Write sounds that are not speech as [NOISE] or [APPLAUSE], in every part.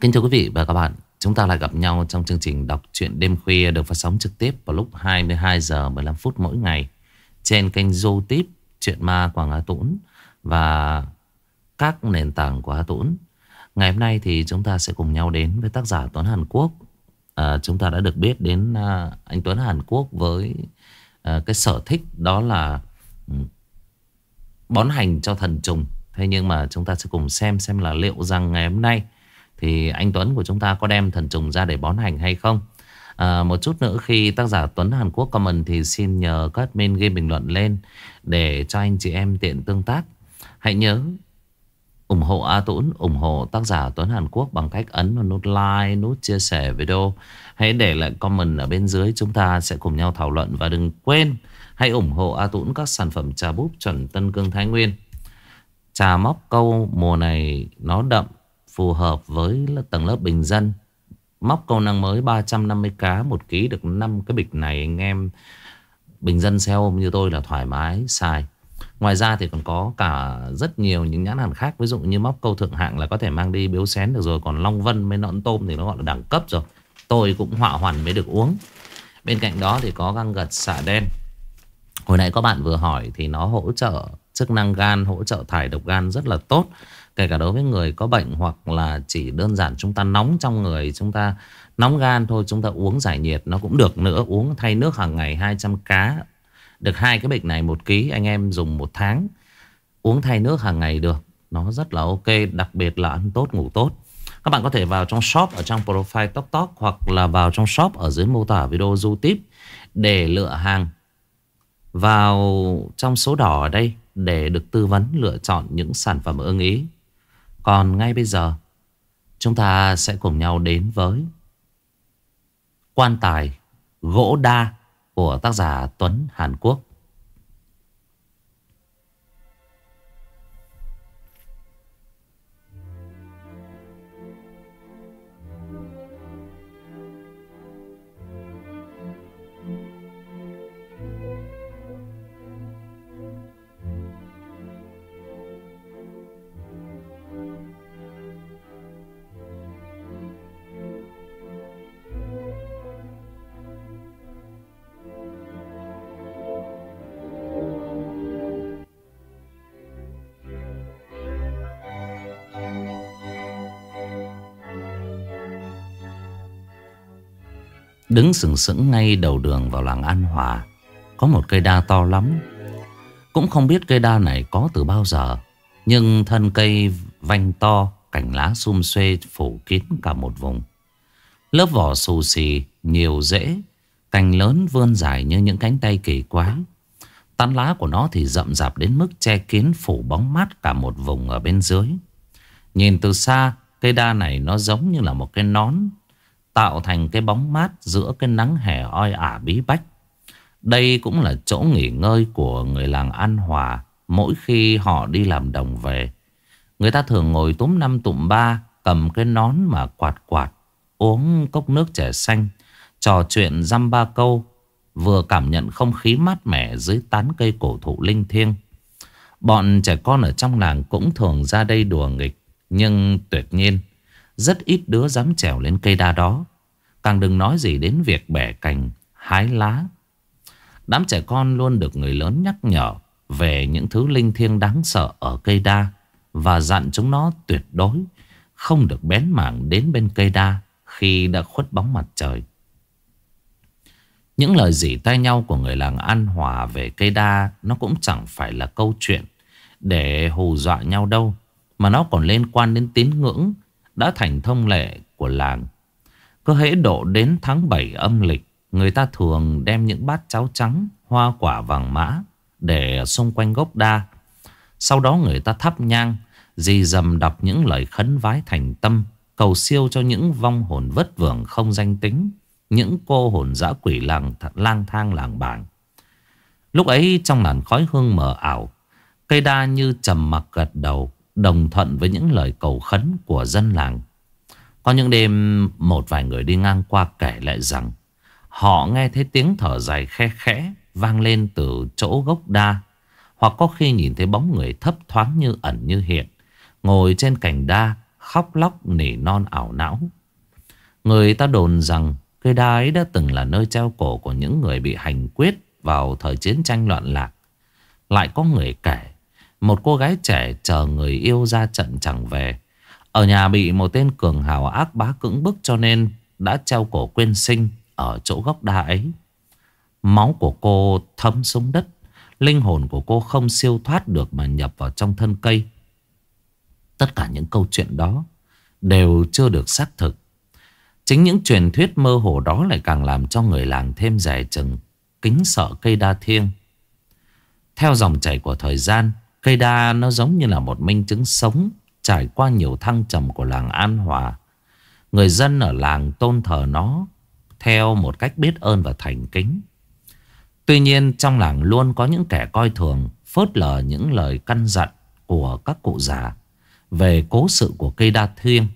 Kính thưa quý vị và các bạn, chúng ta lại gặp nhau trong chương trình đọc truyện đêm khuya được phát sóng trực tiếp vào lúc 22 giờ 15 phút mỗi ngày trên kênh YouTube truyện Ma Quảng Hà Tũng và các nền tảng của Hà Tũng. Ngày hôm nay thì chúng ta sẽ cùng nhau đến với tác giả Tuấn Hàn Quốc. À, chúng ta đã được biết đến à, anh Tuấn Hàn Quốc với à, cái sở thích đó là ừ, bón hành cho thần trùng. Thế nhưng mà chúng ta sẽ cùng xem xem là liệu rằng ngày hôm nay thì anh Tuấn của chúng ta có đem thần trùng ra để bón hành hay không à, Một chút nữa khi tác giả Tuấn Hàn Quốc comment Thì xin nhờ các admin ghi bình luận lên Để cho anh chị em tiện tương tác Hãy nhớ ủng hộ A Tuấn, ủng hộ tác giả Tuấn Hàn Quốc bằng cách ấn vào nút like, nút chia sẻ video. Hãy để lại comment ở bên dưới, chúng ta sẽ cùng nhau thảo luận và đừng quên hãy ủng hộ A Tuấn các sản phẩm trà búp chuẩn Tân Cương Thái Nguyên. Trà móc câu mùa này nó đậm, phù hợp với tầng lớp bình dân. Móc câu năng mới 350 cá một ký được 5 cái bịch này anh em bình dân xe ôm như tôi là thoải mái xài. Ngoài ra thì còn có cả rất nhiều những nhãn hàng khác Ví dụ như móc câu thượng hạng là có thể mang đi biếu xén được rồi Còn Long Vân với nón tôm thì nó gọi là đẳng cấp rồi Tôi cũng họa hoàn mới được uống Bên cạnh đó thì có găng gật xạ đen Hồi nãy có bạn vừa hỏi thì nó hỗ trợ chức năng gan, hỗ trợ thải độc gan rất là tốt Kể cả đối với người có bệnh hoặc là chỉ đơn giản chúng ta nóng trong người, Chúng ta nóng gan thôi, chúng ta uống giải nhiệt nó cũng được nữa. Uống thay nước hàng ngày 200 cá, Được hai cái bệnh này một ký, anh em dùng một tháng, Uống thay nước hàng ngày được. Nó rất là ok, Đặc biệt là ăn tốt, ngủ tốt. Các bạn có thể vào trong shop ở trong profile Tok Tok Hoặc là vào trong shop ở dưới mô tả video YouTube Để lựa hàng. Vào trong số đỏ ở đây Để được tư vấn, lựa chọn những sản phẩm ưng ý còn ngay bây giờ, Chúng ta sẽ cùng nhau đến với Quan tài Gỗ đa Của tác giả Tuấn Hàn Quốc. Đứng sừng sững ngay đầu đường vào làng An Hòa Có một cây đa to lắm. Cũng không biết cây đa này có từ bao giờ Nhưng thân cây vanh to Cành lá sum xuê phủ kín cả một vùng. Lớp vỏ xù xì Nhiều rễ Cành lớn vươn dài như những cánh tay kỳ quái. Tán lá của nó thì rậm rạp đến mức che kín phủ bóng mát cả một vùng ở bên dưới. Nhìn từ xa, cây đa này nó giống như là một cái nón Tạo thành cái bóng mát giữa cái nắng hè oi ả bí bách. Đây cũng là chỗ nghỉ ngơi của người làng An Hòa Mỗi khi họ đi làm đồng về. Người ta thường ngồi túm năm tụm ba, Cầm cái nón mà quạt quạt, Uống cốc nước trẻ xanh, Trò chuyện dăm ba câu, Vừa cảm nhận không khí mát mẻ Dưới tán cây cổ thụ linh thiêng. Bọn trẻ con ở trong làng cũng thường ra đây đùa nghịch, Nhưng tuyệt nhiên rất ít đứa dám trèo lên cây đa đó. Càng đừng nói gì đến việc bẻ cành, Hái lá. Đám trẻ con luôn được người lớn nhắc nhở Về những thứ linh thiêng đáng sợ ở cây đa Và dặn chúng nó tuyệt đối Không được bén mảng đến bên cây đa Khi đã khuất bóng mặt trời. Những lời dỉ tay nhau của người làng An Hòa về cây đa Nó cũng chẳng phải là câu chuyện Để hù dọa nhau đâu, Mà nó còn liên quan đến tín ngưỡng đã thành thông lệ của làng. Cứ hễ độ đến tháng 7 âm lịch, người ta thường đem những bát cháo trắng, hoa quả vàng mã để xung quanh gốc đa. Sau đó người ta thắp nhang, dì dầm đọc những lời khấn vái thành tâm, cầu siêu cho những vong hồn vất vưởng không danh tính, những cô hồn dã quỷ làng lang thang làng bản. Lúc ấy trong làn khói hương mờ ảo, cây đa như trầm mặc gật đầu, Đồng thuận với những lời cầu khấn của dân làng. Có những đêm, một vài người đi ngang qua kể lại rằng, Họ nghe thấy tiếng thở dài khe khẽ vang lên từ chỗ gốc đa, Hoặc có khi nhìn thấy bóng người thấp thoáng như ẩn như hiện, Ngồi trên cành đa Khóc lóc nỉ non ảo não. Người ta đồn rằng, Cây đa ấy đã từng là nơi treo cổ của những người bị hành quyết Vào thời chiến tranh loạn lạc. Lại có người kể một cô gái trẻ chờ người yêu ra trận chẳng về. Ở nhà bị một tên cường hào ác bá cưỡng bức cho nên Đã treo cổ quên sinh Ở chỗ gốc đa ấy. Máu của cô thấm xuống đất, Linh hồn của cô không siêu thoát được mà nhập vào trong thân cây. Tất cả những câu chuyện đó Đều chưa được xác thực. Chính những truyền thuyết mơ hồ đó lại càng làm cho người làng thêm rẻ chừng, Kính sợ cây đa thiêng. Theo dòng chảy của thời gian Cây đa nó giống như là một minh chứng sống Trải qua nhiều thăng trầm của làng An Hòa. Người dân ở làng tôn thờ nó Theo một cách biết ơn và thành kính. Tuy nhiên, trong làng luôn có những kẻ coi thường, Phớt lờ những lời căn dặn của các cụ già Về cố sự của cây đa thiêng.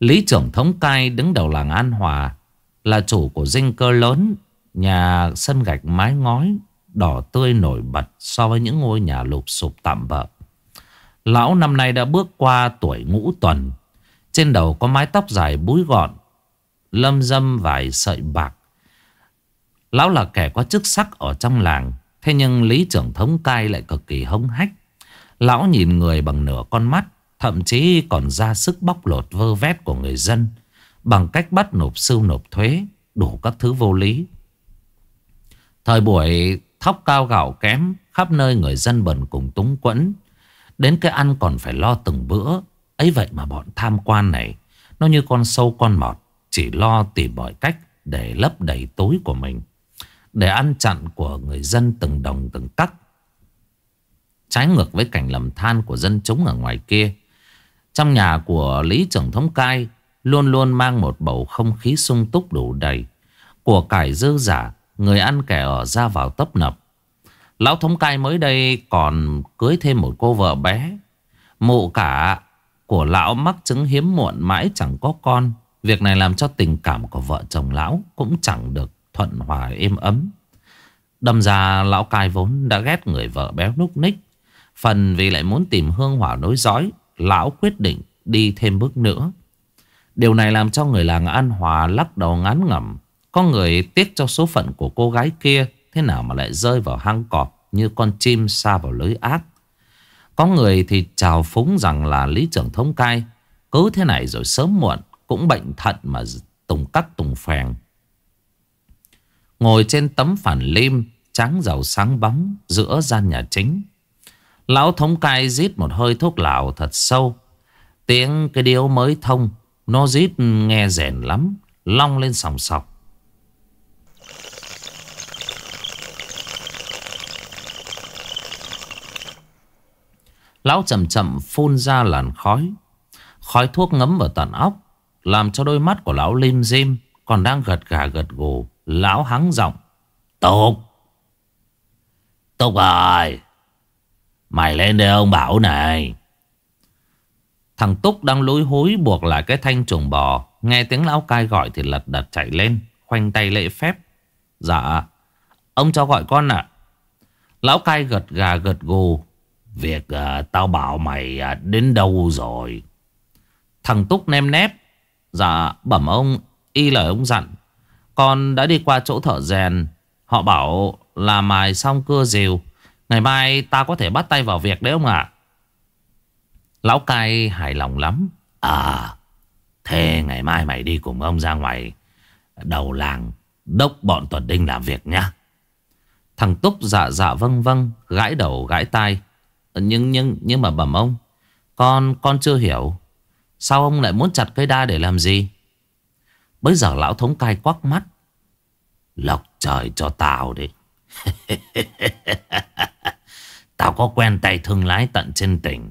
Lý trưởng thống cai đứng đầu làng An Hòa Là chủ của dinh cơ lớn, Nhà sân gạch mái ngói Đỏ tươi nổi bật so với những ngôi nhà lụp sụp tạm bợ. Lão năm nay đã bước qua tuổi ngũ tuần. Trên đầu có mái tóc dài búi gọn, Lâm dâm vài sợi bạc. Lão là kẻ có chức sắc ở trong làng, Thế nhưng lý trưởng thống cai lại cực kỳ hống hách. Lão nhìn người bằng nửa con mắt, Thậm chí còn ra sức bóc lột vơ vét của người dân, Bằng cách bắt nộp sưu nộp thuế, Đủ các thứ vô lý. Thời buổi thóc cao gạo kém Khắp nơi người dân bần cùng túng quẫn. Đến cái ăn còn phải lo từng bữa. Ấy vậy mà bọn tham quan này, Nó như con sâu con mọt, Chỉ lo tìm mọi cách Để lấp đầy túi của mình, Để ăn chặn của người dân từng đồng từng cắt Trái ngược với cảnh lầm than của dân chúng ở ngoài kia, trong nhà của Lý trưởng thống cai Luôn luôn mang một bầu không khí sung túc đủ đầy Của cải dư giả Người ăn kẻ ở ra vào tấp nập. Lão thống cai mới đây còn cưới thêm một cô vợ bé. Mụ cả của lão mắc chứng hiếm muộn mãi chẳng có con. Việc này làm cho tình cảm của vợ chồng lão cũng chẳng được thuận hòa êm ấm. Đâm ra lão cai vốn đã ghét người vợ béo núc ních. Phần vì lại muốn tìm hương hỏa nối dõi, Lão quyết định đi thêm bước nữa. Điều này làm cho người làng An Hòa lắc đầu ngán ngẩm. Có người tiếc cho số phận của cô gái kia, Thế nào mà lại rơi vào hang cọp Như con chim xa vào lưới ác Có người thì chào phúng rằng là lý trưởng thống cai Cứ thế này rồi sớm muộn Cũng bệnh thận mà tùng cắt tùng phèn Ngồi trên tấm phản lim Trắng giàu sáng bóng Giữa gian nhà chính Lão thống cai rít một hơi thuốc lào thật sâu. Tiếng cái điếu mới thông. Nó rít nghe rèn lắm. Long lên sòng sọc. Lão chậm chậm phun ra làn khói. Khói thuốc ngấm vào tận óc. Làm cho đôi mắt của lão lim dim. Còn đang gật gà gật gù. Lão hắng giọng. Tục. Tục rồi. Mày lên đây ông bảo này. Thằng Túc đang lối hối buộc lại cái thanh chuồng bò. Nghe tiếng lão cai gọi thì lật đật chạy lên. Khoanh tay lễ phép. Dạ. Ông cho gọi con ạ. Lão cai gật gà gật gù. Việc uh, tao bảo mày uh, đến đâu rồi? Thằng Túc nem nép. Dạ bẩm ông. Y lời ông dặn. Con đã đi qua chỗ thợ rèn. Họ bảo là mài xong cưa rìu. Ngày mai ta có thể bắt tay vào việc đấy ông ạ. Lão cai hài lòng lắm. À, thế ngày mai mày đi cùng ông ra ngoài đầu làng đốc bọn tuần đinh làm việc nhá. Thằng Túc dạ dạ vâng vâng, gãi đầu gãi tai. Nhưng nhưng nhưng mà bẩm ông, con con chưa hiểu. Sao ông lại muốn chặt cây đa để làm gì? Bây giờ lão thống cai quắc mắt. Lộc trời cho tao đi. [LAUGHS] Tao có quen tay thương lái tận trên tỉnh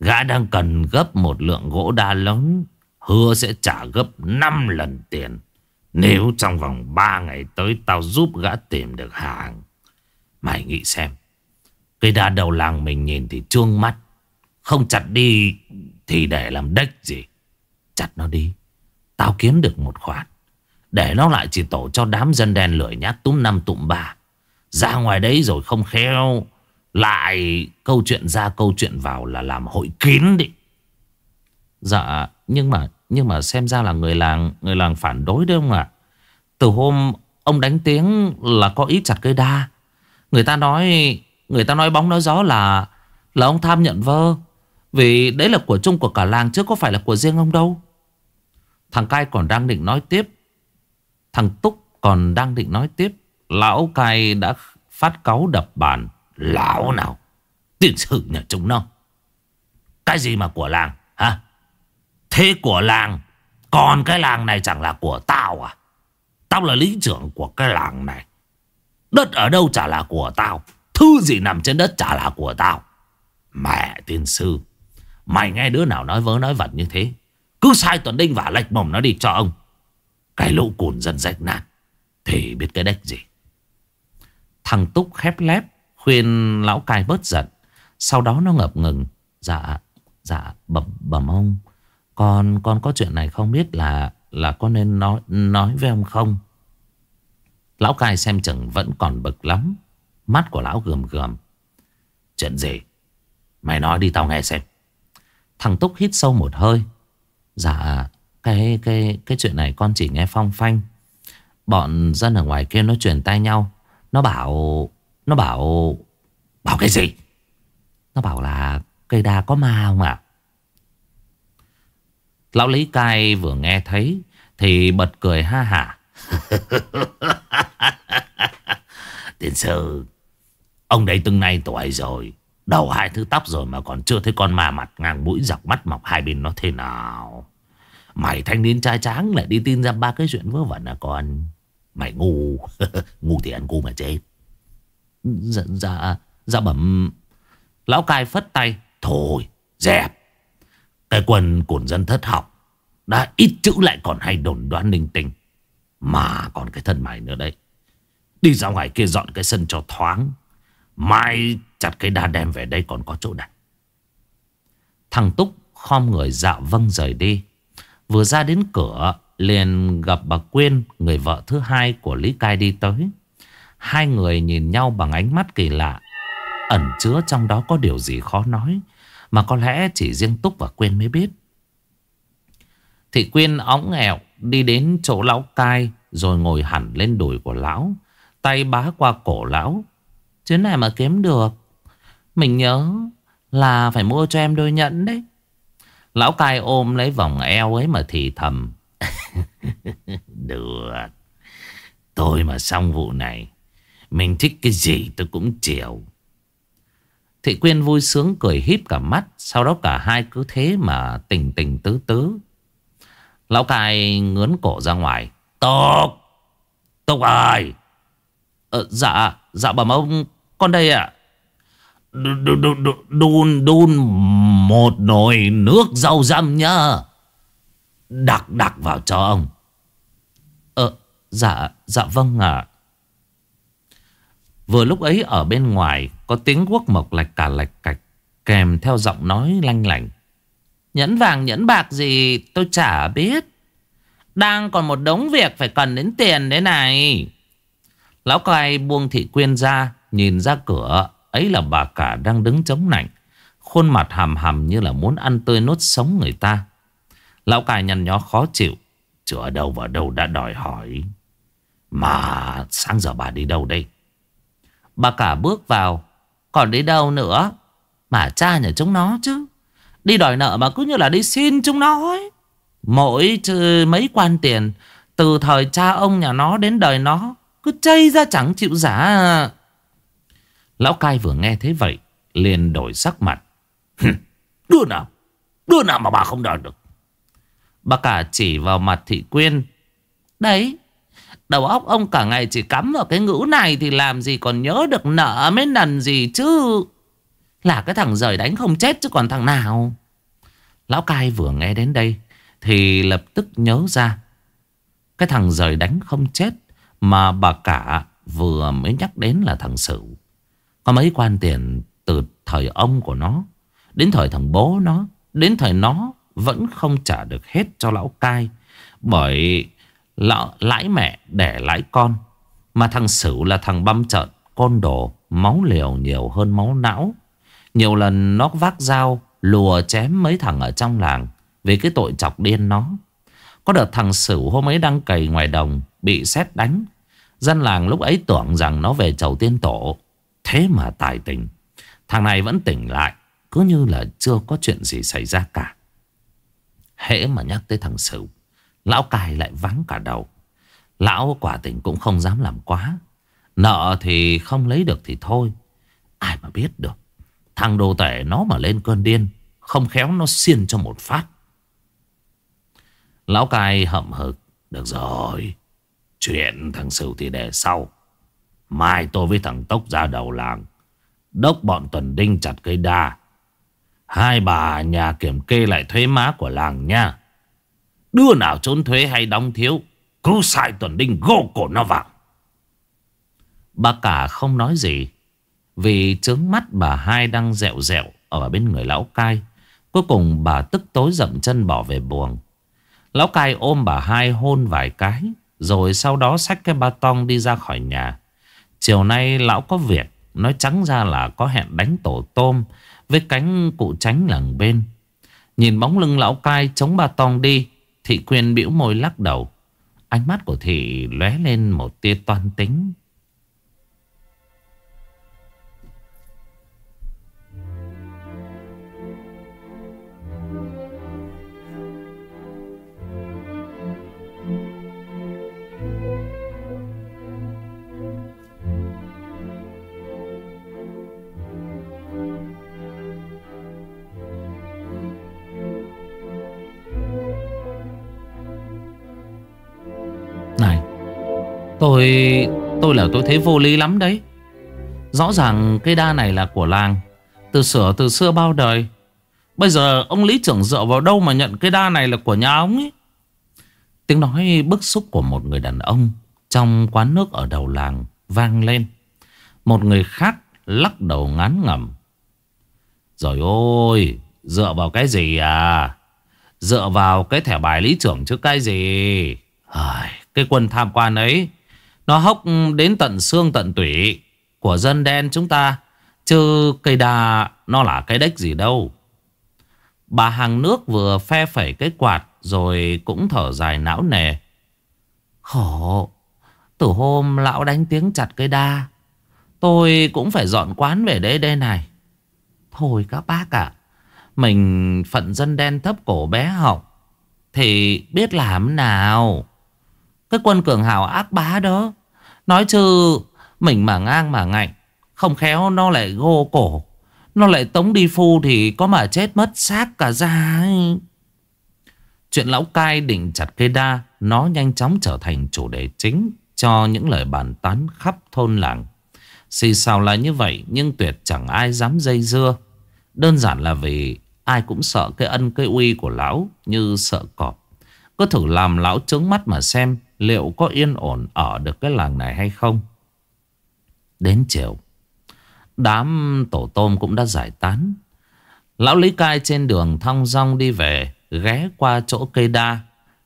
Gã đang cần gấp một lượng gỗ đa lớn Hứa sẽ trả gấp 5 lần tiền Nếu trong vòng 3 ngày tới Tao giúp gã tìm được hàng Mày nghĩ xem Cây đa đầu làng mình nhìn thì trương mắt. Không chặt đi Thì để làm đếch gì? Chặt nó đi. Tao kiếm được một khoản. Để nó lại chỉ tổ cho đám dân đen lưỡi nhát túm năm tụm ba. Ra ngoài đấy rồi không khéo. Lại câu chuyện ra, câu chuyện vào là làm hội kín đi. Dạ nhưng mà nhưng mà xem ra là người làng người làng phản đối đấy không ạ. Từ hôm ông đánh tiếng là có ý chặt cây đa. Người ta nói Người ta nói bóng nói gió là Là ông tham nhận vơ. Vì đấy là của chung của cả làng, chứ có phải là của riêng ông đâu. Thằng cai còn đang định nói tiếp. Thằng Túc còn đang định nói tiếp. Lão cai đã phát cáu đập bàn. Lão nào? Tiền sử nhà chúng nó. Cái gì mà của làng, hả? Thế của làng, Còn cái làng này chẳng là của tao à? Tao là lý trưởng của cái làng này. Đất ở đâu chả là của tao? Thứ gì nằm trên đất chả là của tao. Mẹ tiên sư, Mày nghe đứa nào nói vớ nói vật như thế, Cứ sai tuần đinh và lệch mồm nó đi cho ông. Cái lũ cùn dân rách nát Thì biết cái đếch gì? Thằng Túc khép lép, Khuyên lão cai bớt giận. Sau đó nó ngập ngừng. Dạ Dạ bẩm bẩm ông, Con con có chuyện này không biết là Là con nên nói nói với ông không? Lão cai xem chừng vẫn còn bực lắm. Mắt của lão gườm gườm. Chuyện gì? Mày nói đi tao nghe xem. Thằng Túc hít sâu một hơi. Dạ Cái cái cái chuyện này con chỉ nghe phong phanh. Bọn dân ở ngoài kia nó truyền tay nhau. Nó bảo Nó bảo Bảo cái gì? Nó bảo là cây đa có ma không ạ? Lão Lý Cai vừa nghe thấy Thì bật cười ha hả. [LAUGHS] Tiền sư Ông đây từng nay tuổi rồi. Đầu hai thứ tóc rồi mà còn chưa thấy con ma mặt ngang mũi dọc mắt mọc hai bên nó thế nào. Mày thanh niên trai tráng lại đi tin ra ba cái chuyện vớ vẩn à con. Mày ngu. [LAUGHS] Ngu thì ăn ngu mà chết Dạ dạ Dạ bẩm. Lão cai phất tay. Thôi, dẹp. Cái quần cổn dân thất học Đã ít chữ lại còn hay đồn đoán linh tinh. Mà còn cái thân mày nữa đấy. Đi ra ngoài kia dọn cái sân cho thoáng. Mai chặt cái đa đem về đây còn có chỗ đặt Thằng Túc khom người dạo vâng rời đi. Vừa ra đến cửa, liền gặp bà Quyên, Người vợ thứ hai của Lý Cai đi tới. Hai người nhìn nhau bằng ánh mắt kỳ lạ. Ẩn chứa trong đó có điều gì khó nói, Mà có lẽ chỉ riêng Túc và Quyên mới biết. Thị Quyên óng ẹo đi đến chỗ lão cai, Rồi ngồi hẳn lên đùi của lão, Tay bá qua cổ lão. Chuyến này mà kiếm được Mình nhớ là phải mua cho em đôi nhẫn đấy. Lão cai ôm lấy vòng eo ấy mà thì thầm. [LAUGHS] Được Tôi mà xong vụ này Mình thích cái gì tôi cũng chịu. Thị Quyên vui sướng cười híp cả mắt Sau đó cả hai cứ thế mà tình tình tứ tứ. Lão cai ngướn cổ ra ngoài. Tục Tục ơi ờ, Dạ Dạ bẩm ông con đây ạ. Đun đun một nồi nước rau răm nhá. Đặc đặc vào cho ông. Ờ Dạ dạ vâng ạ. Vừa lúc ấy ở bên ngoài Có tiếng quốc mộc lạch cả lạch cạch Kèm theo giọng nói lanh lành Nhẫn vàng, nhẫn bạc gì tôi chả biết. Đang còn một đống việc phải cần đến tiền đấy này. Lão cai buông thị quyên ra Nhìn ra cửa, Ấy là bà cả đang đứng chống nạnh. Khuôn mặt hàm hàm như là muốn ăn tươi nốt sống người ta. Lão cai nhăn nhó khó chịu. Chứ ở đâu vào đâu đã đòi hỏi. Mà sáng giờ bà đi đâu đây? Bà cả bước vào. Còn đi đâu nữa? Mà cha nhà chúng nó chứ. Đi đòi nợ mà cứ như là đi xin chúng nó ấy. Mỗi mấy quan tiền, Từ thời cha ông nhà nó đến đời nó, Cứ chây ra chẳng chịu giả. Lão cai vừa nghe thế vậy, Liền đổi sắc mặt. Đứa nào? Đứa nào mà bà không đòi được? Bà cả chỉ vào mặt thị quyên. Đấy, Đầu óc ông cả ngày chỉ cắm vào cái ngữ này Thì làm gì còn nhớ được nợ mấy lần gì chứ? Là cái thằng rời đánh không chết chứ còn thằng nào? Lão cai vừa nghe đến đây Thì lập tức nhớ ra. Cái thằng rời đánh không chết Mà bà cả vừa mới nhắc đến là thằng Sửu. Có mấy quan tiền từ thời ông của nó Đến thời thằng bố nó Đến thời nó vẫn không trả được hết cho lão cai Bởi lão, lãi mẹ để lãi con. Mà thằng Sửu là thằng băm trợn con đồ Máu liều nhiều hơn máu não. Nhiều lần nó vác dao Lùa chém mấy thằng ở trong làng Vì cái tội chọc điên nó. Có đợt thằng Sửu hôm ấy đang cày ngoài đồng Bị xét đánh. Dân làng lúc ấy tưởng rằng nó về chầu tiên tổ. Thế mà tài tình, Thằng này vẫn tỉnh lại, Cứ như là chưa có chuyện gì xảy ra cả. Hễ mà nhắc tới thằng Sửu, Lão cài lại vắng cả đầu. Lão quả tình cũng không dám làm quá. Nợ thì không lấy được thì thôi. Ai mà biết được, Thằng đồ tể nó mà lên cơn điên, Không khéo nó xiên cho một phát. Lão cai hậm hực, Được rồi, Chuyện thằng Sửu thì để sau. Mai tôi với thằng Tốc ra đầu làng. Đốc bọn tuần đinh chặt cây đa. Hai bà nhà kiểm kê lại thuế má của làng nha. Đưa nào trốn thuế hay đóng thiếu, Cứ sai tuần đinh gô cổ nó vào. Bà cả không nói gì, Vì trướng mắt bà hai đang dẹo dẹo Ở bên người lão cai. Cuối cùng bà tức tối dậm chân bỏ về buồng. Lão cai ôm bà hai hôn vài cái, Rồi sau đó xách cái ba tong đi ra khỏi nhà. Chiều nay lão có việc, Nói trắng ra là có hẹn đánh tổ tôm Với cánh cụ tránh lằng bên. Nhìn bóng lưng lão cai chống ba tong đi, Thị quyền biểu môi lắc đầu. Ánh mắt của thị lóe lên một tia toan tính. Tôi tôi là tôi thấy vô lý lắm đấy. Rõ ràng cây đa này là của làng Từ sửa từ xưa bao đời. Bây giờ ông lý trưởng dựa vào đâu mà nhận cây đa này là của nhà ông ấy? Tiếng nói bức xúc của một người đàn ông Trong quán nước ở đầu làng vang lên. Một người khác lắc đầu ngán ngẩm. Rồi ôi Dựa vào cái gì à? Dựa vào cái thẻ bài lý trưởng chứ cái gì? À, Cái quân tham quan ấy nó hốc đến tận xương tận tủy của dân đen chúng ta. Chứ cây đa nó là cái đếch gì đâu. Bà hàng nước vừa phe phẩy cái quạt rồi cũng thở dài não nề. Khổ, từ hôm lão đánh tiếng chặt cây đa, tôi cũng phải dọn quán về đây đây này. Thôi các bác ạ, mình phận dân đen thấp cổ bé học, thì biết làm nào. Cái quân cường hào ác bá đó. Nói chứ, Mình mà ngang mà ngạnh, Không khéo nó lại gô cổ. Nó lại tống đi phu thì có mà chết mất xác cả ra ấy. Chuyện lão cai định chặt cây đa, Nó nhanh chóng trở thành chủ đề chính Cho những lời bàn tán khắp thôn làng. Xì xào là như vậy, Nhưng tuyệt chẳng ai dám dây dưa. Đơn giản là vì Ai cũng sợ cái ân, cái uy của lão Như sợ cọp. Cứ thử làm lão trướng mắt mà xem Liệu có yên ổn ở được cái làng này hay không? Đến chiều, Đám tổ tôm cũng đã giải tán. Lão Lý Cai trên đường thong dong đi về, Ghé qua chỗ cây đa.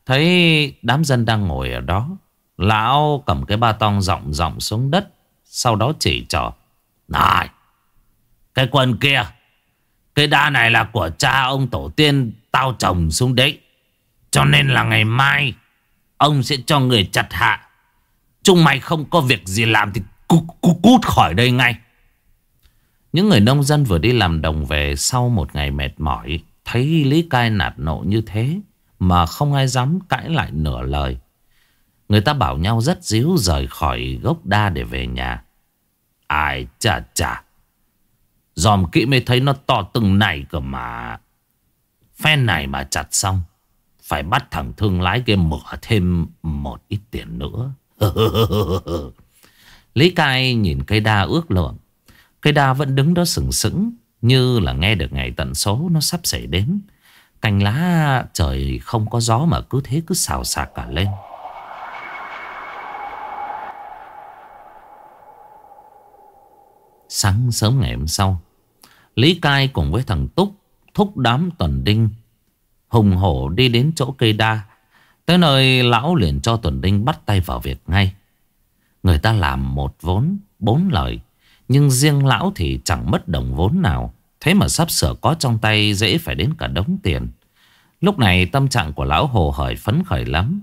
Thấy đám dân đang ngồi ở đó, Lão cầm cái ba tong rộng rộng xuống đất, Sau đó chỉ trò, Này, Cái quần kia, Cây đa này là của cha ông tổ tiên Tao trồng xuống đấy. Cho nên là ngày mai Ông sẽ cho người chặt hạ. Chúng mày không có việc gì làm Thì cút, cút, cút khỏi đây ngay. Những người nông dân vừa đi làm đồng về Sau một ngày mệt mỏi Thấy Lý Cai nạt nộ như thế Mà không ai dám cãi lại nửa lời. Người ta bảo nhau rất díu rời khỏi gốc đa để về nhà. Ai chà chà. Dòm kỹ mới thấy nó to từng này cơ mà. Phen này mà chặt xong phải bắt thằng thương lái kia mở thêm một ít tiền nữa. [LAUGHS] Lý Cai nhìn cây đa ước lượng. Cây đa vẫn đứng đó sừng sững. Như là nghe được ngày tận số nó sắp xảy đến. Cành lá trời không có gió mà cứ thế cứ xào xạc cả lên. Sáng sớm ngày hôm sau, Lý Cai cùng với thằng Túc, Thúc đám tuần đinh Hùng hổ đi đến chỗ cây đa. Tới nơi, lão liền cho Tuần Đinh bắt tay vào việc ngay. Người ta làm một vốn, bốn lời Nhưng riêng lão thì chẳng mất đồng vốn nào. Thế mà sắp sửa có trong tay, dễ phải đến cả đống tiền. Lúc này, tâm trạng của lão hồ hởi phấn khởi lắm.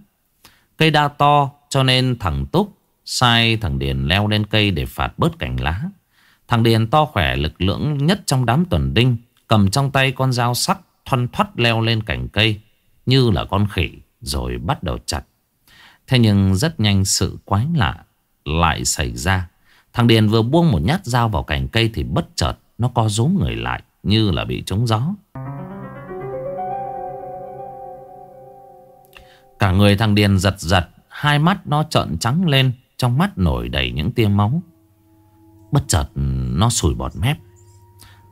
Cây đa to, cho nên thằng Túc sai thằng Điền leo lên cây để phạt bớt cành lá. Thằng Điền to khỏe lực lưỡng nhất trong đám tuần đinh, Cầm trong tay con dao sắc thoăn thoắt leo lên cành cây Như là con khỉ rồi bắt đầu chặt Thế nhưng rất nhanh sự quái lạ lại xảy ra Thằng Điền vừa buông một nhát dao vào cành cây thì bất chợt nó co rúm người lại như là bị trúng gió. Cả người thằng Điền giật giật, hai mắt nó trợn trắng lên, trong mắt nổi đầy những tia máu. Bất chợt nó sùi bọt mép,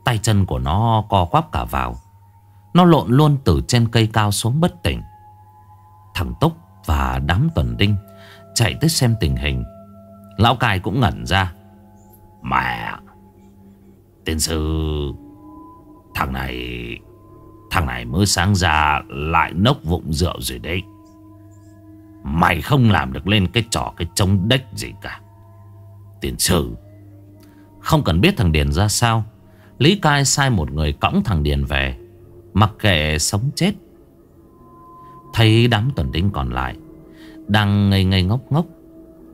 tay chân của nó co quắp cả vào. Nó lộn luôn từ trên cây cao xuống bất tỉnh. Thằng Túc và đám tuần đinh chạy tới xem tình hình. Lão cài cũng ngẩn ra. Mẹ Tiên sư, Thằng này Thằng này mới sáng ra Lại nốc vụng rượu rồi đấy Mày không làm được lên cái trò Cái chống đếch gì cả Tiên sư, Không cần biết thằng Điền ra sao Lý Cai sai một người cõng thằng Điền về Mặc kệ sống chết. Thấy đám tuần đinh còn lại, Đang ngây ngây ngốc ngốc,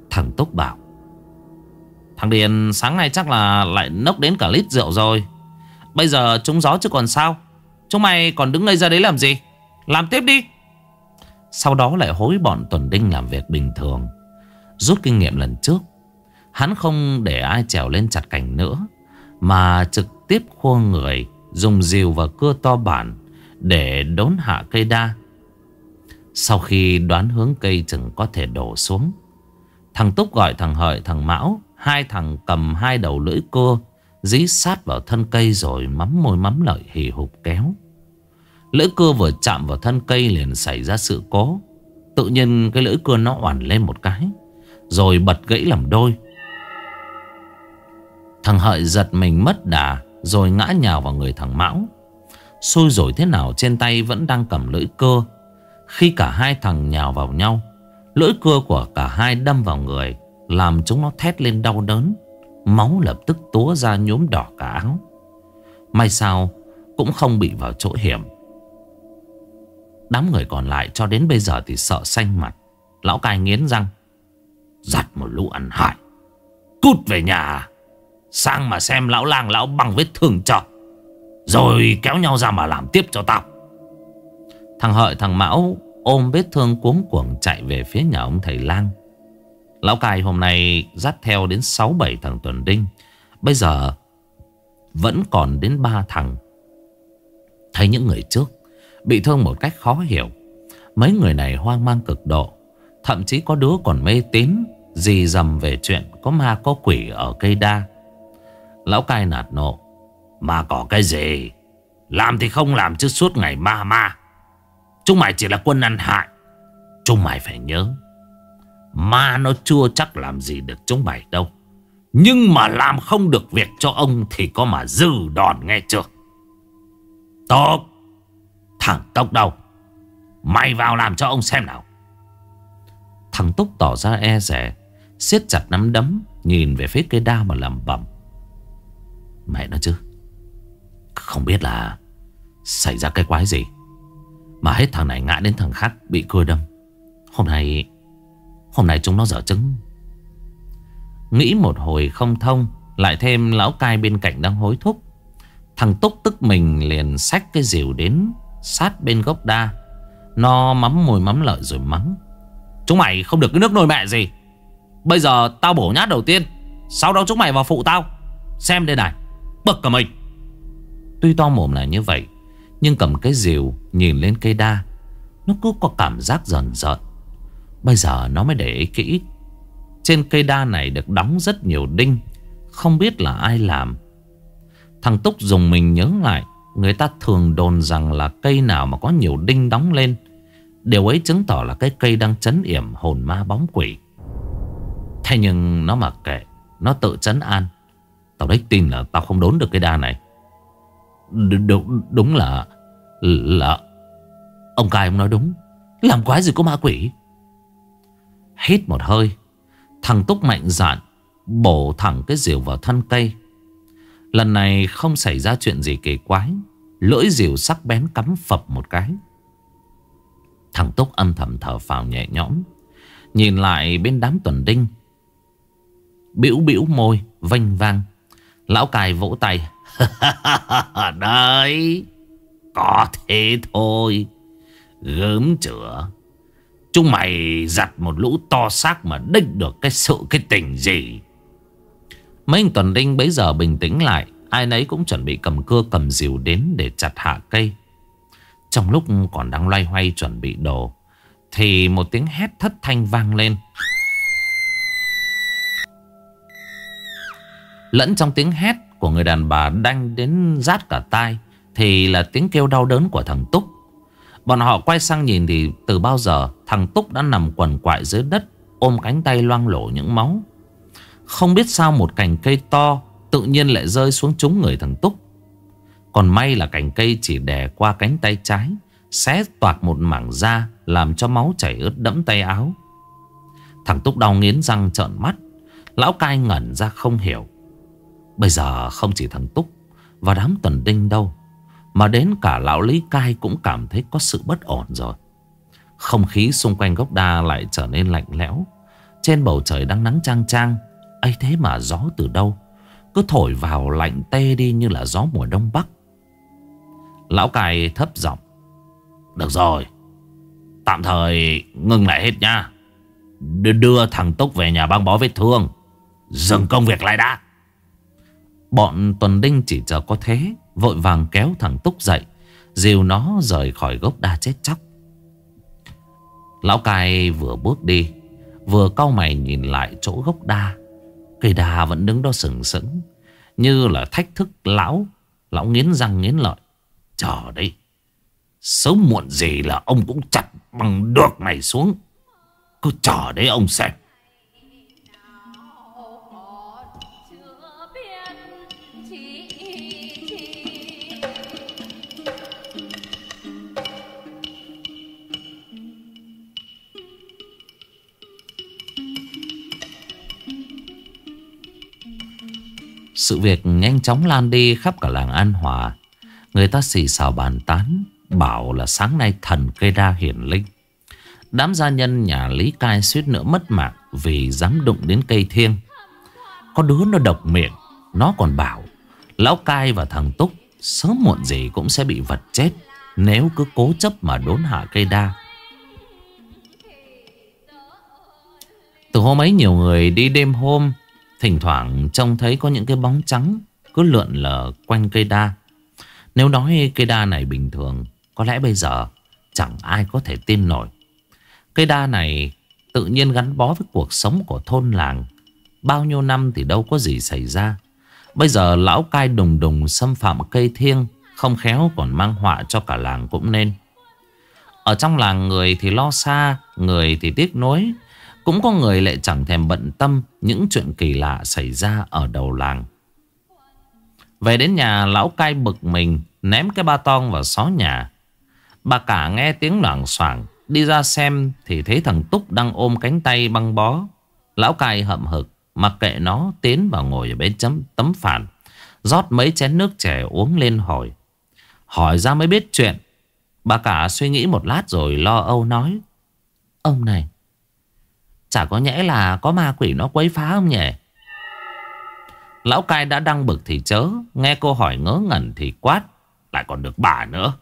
Thằng Túc bảo. Thằng Điền, sáng nay chắc là lại nốc đến cả lít rượu rồi. Bây giờ trúng gió chứ còn sao? Chúng mày còn đứng ngây ra đấy làm gì? Làm tiếp đi. Sau đó lại hối bọn Tuần Đinh làm việc bình thường. Rút kinh nghiệm lần trước, Hắn không để ai trèo lên chặt cảnh nữa, Mà trực tiếp khua người Dùng rìu và cưa to bản Để đốn hạ cây đa. Sau khi đoán hướng cây chừng có thể đổ xuống, Thằng Túc gọi thằng Hợi, thằng Mão, Hai thằng cầm hai đầu lưỡi cưa Dí sát vào thân cây rồi mắm môi mắm lợi hì hục kéo. Lưỡi cưa vừa chạm vào thân cây liền xảy ra sự cố. Tự nhiên cái lưỡi cưa nó oản lên một cái, Rồi bật gãy làm đôi. Thằng Hợi giật mình mất đà rồi ngã nhào vào người thằng Mão. Xui rồi thế nào trên tay vẫn đang cầm lưỡi cưa Khi cả hai thằng nhào vào nhau, Lưỡi cưa của cả hai đâm vào người, Làm chúng nó thét lên đau đớn. Máu lập tức túa ra nhuốm đỏ cả áo. May sao, cũng không bị vào chỗ hiểm. Đám người còn lại cho đến bây giờ thì sợ xanh mặt. Lão cai nghiến răng. Giặt một lũ ăn hại. Cút về nhà à? Sang mà xem lão lang lão bằng vết thương cho Rồi kéo nhau ra mà làm tiếp cho tao Thằng Hợi, thằng Mão ôm vết thương cuống cuồng chạy về phía nhà ông thầy lang Lão cài hôm nay dắt theo đến 6-7 thằng tuần đinh. Bây giờ vẫn còn đến 3 thằng. Thấy những người trước bị thương một cách khó hiểu. Mấy người này hoang mang cực độ. Thậm chí có đứa còn mê tín, dì dầm về chuyện có ma có quỷ ở cây đa. Lão cai nạt nộ. mà có cái gì? Làm thì không làm chứ suốt ngày ma ma. Chúng mày chỉ là quân ăn hại. Chúng mày phải nhớ. Ma nó chưa chắc làm gì được chúng mày đâu Nhưng mà làm không được việc cho ông Thì có mà dư đòn nghe chưa Tốt Thằng Tốc đâu Mày vào làm cho ông xem nào Thằng Túc tỏ ra e rẻ siết chặt nắm đấm, Nhìn về phía cây đao mà làm bẩm Mẹ nó chứ. Không biết là Xảy ra cái quái gì, Mà hết thằng này ngã đến thằng khác bị cưa đâm. Hôm nay Hôm nay chúng nó dở trứng. Nghĩ một hồi không thông, Lại thêm lão cai bên cạnh đang hối thúc. Thằng Túc tức mình liền xách cái rìu đến Sát bên gốc đa. Nó mắm mùi mắm lợi rồi mắng. Chúng mày không được cái nước nồi mẹ gì. Bây giờ tao bổ nhát đầu tiên. Sau đó chúng mày vào phụ tao. Xem đây này. Bực cả mình Tuy to mồm là như vậy, Nhưng cầm cái rìu nhìn lên cây đa, Nó cứ có cảm giác dần dần Bây giờ nó mới để ý kỹ. Trên cây đa này được đóng rất nhiều đinh, Không biết là ai làm. Thằng Túc dùng mình nhớ lại, Người ta thường đồn rằng là cây nào mà có nhiều đinh đóng lên. Điều ấy chứng tỏ là cái cây đang chấn yểm hồn ma bóng quỷ. Thế nhưng nó mặc kệ, Nó tự chấn an. Tao đếch tin là tao không đốn được cái đa này. Đúng, đúng là Là Ông cai ông nói đúng. Làm quái gì có ma quỷ? Hít một hơi Thằng Túc mạnh dạn Bổ thẳng cái rìu vào thân cây. Lần này không xảy ra chuyện gì kỳ quái Lưỡi rìu sắc bén cắm phập một cái. Thằng Túc âm thầm thở phào nhẹ nhõm Nhìn lại bên đám tuần đinh. Biểu biểu môi Vênh vang. Lão cài vỗ tay. [LAUGHS] Đấy, Có thế thôi. Gớm chữa. Chúng mày giặt một lũ to xác Mà đích được cái sự, cái tình gì? Mấy anh tuần đinh bấy giờ bình tĩnh lại. Ai nấy cũng chuẩn bị cầm cưa, cầm dìu đến Để chặt hạ cây. Trong lúc còn đang loay hoay chuẩn bị đồ, Thì một tiếng hét thất thanh vang lên. Lẫn trong tiếng hét của người đàn bà đanh đến rát cả tai, Thì là tiếng kêu đau đớn của thằng Túc. Bọn họ quay sang nhìn thì từ bao giờ thằng Túc đã nằm quần quại dưới đất, Ôm cánh tay loang lổ những máu. Không biết sao một cành cây to tự nhiên lại rơi xuống trúng người thằng Túc. Còn may là cành cây chỉ đè qua cánh tay trái, Xé toạc một mảng da Làm cho máu chảy ướt đẫm tay áo. Thằng Túc đau nghiến răng trợn mắt, Lão cai ngẩn ra không hiểu. Bây giờ không chỉ thằng Túc Và đám tuần đinh đâu Mà đến cả lão Lý Cai cũng cảm thấy có sự bất ổn rồi. Không khí xung quanh gốc đa lại trở nên lạnh lẽo. Trên bầu trời đang nắng trang trang ấy thế mà gió từ đâu? Cứ thổi vào lạnh tê đi như là gió mùa đông bắc. Lão Cai thấp giọng Được rồi Tạm thời ngừng lại hết nha. Đưa, đưa thằng Túc về nhà băng bó vết thương Dừng công việc lại đã. Bọn tuần đinh chỉ chờ có thế, Vội vàng kéo thằng Túc dậy, Dìu nó rời khỏi gốc đa chết chóc. Lão cai vừa bước đi, Vừa cau mày nhìn lại chỗ gốc đa. Cây đa vẫn đứng đó sừng sững, Như là thách thức lão Lão nghiến răng nghiến lợi. Chờ đấy Sớm muộn gì là ông cũng chặt bằng được này xuống. Cứ chờ đấy ông xem. Sự việc nhanh chóng lan đi khắp cả làng An Hòa. Người ta xì xào bàn tán, bảo là sáng nay thần cây đa hiển linh. Đám gia nhân nhà Lý Cai suýt nữa mất mạng vì dám đụng đến cây thiêng. Có đứa nó độc miệng, nó còn bảo Lão Cai và thằng Túc sớm muộn gì cũng sẽ bị vật chết nếu cứ cố chấp mà đốn hạ cây đa. Từ hôm ấy nhiều người đi đêm hôm, Thỉnh thoảng trông thấy có những cái bóng trắng Cứ lượn lờ quanh cây đa. Nếu nói cây đa này bình thường, Có lẽ bây giờ chẳng ai có thể tin nổi. Cây đa này tự nhiên gắn bó với cuộc sống của thôn làng. Bao nhiêu năm thì đâu có gì xảy ra. Bây giờ lão cai đùng đùng xâm phạm cây thiêng, Không khéo còn mang họa cho cả làng cũng nên Ở trong làng người thì lo xa, Người thì tiếc nuối cũng có người lại chẳng thèm bận tâm những chuyện kỳ lạ xảy ra ở đầu làng. Về đến nhà, lão cai bực mình, ném cái ba tong vào xó nhà. Bà cả nghe tiếng loảng xoảng, đi ra xem thì thấy thằng Túc đang ôm cánh tay băng bó. Lão cai hậm hực mặc kệ nó, tiến vào ngồi ở bên chấm, tấm phản. rót mấy chén nước trẻ uống lên hỏi. Hỏi ra mới biết chuyện. Bà cả suy nghĩ một lát rồi lo âu nói. Ông này, Chả có nhẽ là có ma quỷ nó quấy phá không nhỉ Lão cai đã đăng bực thì chớ, Nghe cô hỏi ngớ ngẩn thì quát Lại còn được bà nữa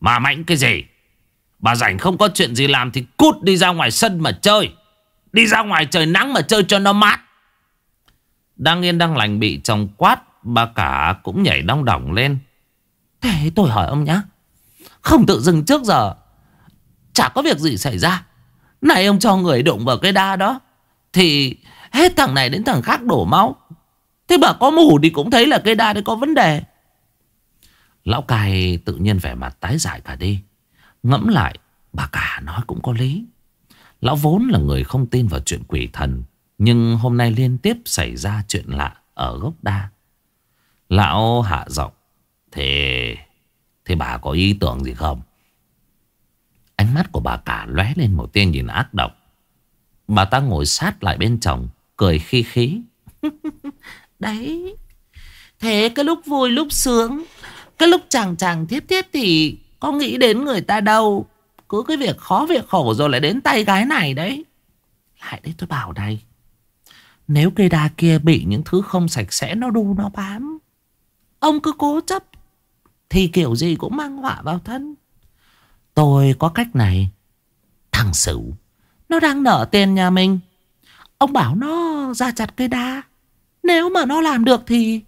Mà mạnh cái gì Bà rảnh không có chuyện gì làm thì cút đi ra ngoài sân mà chơi Đi ra ngoài trời nắng mà chơi cho nó mát đang yên đang lành bị chồng quát Bà cả cũng nhảy đong đỏng lên. Thế tôi hỏi ông nhá, Không tự dừng trước giờ, Chả có việc gì xảy ra. Này ông cho người đụng vào cái đa đó, Thì hết thằng này đến thằng khác đổ máu. Thế bà có mù thì cũng thấy là cây đa đấy có vấn đề. Lão cai tự nhiên vẻ mặt tái dại cả đi. Ngẫm lại, Bà cả nói cũng có lý. Lão vốn là người không tin vào chuyện quỷ thần nhưng hôm nay liên tiếp xảy ra chuyện lạ Ở gốc đa Lão hạ giọng Thế Thế bà có ý tưởng gì không Ánh mắt của bà cả lóe lên một tia nhìn ác độc. Bà ta ngồi sát lại bên chồng, cười khi khí. [LAUGHS] Đấy, thế cái lúc vui lúc sướng, cái lúc chàng chàng thiếp thiếp thì có nghĩ đến người ta đâu. cứ cái việc khó việc khổ rồi lại đến tay gái này đấy. Lại đấy tôi bảo đây. Nếu cây đa kia bị những thứ không sạch sẽ nó đu nó bám. Ông cứ cố chấp. Thì kiểu gì cũng mang họa vào thân. Tôi có cách này. Thằng Sửu. Nó đang nợ tiền nhà mình. Ông bảo nó ra chặt cây đa. Nếu mà nó làm được thì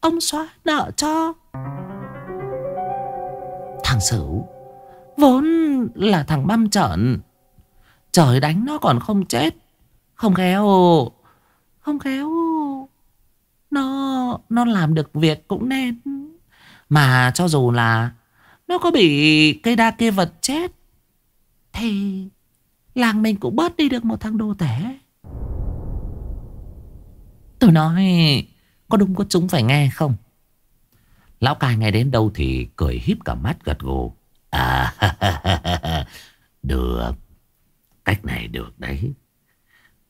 ông xóa nợ cho. Thằng Sửu, vốn là thằng băm trợn. Trời đánh nó còn không chết. Không khéo. Không khéo. Nó nó làm được việc cũng nên. Mà cho dù là nó có bị cây đa kia vật chết thì làng mình cũng bớt đi được một thằng đồ tể. Tôi nói có đúng có chúng phải nghe không? Lão cai nghe đến đâu thì cười híp cả mắt gật gù. À, [LAUGHS] được. Cách này được đấy.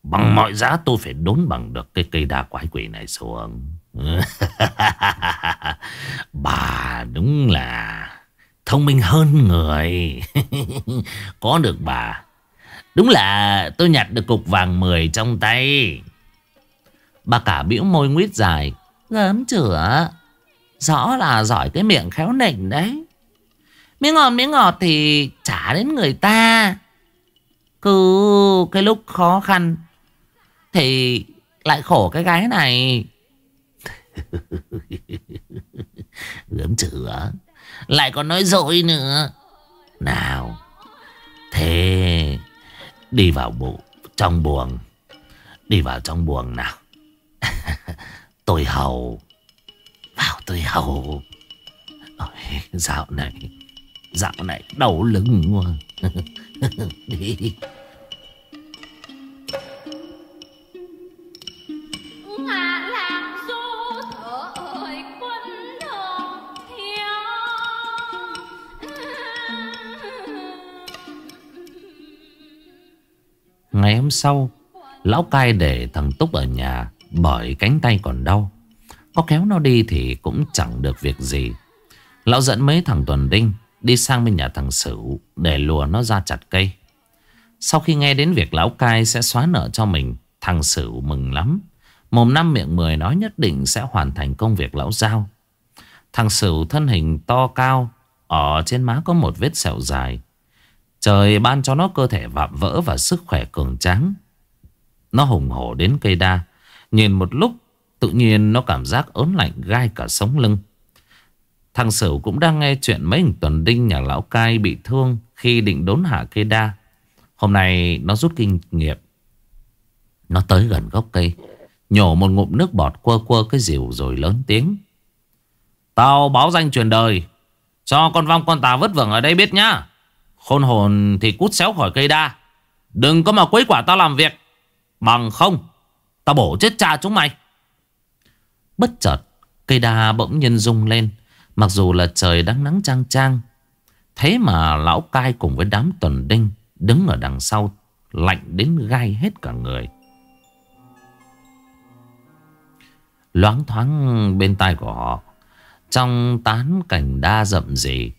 Bằng mọi giá tôi phải đốn bằng được cái cây đa quái quỷ này xuống. [LAUGHS] bà đúng là thông minh hơn người. [LAUGHS] Có được bà. Đúng là tôi nhặt được cục vàng 10 trong tay. Bà cả biểu môi nguyết dài. Gớm chửa. Rõ là giỏi cái miệng khéo nịnh đấy. Miếng ngọt miếng ngọt thì trả đến người ta. Cứ cái lúc khó khăn thì lại khổ cái gái này. [LAUGHS] Gớm chửa. Lại còn nói dội nữa. Nào. Thế đi vào bộ trong buồng. Đi vào trong buồng nào. [LAUGHS] tôi hầu. Vào tôi hầu. Ôi, dạo này. Dạo này đau lưng quá. [LAUGHS] đi đi. Ngày hôm sau, Lão cai để thằng Túc ở nhà Bởi cánh tay còn đau. Có kéo nó đi thì cũng chẳng được việc gì. Lão dẫn mấy thằng Tuần Đinh Đi sang bên nhà thằng Sửu Để lùa nó ra chặt cây. Sau khi nghe đến việc lão cai sẽ xóa nợ cho mình, Thằng Sửu mừng lắm. Mồm năm miệng mười nói nhất định sẽ hoàn thành công việc lão giao. Thằng Sửu thân hình to cao, Ở trên má có một vết sẹo dài. Trời ban cho nó cơ thể vạm vỡ và sức khỏe cường tráng. Nó hùng hổ đến cây đa. Nhìn một lúc, tự nhiên nó cảm giác ớn lạnh gai cả sống lưng. Thằng Sửu cũng đang nghe chuyện mấy hình tuần đinh nhà lão cai bị thương khi định đốn hạ cây đa. Hôm nay nó rút kinh nghiệm. Nó tới gần gốc cây. Nhổ một ngụm nước bọt quơ quơ cái rìu rồi lớn tiếng. Tao báo danh truyền đời. Cho con vong con tà vứt vưởng ở đây biết nhá. Khôn hồn thì cút xéo khỏi cây đa. Đừng có mà quấy quả tao làm việc. Bằng không, Tao bổ chết cha chúng mày. Bất chợt, Cây đa bỗng nhiên rung lên. Mặc dù là trời đang nắng trang trang Thế mà lão cai cùng với đám tuần đinh Đứng ở đằng sau, Lạnh đến gai hết cả người. Loáng thoáng bên tai của họ, Trong tán cảnh đa rậm rì,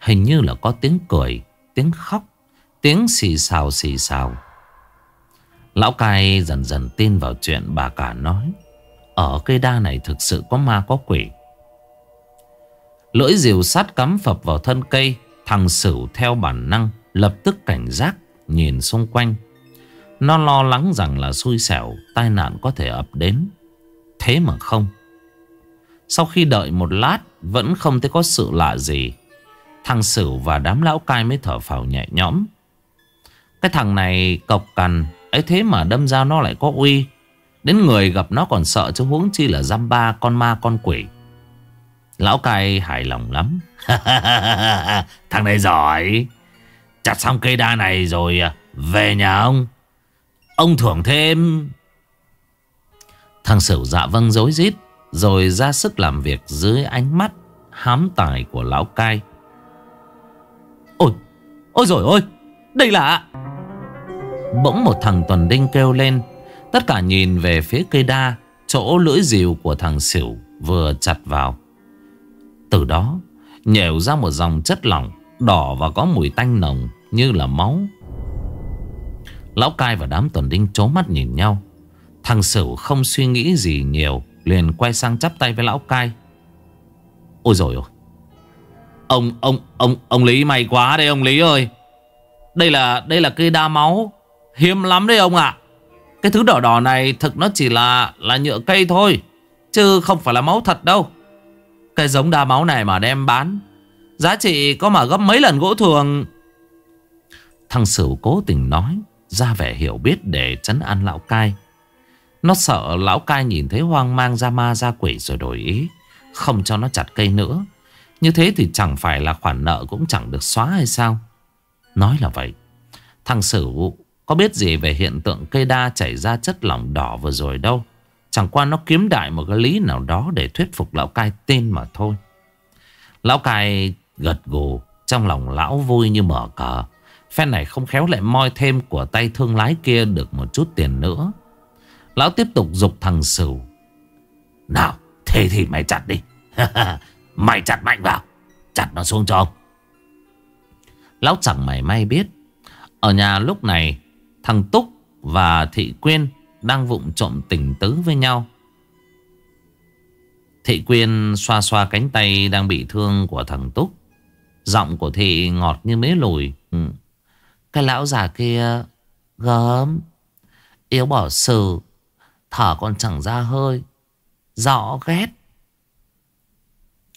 Hình như là có tiếng cười tiếng khóc, tiếng xì xào xì xào. Lão cai dần dần tin vào chuyện bà cả nói. Ở cây đa này thực sự có ma có quỷ. Lưỡi diều sắt cắm phập vào thân cây. Thằng Sửu theo bản năng lập tức cảnh giác nhìn xung quanh. Nó lo lắng rằng là xui xẻo tai nạn có thể ập đến. Thế mà không. Sau khi đợi một lát vẫn không thấy có sự lạ gì. Thằng Sửu và đám lão cai mới thở phào nhẹ nhõm. Cái thằng này cọc cằn, ấy thế mà đâm ra nó lại có uy. Đến người gặp nó còn sợ chứ huống chi là giam ba con ma con quỷ. Lão cai hài lòng lắm. [LAUGHS] thằng này giỏi. Chặt xong cây đa này rồi à, về nhà ông. Ông thưởng thêm. Thằng Sửu dạ vâng dối rít Rồi ra sức làm việc dưới ánh mắt hám tài của lão cai. Ôi, ôi rồi ôi, đây là... Bỗng một thằng tuần đinh kêu lên. Tất cả nhìn về phía cây đa, chỗ lưỡi rìu của thằng xỉu vừa chặt vào. Từ đó, nhèo ra một dòng chất lỏng, đỏ và có mùi tanh nồng, như là máu Lão cai và đám tuần đinh chố mắt nhìn nhau Thằng Sửu không suy nghĩ gì nhiều Liền quay sang chắp tay với lão cai Ôi rồi ôi Ông, ông, ông, ông Lý may quá đây ông Lý ơi. Đây là, đây là cây đa máu. Hiếm lắm đấy ông ạ. Cái thứ đỏ đỏ này thực nó chỉ là, là nhựa cây thôi Chứ không phải là máu thật đâu. Cái giống đa máu này mà đem bán Giá trị có mà gấp mấy lần gỗ thường. Thằng Sửu cố tình nói Ra vẻ hiểu biết để chấn an lão cai. Nó sợ lão cai nhìn thấy hoang mang ra ma ra quỷ rồi đổi ý Không cho nó chặt cây nữa. Như thế thì chẳng phải là khoản nợ cũng chẳng được xóa hay sao? Nói là vậy. Thằng Sửu có biết gì về hiện tượng cây đa chảy ra chất lỏng đỏ vừa rồi đâu? Chẳng qua nó kiếm đại một cái lý nào đó để thuyết phục lão cai tin mà thôi. Lão cai gật gù, Trong lòng lão vui như mở cờ. Phen này không khéo lại moi thêm của tay thương lái kia được một chút tiền nữa. Lão tiếp tục dục thằng Sửu Nào, thế thì mày chặt đi. [LAUGHS] Mày chặt mạnh vào. Chặt nó xuống cho ông. Lão chẳng mày may biết, Ở nhà lúc này, Thằng Túc và Thị Quyên Đang vụng trộm tình tứ với nhau. Thị Quyên xoa xoa cánh tay Đang bị thương của thằng Túc. Giọng của Thị ngọt như mế lùi. Ừ. Cái lão già kia Gớm, Yếu bỏ sự, Thở còn chẳng ra hơi, Rõ ghét.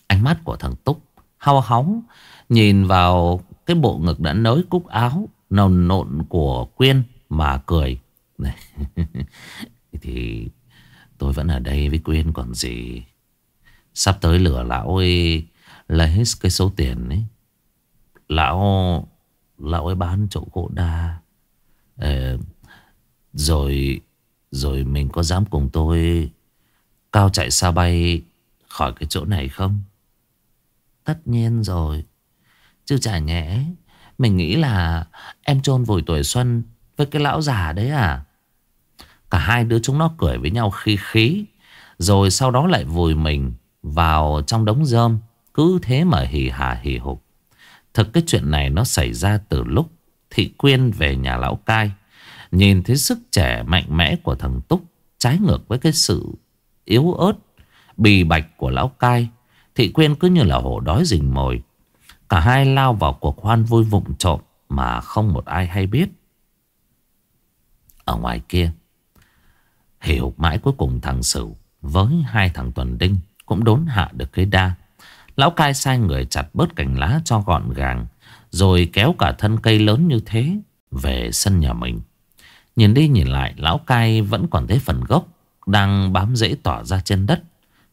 Ánh mắt của thằng Túc Hao hóng Nhìn vào cái bộ ngực đã nới cúc áo Nồng nộn của Quyên Mà cười. Này [LAUGHS] Thì tôi vẫn ở đây với Quyên còn gì. Sắp tới lửa lão ấy Lấy hết cái số tiền ấy. Lão Lão ấy bán chỗ gỗ đa. Ờ, Rồi Rồi mình có dám cùng tôi Cao chạy xa bay Khỏi cái chỗ này không? Tất nhiên rồi. Chứ chả nhẽ, Mình nghĩ là em chôn vùi tuổi xuân Với cái lão già đấy à? Cả hai đứa chúng nó cười với nhau khí khí, Rồi sau đó lại vùi mình Vào trong đống rơm, Cứ thế mà hì hà hì hục. Thực cái chuyện này nó xảy ra từ lúc Thị Quyên về nhà lão cai. Nhìn thấy sức trẻ mạnh mẽ của thằng Túc Trái ngược với cái sự yếu ớt, Bì bạch của lão cai Thị Quyên cứ như là hổ đói rình mồi. Cả hai lao vào cuộc hoan vui vụng trộm Mà không một ai hay biết. Ở ngoài kia, Hiểu mãi cuối cùng thằng Sửu Với hai thằng Tuần Đinh Cũng đốn hạ được cái đa. Lão cai sai người chặt bớt cành lá cho gọn gàng, Rồi kéo cả thân cây lớn như thế Về sân nhà mình. Nhìn đi nhìn lại, Lão cai vẫn còn thấy phần gốc Đang bám rễ tỏa ra trên đất.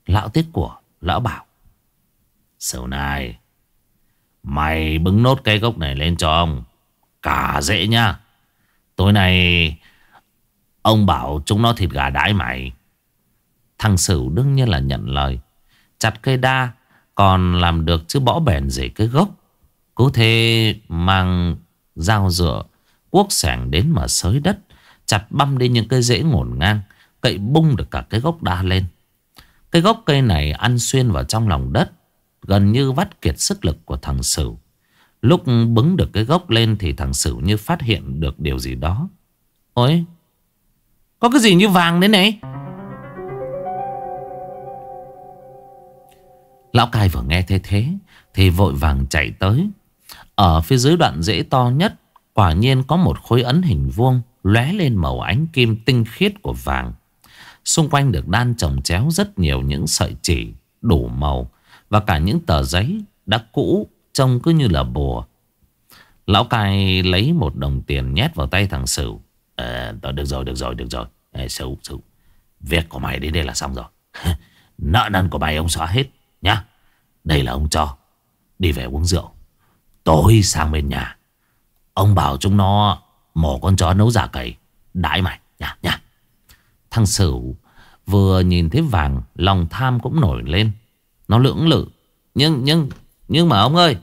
Lão tiết của Lão bảo. Sầu này Mày bứng nốt cây gốc này lên cho ông. Cả dễ nhá. Tối nay, Ông bảo chúng nó thịt gà đãi mày. Thằng Sửu đương nhiên là nhận lời. Chặt cây đa, còn làm được chứ bỏ bèn rễ cái gốc. Cứ thế mang dao dựa, Cuốc sẻng đến mà sới đất, Chặt băm đi những cây rễ ngổn ngang, Cậy bung được cả cái gốc đa lên. Cái gốc cây này ăn xuyên vào trong lòng đất Gần như vắt kiệt sức lực của thằng Sửu. Lúc bứng được cái gốc lên Thì thằng Sửu như phát hiện được điều gì đó. Ôi, Có cái gì như vàng đấy này? Lão cai vừa nghe thế thế Thì vội vàng chạy tới. Ở phía dưới đoạn rễ to nhất, Quả nhiên có một khối ấn hình vuông lóe lên màu ánh kim tinh khiết của vàng. Xung quanh được đan trồng chéo rất nhiều những sợi chỉ đủ màu và cả những tờ giấy đã cũ trông cứ như là bùa. Lão cai lấy một đồng tiền nhét vào tay thằng Sửu. À, Được rồi, được rồi, được rồi. À, Sửu, Sửu Việc của mày đến đây là xong rồi. [LAUGHS] Nợ nần của mày ông xóa hết Nhá. Đây là ông cho. Đi về uống rượu. Tối sang bên nhà. Ông bảo chúng nó Mổ con chó nấu giả cầy. Đãi mày nha nha Thằng Sửu vừa nhìn thấy vàng Lòng tham cũng nổi lên. Nó lưỡng lự. Nhưng nhưng nhưng mà ông ơi,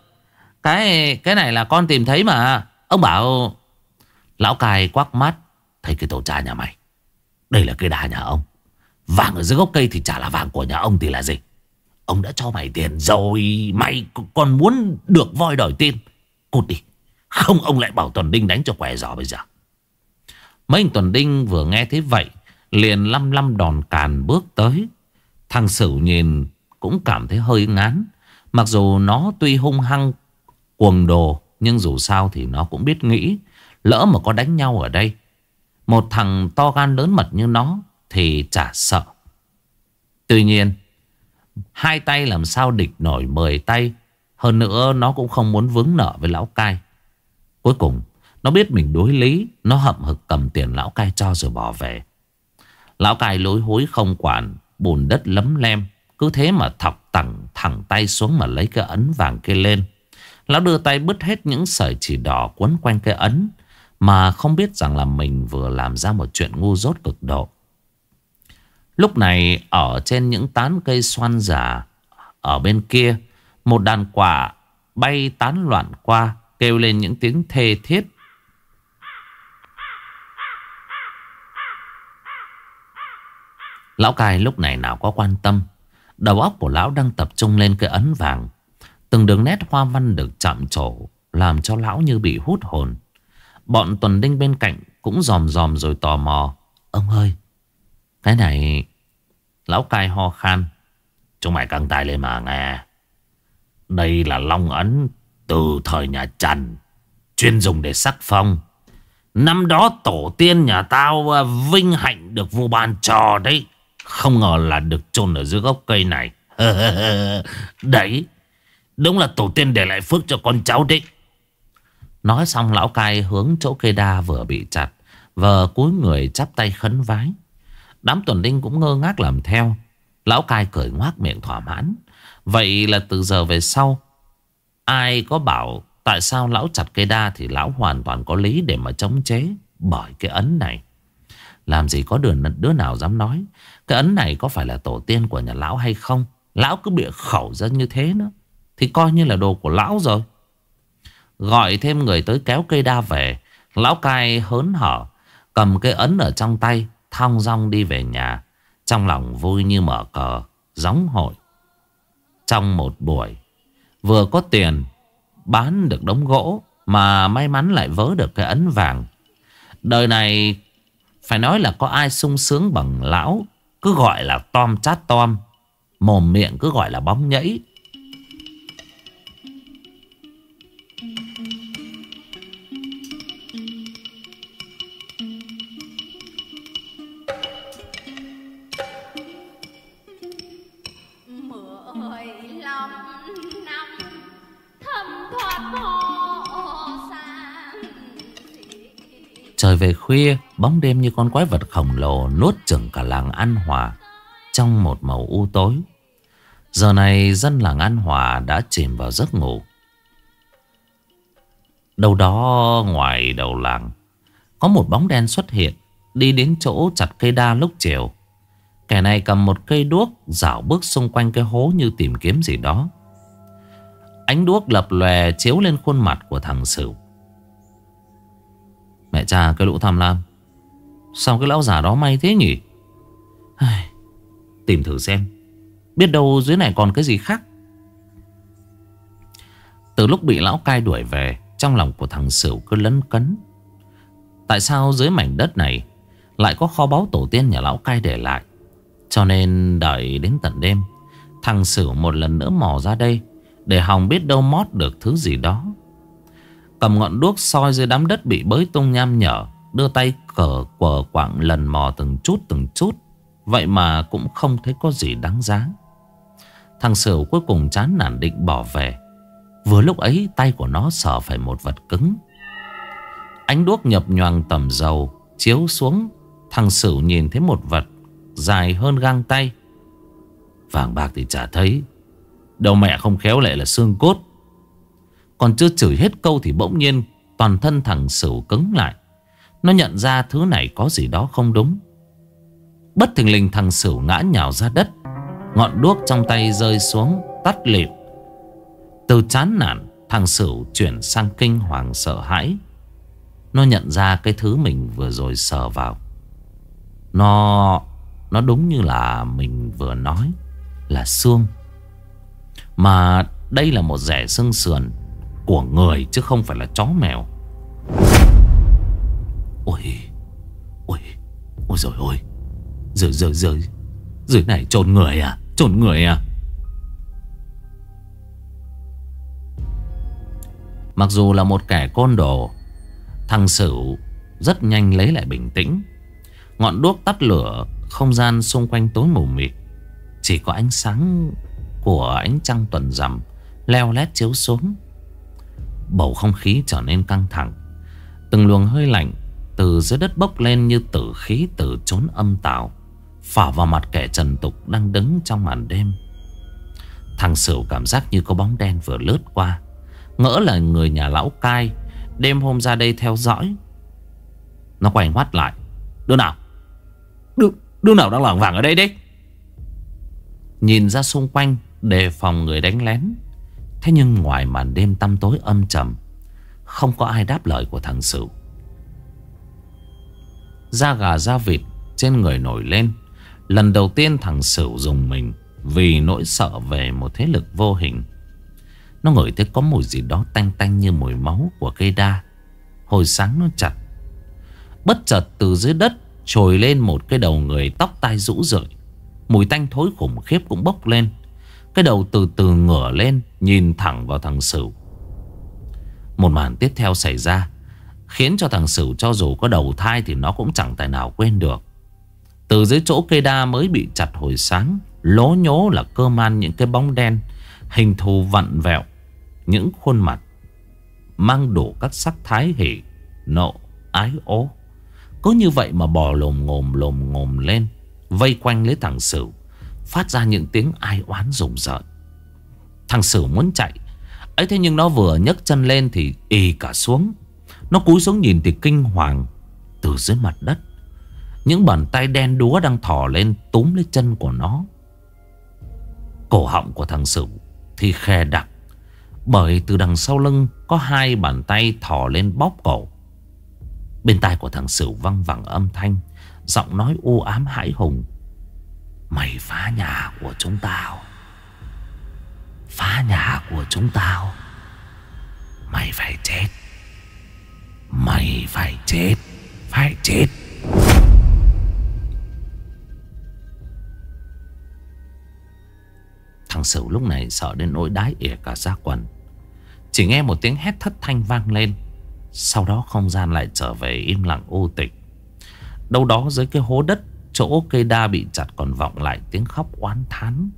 Cái cái này là con tìm thấy mà. Ông bảo, Lão cài quắc mắt, Thấy cái tổ cha nhà mày. Đây là cây đà nhà ông. Vàng ở dưới gốc cây thì chả là vàng của nhà ông thì là gì? Ông đã cho mày tiền rồi, Mày còn muốn được voi đòi tiền. Cút đi. Không, ông lại bảo Tuần Đinh đánh cho quẻ giò bây giờ. Mấy anh Tuần Đinh vừa nghe thấy vậy, Liền lăm lăm đòn càn bước tới. Thằng Sửu nhìn cũng cảm thấy hơi ngán. Mặc dù nó tuy hung hăng, cuồng đồ, Nhưng dù sao thì nó cũng biết nghĩ. Lỡ mà có đánh nhau ở đây, Một thằng to gan lớn mật như nó Thì chả sợ. Tuy nhiên, Hai tay làm sao địch nổi mười tay, Hơn nữa nó cũng không muốn vướng nợ với lão cai. Cuối cùng, Nó biết mình đối lý, Nó hậm hực cầm tiền lão cai cho rồi bỏ về. Lão cai lối hối không quản, Bùn đất lấm lem. Cứ thế mà thọc thẳng thẳng tay xuống Mà lấy cái ấn vàng kia lên. Lão đưa tay bứt hết những sợi chỉ đỏ Quấn quanh cái ấn, Mà không biết rằng là mình vừa làm ra một chuyện ngu dốt cực độ. Lúc này, ở trên những tán cây xoan giả Ở bên kia, Một đàn quả bay tán loạn qua, Kêu lên những tiếng thê thiết. Lão cai lúc này nào có quan tâm? Đầu óc của lão đang tập trung lên cái ấn vàng. Từng đường nét hoa văn được chạm trổ, Làm cho lão như bị hút hồn. Bọn tuần đinh bên cạnh Cũng dòm dòm rồi tò mò. Ông ơi, Cái này, Lão cai ho khan. Chúng mày căng tay lên mà nghe. Đây là long ấn Từ thời nhà Trần, Chuyên dùng để sắc phong. Năm đó tổ tiên nhà tao à, Vinh hạnh được vua ban trò đấy. Không ngờ là được chôn ở dưới gốc cây này. [LAUGHS] Đấy Đúng là tổ tiên để lại phước cho con cháu đấy. Nói xong lão cai hướng chỗ cây đa vừa bị chặt Vờ cúi người chắp tay khấn vái. Đám tuần đinh cũng ngơ ngác làm theo. Lão cai cười ngoác miệng thỏa mãn. Vậy là từ giờ về sau Ai có bảo Tại sao lão chặt cây đa Thì lão hoàn toàn có lý để mà chống chế Bởi cái ấn này? Làm gì có đứa, đứa nào dám nói? Cái ấn này có phải là tổ tiên của nhà lão hay không? Lão cứ bịa khẩu ra như thế nữa. Thì coi như là đồ của lão rồi. Gọi thêm người tới kéo cây đa về. Lão cai hớn hở, Cầm cái ấn ở trong tay, Thong dong đi về nhà. Trong lòng vui như mở cờ, Gióng hội. Trong một buổi, Vừa có tiền, Bán được đống gỗ, Mà may mắn lại vớ được cái ấn vàng. Đời này, Phải nói là có ai sung sướng bằng lão cứ gọi là tom chát tom Mồm miệng cứ gọi là bóng nhảy về khuya, Bóng đêm như con quái vật khổng lồ Nuốt chửng cả làng An Hòa Trong một màu u tối. Giờ này dân làng An Hòa Đã chìm vào giấc ngủ. Đâu đó ngoài đầu làng, Có một bóng đen xuất hiện, Đi đến chỗ chặt cây đa lúc chiều. Kẻ này cầm một cây đuốc, Dạo bước xung quanh cái hố như tìm kiếm gì đó. Ánh đuốc lập lòe chiếu lên khuôn mặt của thằng Sửu. Mẹ cha, cái lũ tham lam. Sao cái lão già đó may thế nhỉ? Tìm thử xem. Biết đâu dưới này còn cái gì khác. Từ lúc bị lão cai đuổi về, Trong lòng của thằng Sửu cứ lấn cấn. Tại sao dưới mảnh đất này Lại có kho báu tổ tiên nhà lão cai để lại? Cho nên đợi đến tận đêm, Thằng Sửu một lần nữa mò ra đây Để hòng biết đâu mót được thứ gì đó. Cầm ngọn đuốc soi dưới đám đất bị bới tung nham nhở, Đưa tay cờ quờ quạng lần mò từng chút từng chút. Vậy mà cũng không thấy có gì đáng giá. Thằng Sửu cuối cùng chán nản định bỏ về. Vừa lúc ấy, tay của nó sờ phải một vật cứng. Ánh đuốc nhập nhoàng tầm dầu, Chiếu xuống. Thằng Sửu nhìn thấy một vật Dài hơn gang tay. Vàng bạc thì chả thấy. Đầu mẹ không khéo lại là xương cốt còn chưa chửi hết câu thì bỗng nhiên Toàn thân thằng Sửu cứng lại. Nó nhận ra thứ này có gì đó không đúng. Bất thình lình thằng Sửu ngã nhào ra đất. Ngọn đuốc trong tay rơi xuống, Tắt lịm. Từ chán nản, Thằng Sửu chuyển sang kinh hoàng sợ hãi. Nó nhận ra cái thứ mình vừa rồi sờ vào. Nó Nó đúng như là mình vừa nói Là xương. Mà đây là một rẻ xương sườn của người chứ không phải là chó mèo. Ôi Ôi Ôi rồi ôi Dưới dưới dưới Dưới này trồn người à Trồn người à. Mặc dù là một kẻ côn đồ, Thằng Sửu rất nhanh lấy lại bình tĩnh. Ngọn đuốc tắt lửa, Không gian xung quanh tối mù mịt. Chỉ có ánh sáng của ánh trăng tuần rằm Leo lét chiếu xuống. Bầu không khí trở nên căng thẳng. Từng luồng hơi lạnh Từ dưới đất bốc lên như tử khí từ chốn âm tào Phả vào mặt kẻ trần tục đang đứng trong màn đêm. Thằng Sửu cảm giác như có bóng đen vừa lướt qua Ngỡ là người nhà lão cai Đêm hôm ra đây theo dõi. Nó quay ngoắt lại Đứa nào? Đứa, đứa nào đang lảng vảng ở đây đấy? Nhìn ra xung quanh Đề phòng người đánh lén. Thế nhưng ngoài màn đêm tăm tối âm trầm, Không có ai đáp lời của thằng Sửu. Da gà da vịt Trên người nổi lên, Lần đầu tiên thằng Sửu dùng mình Vì nỗi sợ về một thế lực vô hình. Nó ngửi thấy có mùi gì đó tanh tanh như mùi máu của cây đa. Hồi sáng nó chặt, Bất chợt từ dưới đất Trồi lên một cái đầu người tóc tai rũ rượi. Mùi tanh thối khủng khiếp cũng bốc lên. Cái đầu từ từ ngửa lên Nhìn thẳng vào thằng Sửu. Một màn tiếp theo xảy ra Khiến cho thằng Sửu cho dù có đầu thai Thì nó cũng chẳng tài nào quên được. Từ dưới chỗ cây đa mới bị chặt hồi sáng Lố nhố là cơ man những cái bóng đen Hình thù vặn vẹo Những khuôn mặt Mang đủ các sắc thái hỉ Nộ, ái ố. Cứ như vậy mà bò lồm ngồm lồm ngồm lên Vây quanh lấy thằng Sửu. Phát ra những tiếng ai oán rùng rợn. Thằng Sửu muốn chạy. Ấy thế nhưng nó vừa nhấc chân lên Thì ì cả xuống. Nó cúi xuống nhìn thì kinh hoàng Từ dưới mặt đất. Những bàn tay đen đúa đang thò lên Túm lấy chân của nó. Cổ họng của thằng Sửu Thì khe đặc, Bởi từ đằng sau lưng Có hai bàn tay thò lên bóp cổ. Bên tai của thằng Sửu văng vẳng âm thanh, Giọng nói u ám hãi hùng. Mày phá nhà của chúng tao. Phá nhà của chúng tao. Mày phải chết. Mày phải chết. Phải chết. Thằng Sửu lúc này sợ đến nỗi đái ỉa cả da quần. Chỉ nghe một tiếng hét thất thanh vang lên. Sau đó không gian lại trở về im lặng ô tịch. Đâu đó dưới cái hố đất Chỗ cây đa bị chặt còn vọng lại tiếng khóc oán thán.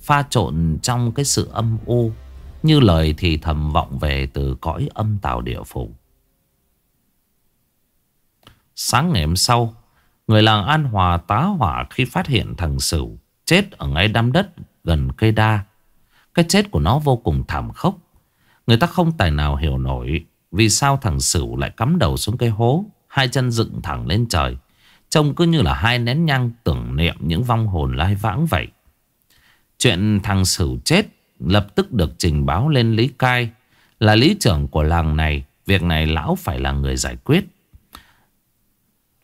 Pha trộn trong cái sự âm u, Như lời thì thầm vọng về từ cõi âm tào địa phủ. Sáng ngày hôm sau, Người làng An Hòa tá hỏa khi phát hiện thằng Sửu Chết ở ngay đám đất gần cây đa. Cái chết của nó vô cùng thảm khốc. Người ta không tài nào hiểu nổi Vì sao thằng Sửu lại cắm đầu xuống cây hố, Hai chân dựng thẳng lên trời. Trông cứ như là hai nén nhang tưởng niệm những vong hồn lai vãng vậy. Chuyện thằng Sửu chết lập tức được trình báo lên Lý Cai. Là lý trưởng của làng này, việc này lão phải là người giải quyết.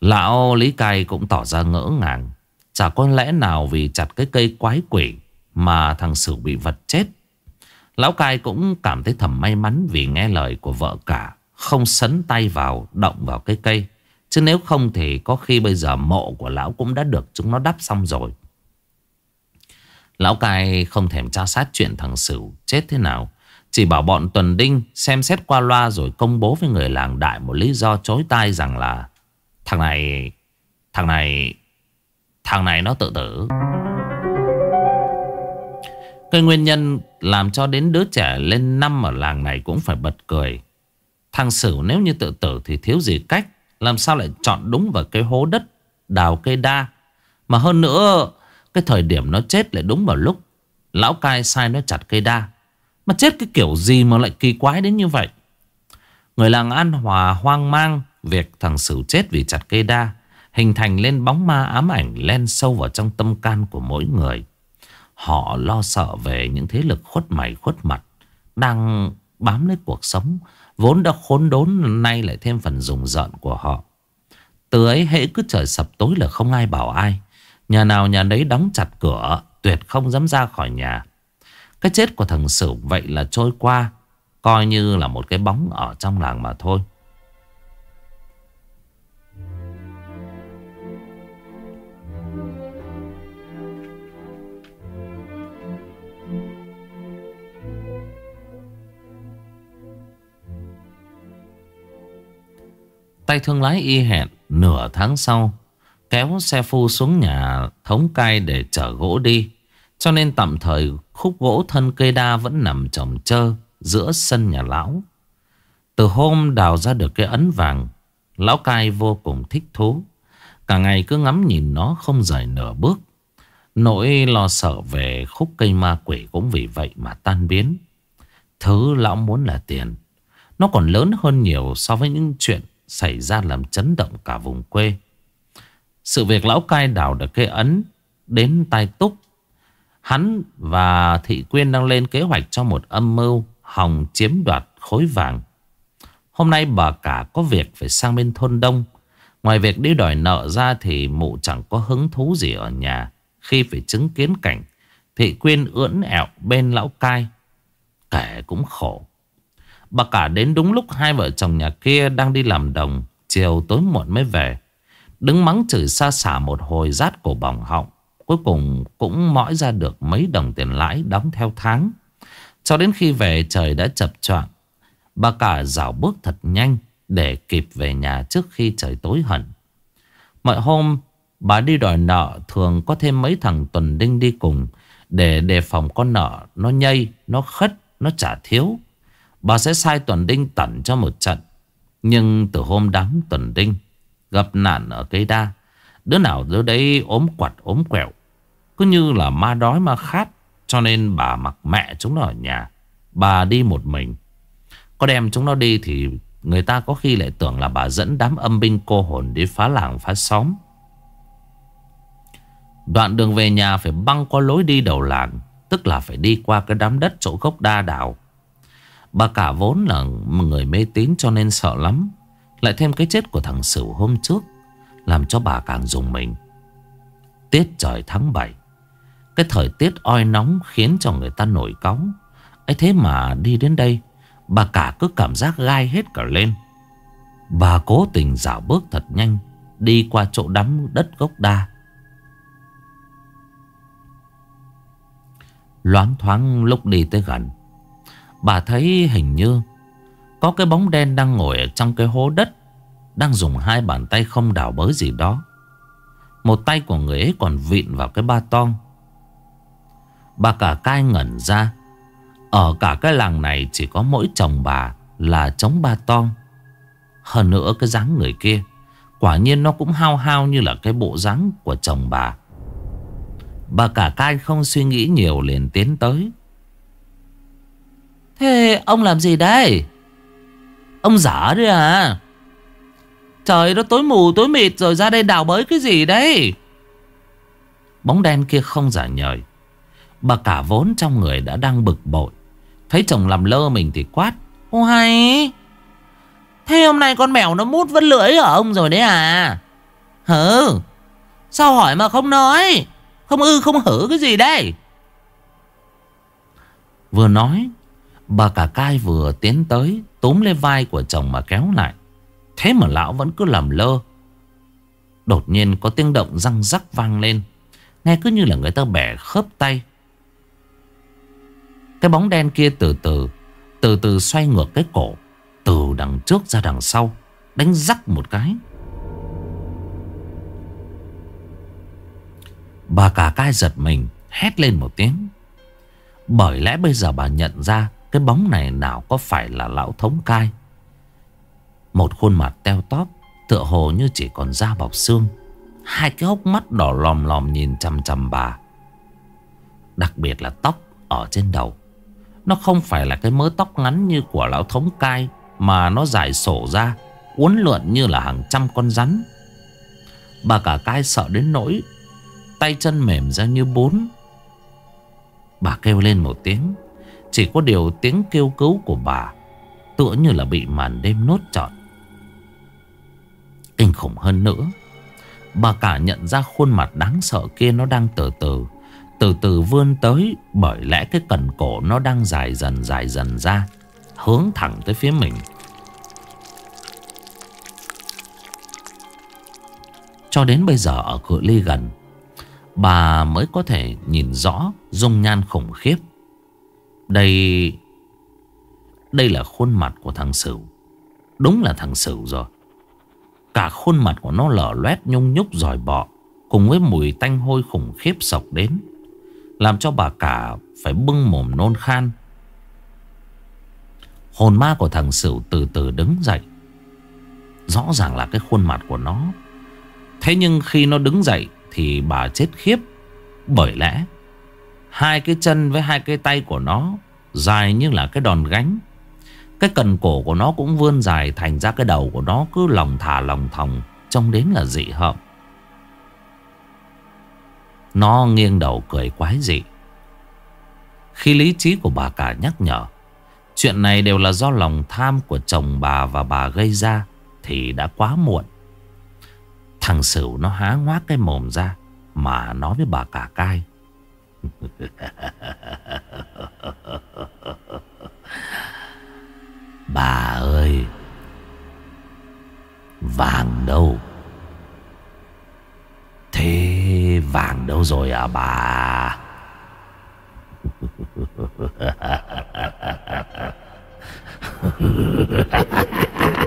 Lão Lý Cai cũng tỏ ra ngỡ ngàng. Chả có lẽ nào vì chặt cái cây quái quỷ mà thằng Sửu bị vật chết. Lão Cai cũng cảm thấy thầm may mắn vì nghe lời của vợ cả. Không sấn tay vào, động vào cái cây. Chứ nếu không thì có khi bây giờ mộ của lão cũng đã được chúng nó đắp xong rồi. Lão cai không thèm tra sát chuyện thằng Sửu chết thế nào. Chỉ bảo bọn Tuần Đinh xem xét qua loa rồi công bố với người làng đại một lý do chối tai rằng là Thằng này, thằng này, thằng này nó tự tử. Cái nguyên nhân làm cho đến đứa trẻ lên năm ở làng này cũng phải bật cười. Thằng Sửu nếu như tự tử thì thiếu gì cách. Làm sao lại chọn đúng vào cái hố đất, Đào cây đa? Mà hơn nữa, Cái thời điểm nó chết lại đúng vào lúc Lão cai sai nó chặt cây đa. Mà chết cái kiểu gì mà lại kỳ quái đến như vậy? Người làng An Hòa hoang mang, Việc thằng Sửu chết vì chặt cây đa, Hình thành lên bóng ma ám ảnh Len sâu vào trong tâm can của mỗi người. Họ lo sợ về những thế lực khuất mày khuất mặt Đang bám lấy cuộc sống Vốn đã khốn đốn, nay lại thêm phần rùng rợn của họ. Từ ấy hễ cứ trời sập tối là không ai bảo ai. Nhà nào nhà đấy đóng chặt cửa, Tuyệt không dám ra khỏi nhà. Cái chết của thằng Sửu vậy là trôi qua, Coi như là một cái bóng ở trong làng mà thôi. Tay thương lái y hẹn nửa tháng sau, Kéo xe phu xuống nhà thống cai để chở gỗ đi. Cho nên tạm thời, khúc gỗ thân cây đa vẫn nằm trồng trơ giữa sân nhà lão. Từ hôm đào ra được cái ấn vàng, Lão cai vô cùng thích thú. Cả ngày cứ ngắm nhìn nó không rời nửa bước. Nỗi lo sợ về khúc cây ma quỷ cũng vì vậy mà tan biến. Thứ lão muốn là tiền. Nó còn lớn hơn nhiều so với những chuyện xảy ra làm chấn động cả vùng quê. Sự việc lão cai đào được kê ấn đến tai túc. Hắn và Thị Quyên đang lên kế hoạch cho một âm mưu hòng chiếm đoạt khối vàng. Hôm nay bà cả có việc phải sang bên thôn đông. Ngoài việc đi đòi nợ ra thì mụ chẳng có hứng thú gì ở nhà khi phải chứng kiến cảnh, Thị Quyên ưỡn ẹo bên lão cai. Kẻ cũng khổ. Bà cả đến đúng lúc hai vợ chồng nhà kia đang đi làm đồng. Chiều tối muộn mới về. Đứng mắng chửi xa xả một hồi rát cổ bỏng họng. Cuối cùng cũng mõi ra được mấy đồng tiền lãi đóng theo tháng. Cho đến khi về trời đã chập choạng Bà cả dạo bước thật nhanh để kịp về nhà trước khi trời tối hẳn. Mọi hôm bà đi đòi nợ thường có thêm mấy thằng tuần đinh đi cùng để đề phòng con nợ nó nhây, nó khất, nó trả thiếu. Bà sẽ sai Tuần Đinh tẩn cho một trận. Nhưng từ hôm đám Tuần Đinh Gặp nạn ở cây đa, Đứa nào đứa đấy ốm quặt, ốm quẹo. Cứ như là ma đói, ma khát, Cho nên bà mặc mẹ chúng nó ở nhà. Bà đi một mình. Có đem chúng nó đi thì Người ta có khi lại tưởng là bà dẫn đám âm binh cô hồn đi phá làng, phá xóm. Đoạn đường về nhà phải băng qua lối đi đầu làng, Tức là phải đi qua cái đám đất chỗ gốc đa đảo. Bà cả vốn là một người mê tín cho nên sợ lắm. Lại thêm cái chết của thằng Sửu hôm trước, Làm cho bà càng dùng mình. Tiết trời tháng 7 Cái thời tiết oi nóng khiến cho người ta nổi cóng ấy thế mà đi đến đây, Bà cả cứ cảm giác gai hết cả lên. Bà cố tình dạo bước thật nhanh, Đi qua chỗ đắm đất gốc đa. Loáng thoáng lúc đi tới gần Bà thấy hình như Có cái bóng đen đang ngồi ở trong cái hố đất, Đang dùng hai bàn tay không đào bới gì đó. Một tay của người ấy còn vịn vào cái ba tong. Bà cả cai ngẩn ra. Ở cả cái làng này chỉ có mỗi chồng bà là chống ba tong. Hơn nữa cái dáng người kia, Quả nhiên nó cũng hao hao như là cái bộ dáng của chồng bà. Bà cả cai không suy nghĩ nhiều liền tiến tới. Thế ông làm gì đây? Ông giả đấy à? Trời, nó tối mù, tối mịt rồi, ra đây đào bới cái gì đấy? Bóng đen kia không giả nhời. Bà cả vốn trong người đã đang bực bội. Thấy chồng làm lơ mình thì quát. Ô hay! Thế hôm nay con mèo nó mút vất lưỡi ở ông rồi đấy à? Hừ! Sao hỏi mà không nói? Không ư, không hử cái gì đây? Vừa nói Bà cả cai vừa tiến tới, Túm lên vai của chồng mà kéo lại. Thế mà lão vẫn cứ làm lơ. Đột nhiên có tiếng động răng rắc vang lên. Nghe cứ như là người ta bẻ khớp tay. Cái bóng đen kia từ từ Từ từ xoay ngược cái cổ, Từ đằng trước ra đằng sau, Đánh rắc một cái. Bà cả cai giật mình, Hét lên một tiếng. Bởi lẽ bây giờ bà nhận ra cái bóng này nào có phải là lão thống cai? Một khuôn mặt teo tóp, Tựa hồ như chỉ còn da bọc xương. Hai cái hốc mắt đỏ lòm lòm nhìn chằm chằm bà. Đặc biệt là tóc ở trên đầu. Nó không phải là cái mớ tóc ngắn như của lão thống cai, Mà nó dài sổ ra, Uốn lượn như là hàng trăm con rắn. Bà cả cai sợ đến nỗi, Tay chân mềm ra như bún. Bà kêu lên một tiếng chỉ có điều tiếng kêu cứu của bà Tựa như là bị màn đêm nốt trọn. Kinh khủng hơn nữa, Bà cả nhận ra khuôn mặt đáng sợ kia nó đang từ từ Từ từ vươn tới Bởi lẽ cái cần cổ nó đang dài dần dài dần ra, Hướng thẳng tới phía mình. Cho đến bây giờ ở cự ly gần, Bà mới có thể nhìn rõ dung nhan khủng khiếp. Đây Đây là khuôn mặt của thằng Sửu. Đúng là thằng Sửu rồi. Cả khuôn mặt của nó lở loét nhung nhúc dòi bọ, Cùng với mùi tanh hôi khủng khiếp sọc đến, Làm cho bà cả phải bưng mồm nôn khan. Hồn ma của thằng Sửu từ từ đứng dậy. Rõ ràng là cái khuôn mặt của nó. Thế nhưng khi nó đứng dậy Thì bà chết khiếp, Bởi lẽ Hai cái chân với hai cái tay của nó Dài như là cái đòn gánh. Cái cần cổ của nó cũng vươn dài Thành ra cái đầu của nó cứ lòng thả lòng thòng Trông đến là dị hợm. Nó nghiêng đầu cười quái dị. Khi lý trí của bà cả nhắc nhở, Chuyện này đều là do lòng tham của chồng bà và bà gây ra Thì đã quá muộn. Thằng Sửu nó há ngoác cái mồm ra Mà nói với bà cả cai. [LAUGHS] Bà ơi Vàng đâu? Thế vàng đâu rồi à bà? [LAUGHS]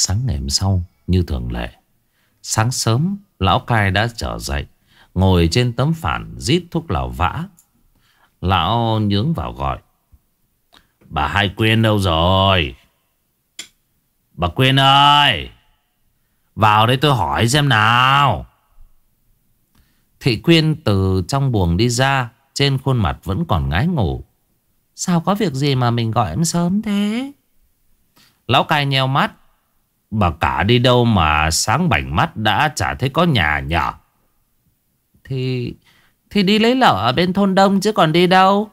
Sáng ngày hôm sau, như thường lệ. Sáng sớm, Lão cai đã trở dậy, Ngồi trên tấm phản rít thuốc lào vã. Lão nhướng vào gọi, Bà Hai Quyên đâu rồi? Bà Quyên ơi, Vào đây tôi hỏi xem nào. Thị Quyên từ trong buồng đi ra, Trên khuôn mặt vẫn còn ngái ngủ. Sao có việc gì mà mình gọi em sớm thế? Lão cai nheo mắt Bà cả đi đâu mà sáng bảnh mắt đã chả thấy có nhà nhở? Thì Thì đi lấy lợ ở bên thôn đông chứ còn đi đâu?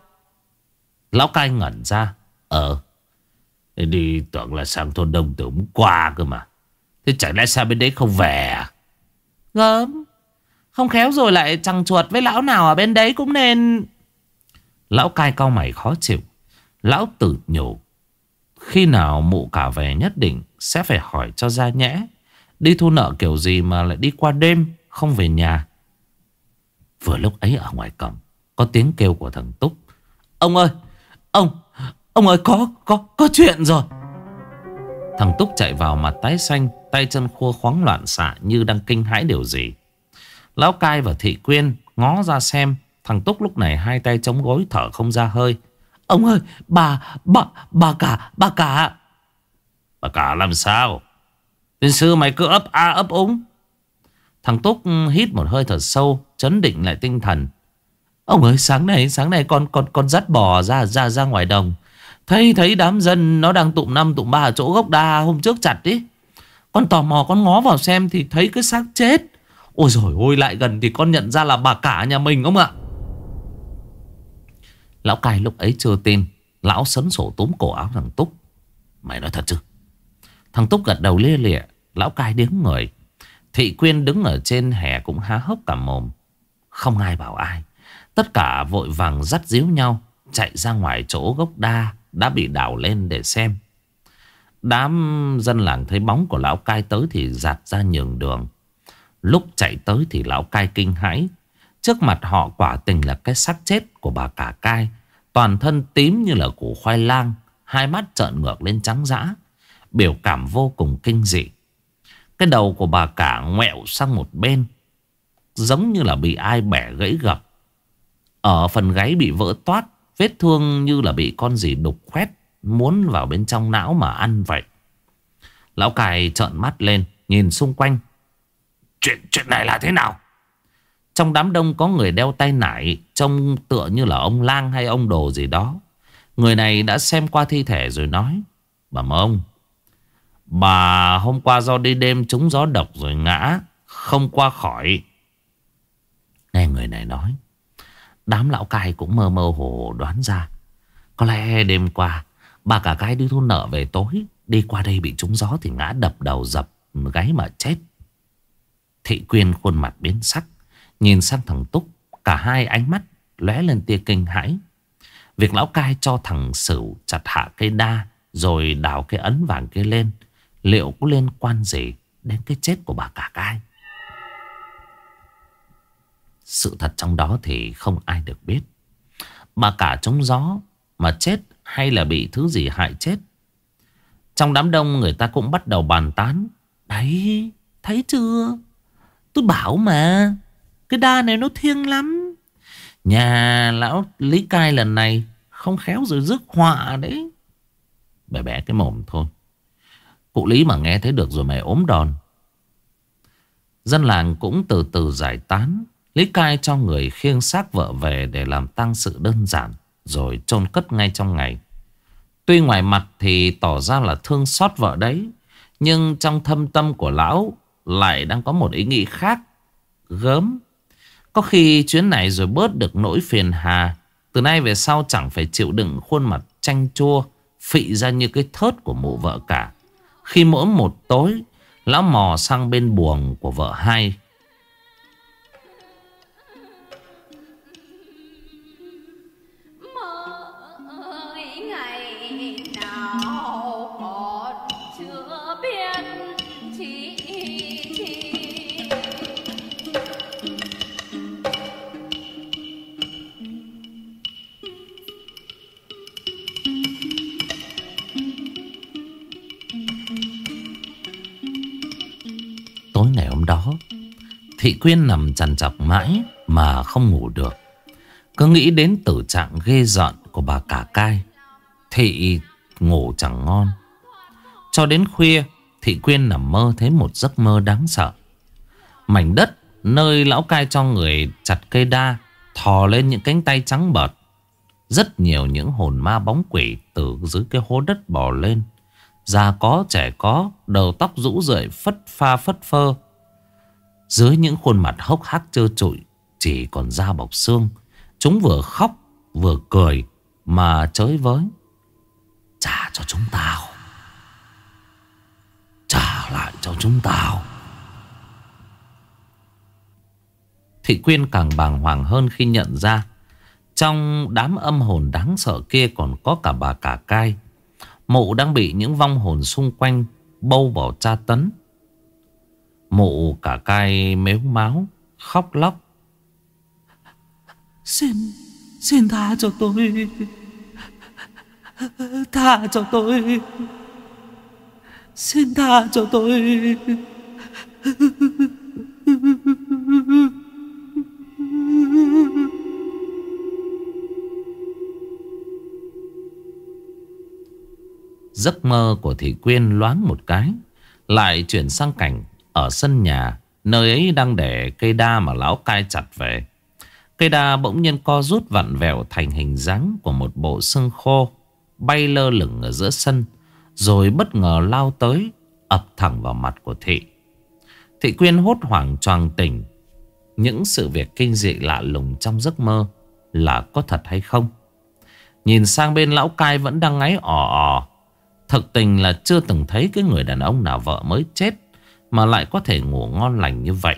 Lão cai ngẩn ra. Ờ Đi tưởng là sang thôn đông từ hôm qua cơ mà. Thế chẳng lẽ sao bên đấy không về à? Gớm, Không khéo rồi lại chẳng chuột với lão nào ở bên đấy cũng nên. Lão cai cau mày khó chịu. Lão tự nhủ, Khi nào mụ cả về nhất định sẽ phải hỏi cho ra nhẽ. Đi thu nợ kiểu gì mà lại đi qua đêm, Không về nhà? Vừa lúc ấy ở ngoài cổng, Có tiếng kêu của thằng Túc. Ông ơi, Ông Ông ơi, có có có chuyện rồi. Thằng Túc chạy vào mặt tái xanh, Tay chân khua khoáng loạn xạ Như đang kinh hãi điều gì. Lão cai và thị quyên ngó ra xem, Thằng Túc lúc này hai tay chống gối thở không ra hơi. Ông ơi, bà Bà bà cả bà cả Bà cả làm sao? Tiên sư mày cứ ấp a ấp úng. Thằng Túc hít một hơi thở sâu, Chấn định lại tinh thần. Ông ơi, sáng nay sáng nay con con con dắt bò ra ra ra ngoài đồng. Thấy thấy đám dân nó đang tụm năm, tụm ba ở chỗ gốc đa hôm trước chặt ý. Con tò mò, con ngó vào xem thì thấy cái xác chết. Ôi rồi ôi lại gần thì con nhận ra là bà cả nhà mình không ạ. Lão cai lúc ấy chưa tin, Lão sấn sổ túm cổ áo thằng Túc. Mày nói thật chứ? Thằng Túc gật đầu lia lịa, Lão cai điếng người. Thị Quyên đứng ở trên hè cũng há hốc cả mồm. Không ai bảo ai. Tất cả vội vàng dắt díu nhau, Chạy ra ngoài chỗ gốc đa Đã bị đào lên để xem. Đám dân làng thấy bóng của lão cai tới Thì giạt ra nhường đường. Lúc chạy tới thì lão cai kinh hãi. Trước mặt họ quả tình là cái xác chết của bà cả cai. Toàn thân tím như là củ khoai lang, Hai mắt trợn ngược lên trắng dã. Biểu cảm vô cùng kinh dị. Cái đầu của bà cả ngoẹo sang một bên, Giống như là bị ai bẻ gãy gập. Ở phần gáy bị vỡ toát, Vết thương như là bị con gì đục khoét, Muốn vào bên trong não mà ăn vậy. Lão cài trợn mắt lên, Nhìn xung quanh. Chuyện chuyện này là thế nào? Trong đám đông có người đeo tay nải, Trông tựa như là ông lang hay ông đồ gì đó. Người này đã xem qua thi thể rồi nói, Bà mông Bà hôm qua do đi đêm trúng gió độc rồi ngã, Không qua khỏi. Nghe người này nói, Đám lão cai cũng mơ mơ hồ hồ đoán ra. Có lẽ đêm qua, Bà cả cái đi thu nợ về tối, Đi qua đây bị trúng gió thì ngã đập đầu dập, Gáy mà chết. Thị quyên khuôn mặt biến sắc, Nhìn sang thằng Túc, Cả hai ánh mắt lóe lên tia kinh hãi. Việc lão cai cho thằng Sửu chặt hạ cây đa, Rồi đào cái ấn vàng kia lên Liệu có liên quan gì Đến cái chết của bà cả cai Sự thật trong đó thì không ai được biết. Bà cả trúng gió Mà chết hay là bị thứ gì hại chết? Trong đám đông người ta cũng bắt đầu bàn tán. Đấy, thấy chưa? Tôi bảo mà, Cái đa này nó thiêng lắm. Nhà lão Lý Cai lần này Không khéo rồi rước họa đấy. Bẻ bẻ cái mồm thôi. Cụ Lý mà nghe thấy được rồi mày ốm đòn. Dân làng cũng từ từ giải tán. Lý Cai cho người khiêng xác vợ về Để làm tăng sự đơn giản, Rồi chôn cất ngay trong ngày. Tuy ngoài mặt thì tỏ ra là thương xót vợ đấy, Nhưng trong thâm tâm của lão Lại đang có một ý nghĩ khác, Gớm. Có khi chuyến này rồi bớt được nỗi phiền hà, Từ nay về sau chẳng phải chịu đựng khuôn mặt chanh chua, Phị ra như cái thớt của mụ vợ cả. Khi mỗi một tối Lão mò sang bên buồng của vợ hai. Thị Quyên nằm chằn chọc mãi mà không ngủ được. Cứ nghĩ đến tử trạng ghê giận của bà cả cai. Thị ngủ chẳng ngon. Cho đến khuya, Thị Quyên nằm mơ thấy một giấc mơ đáng sợ. Mảnh đất nơi lão cai cho người chặt cây đa thò lên những cánh tay trắng bợt. Rất nhiều những hồn ma bóng quỷ từ dưới cái hố đất bò lên. Già có trẻ có, đầu tóc rũ rượi phất pha phất phơ. Dưới những khuôn mặt hốc hác trơ trụi, Chỉ còn da bọc xương, Chúng vừa khóc, vừa cười Mà chới với, Trả cho chúng tao. Trả lại cho chúng tao. Thị Quyên càng bàng hoàng hơn khi nhận ra Trong đám âm hồn đáng sợ kia còn có cả bà cả cai, Mụ đang bị những vong hồn xung quanh Bâu bỏ tra tấn. Mụ cả cai mếu máu Khóc lóc. Xin Xin tha cho tôi. Tha cho tôi. Xin tha cho tôi. Giấc mơ của Thị Quyên loáng một cái Lại chuyển sang cảnh ở sân nhà, Nơi ấy đang để cây đa mà lão cai chặt về. Cây đa bỗng nhiên co rút vặn vẹo thành hình dáng của một bộ xương khô, Bay lơ lửng ở giữa sân, Rồi bất ngờ lao tới, ập thẳng vào mặt của Thị. Thị Quyên hốt hoảng choàng tỉnh, Những sự việc kinh dị lạ lùng trong giấc mơ Là có thật hay không? Nhìn sang bên lão cai vẫn đang ngáy ò ò, Thực tình là chưa từng thấy cái người đàn ông nào vợ mới chết mà lại có thể ngủ ngon lành như vậy.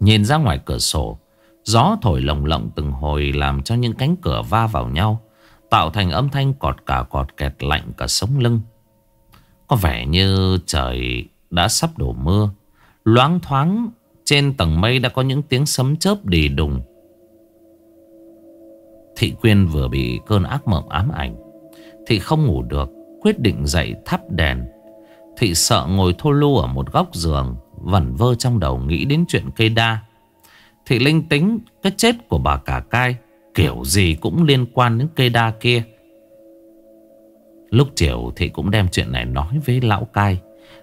Nhìn ra ngoài cửa sổ, Gió thổi lồng lộng từng hồi Làm cho những cánh cửa va vào nhau, Tạo thành âm thanh cọt cả cọt kẹt lạnh cả sống lưng. Có vẻ như trời đã sắp đổ mưa, Loáng thoáng Trên tầng mây đã có những tiếng sấm chớp đì đùng. Thị Quyên vừa bị cơn ác mộng ám ảnh Thị không ngủ được, Quyết định dậy thắp đèn. Thị sợ ngồi thô lu ở một góc giường, Vẩn vơ trong đầu nghĩ đến chuyện cây đa. Thị linh tính Cái chết của bà cả cai, Kiểu gì cũng liên quan đến cây đa kia. Lúc chiều, Thị cũng đem chuyện này nói với lão cai.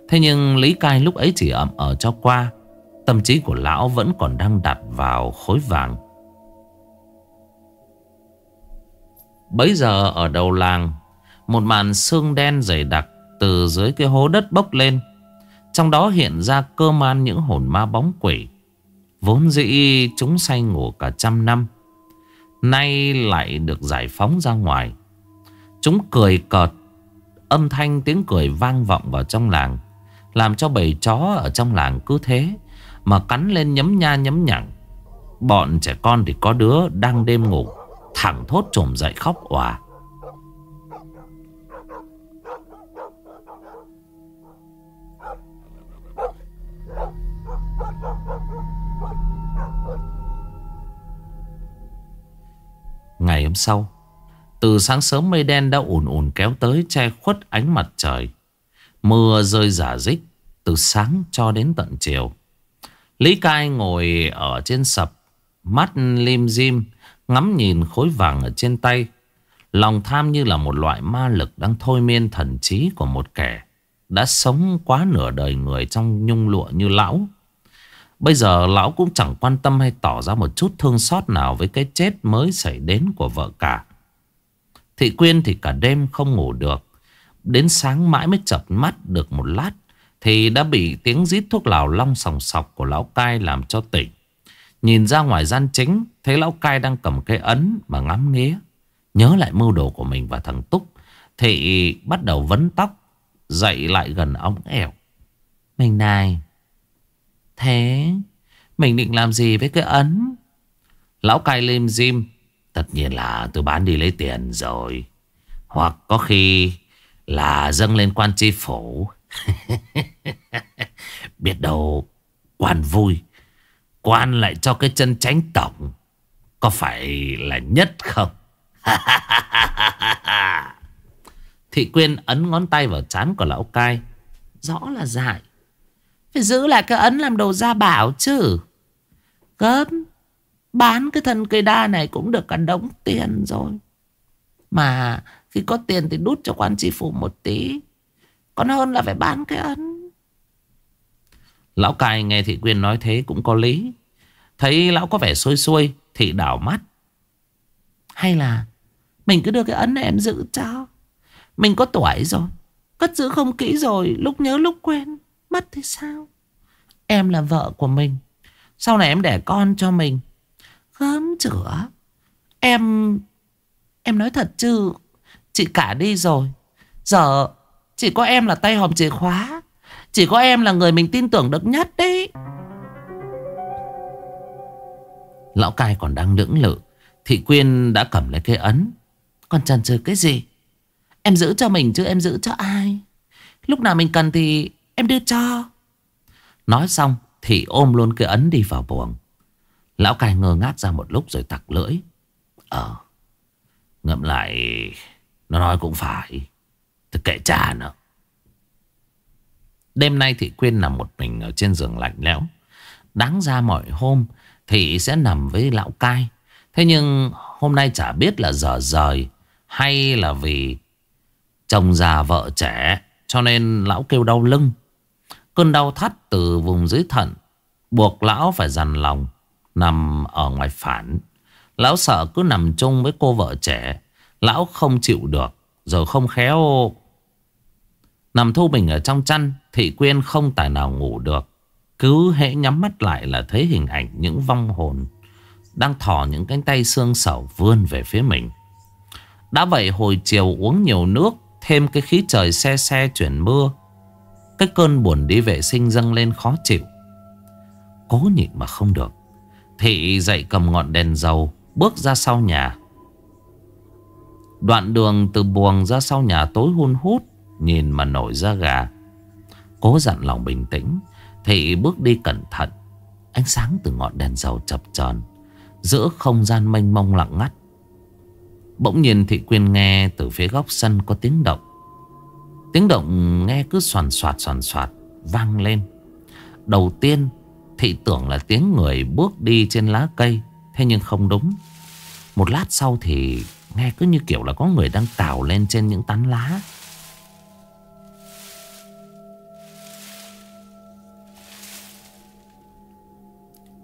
Thế nhưng Lý cai lúc ấy chỉ ậm ở cho qua, Tâm trí của lão vẫn còn đang đặt vào khối vàng. Bấy giờ ở đầu làng, Một màn sương đen dày đặc từ dưới cái hố đất bốc lên. Trong đó hiện ra cơ man những hồn ma bóng quỷ. Vốn dĩ chúng say ngủ cả trăm năm, Nay lại được giải phóng ra ngoài. Chúng cười cợt, Âm thanh tiếng cười vang vọng vào trong làng, Làm cho bầy chó ở trong làng cứ thế Mà cắn lên nhấm nha nhấm nhẳng Bọn trẻ con thì có đứa đang đêm ngủ, Thẳng thốt trồm dậy khóc òa. Ngày hôm sau. Từ sáng sớm mây đen đã ùn ùn kéo tới Che khuất ánh mặt trời. Mưa rơi giả dích Từ sáng cho đến tận chiều. Lý Cai ngồi ở trên sập, Mắt lim dim, Ngắm nhìn khối vàng ở trên tay. Lòng tham như là một loại ma lực Đang thôi miên thần trí của một kẻ Đã sống quá nửa đời người Trong nhung lụa như lão. Bây giờ lão cũng chẳng quan tâm hay tỏ ra một chút thương xót nào với cái chết mới xảy đến của vợ cả. Thị Quyên thì cả đêm không ngủ được. Đến sáng mãi mới chập mắt được một lát. Thì đã bị tiếng rít thuốc lào long sòng sọc của lão cai làm cho tỉnh. Nhìn ra ngoài gian chính, Thấy lão cai đang cầm cây ấn mà ngắm nghía Nhớ lại mưu đồ của mình và thằng Túc, Thị bắt đầu vấn tóc, Dậy lại gần ống ẻo Mình này Thế? Mình định làm gì với cái ấn? Lão cai lim dim. Tất nhiên là tôi bán đi lấy tiền rồi. Hoặc có khi Là dâng lên quan tri phủ. [LAUGHS] Biết đâu, Quan vui. Quan lại cho cái chân tránh tổng. Có phải là nhất không? [LAUGHS] Thị Quyên ấn ngón tay vào chán của lão cai. Rõ là dại. Phải giữ lại cái ấn làm đồ gia bảo chứ. Gớm, Bán cái thân cây đa này cũng được cả đống tiền rồi. Mà khi có tiền thì đút cho quan tri phủ một tí. Còn hơn là phải bán cái ấn. Lão cai nghe thị quyên nói thế cũng có lý. Thấy lão có vẻ xôi xuôi Thị đảo mắt. Hay là Mình cứ đưa cái ấn này em giữ cho. Mình có tuổi rồi, Cất giữ không kỹ rồi, Lúc nhớ lúc quên. Mất thì sao? Em là vợ của mình. Sau này em đẻ con cho mình. Gớm chữa. Em Em nói thật chứ, Chị cả đi rồi. Giờ chỉ có em là tay hòm chìa khóa. Chỉ có em là người mình tin tưởng được nhất đấy. Lão cai còn đang lưỡng lự. Thị Quyên đã cầm lấy cái ấn. Còn chần chừ cái gì? Em giữ cho mình chứ em giữ cho ai? Lúc nào mình cần thì em đưa cho. Nói xong Thị ôm luôn cái ấn đi vào buồng. Lão cai ngơ ngác ra một lúc rồi tặc lưỡi. Ờ Ngậm lại, Nó nói cũng phải. Thì kệ cha nữa. Đêm nay Thị Quyên nằm một mình ở trên giường lạnh lẽo. Đáng ra mọi hôm Thị sẽ nằm với lão cai. Thế nhưng hôm nay chả biết là giờ rời Hay là vì Chồng già vợ trẻ, Cho nên lão kêu đau lưng. Cơn đau thắt từ vùng dưới thận, Buộc lão phải dằn lòng, Nằm ở ngoài phản. Lão sợ cứ nằm chung với cô vợ trẻ, Lão không chịu được, Rồi không khéo. Nằm thu mình ở trong chăn, Thị Quyên không tài nào ngủ được. Cứ hễ nhắm mắt lại là thấy hình ảnh những vong hồn Đang thò những cánh tay xương sầu vươn về phía mình. Đã vậy hồi chiều uống nhiều nước, Thêm cái khí trời xe xe chuyển mưa cái cơn buồn đi vệ sinh dâng lên khó chịu. Cố nhịn mà không được. Thị dậy cầm ngọn đèn dầu, Bước ra sau nhà. Đoạn đường từ buồng ra sau nhà tối hun hút, Nhìn mà nổi da gà. Cố dặn lòng bình tĩnh, Thị bước đi cẩn thận. Ánh sáng từ ngọn đèn dầu chập tròn Giữa không gian mênh mông lặng ngắt. Bỗng nhiên Thị Quyên nghe từ phía góc sân có tiếng động. Tiếng động nghe cứ soàn soạt soàn soạt, vang lên. Đầu tiên, Thị tưởng là tiếng người bước đi trên lá cây, Thế nhưng không đúng. Một lát sau thì nghe cứ như kiểu là có người đang cào lên trên những tán lá.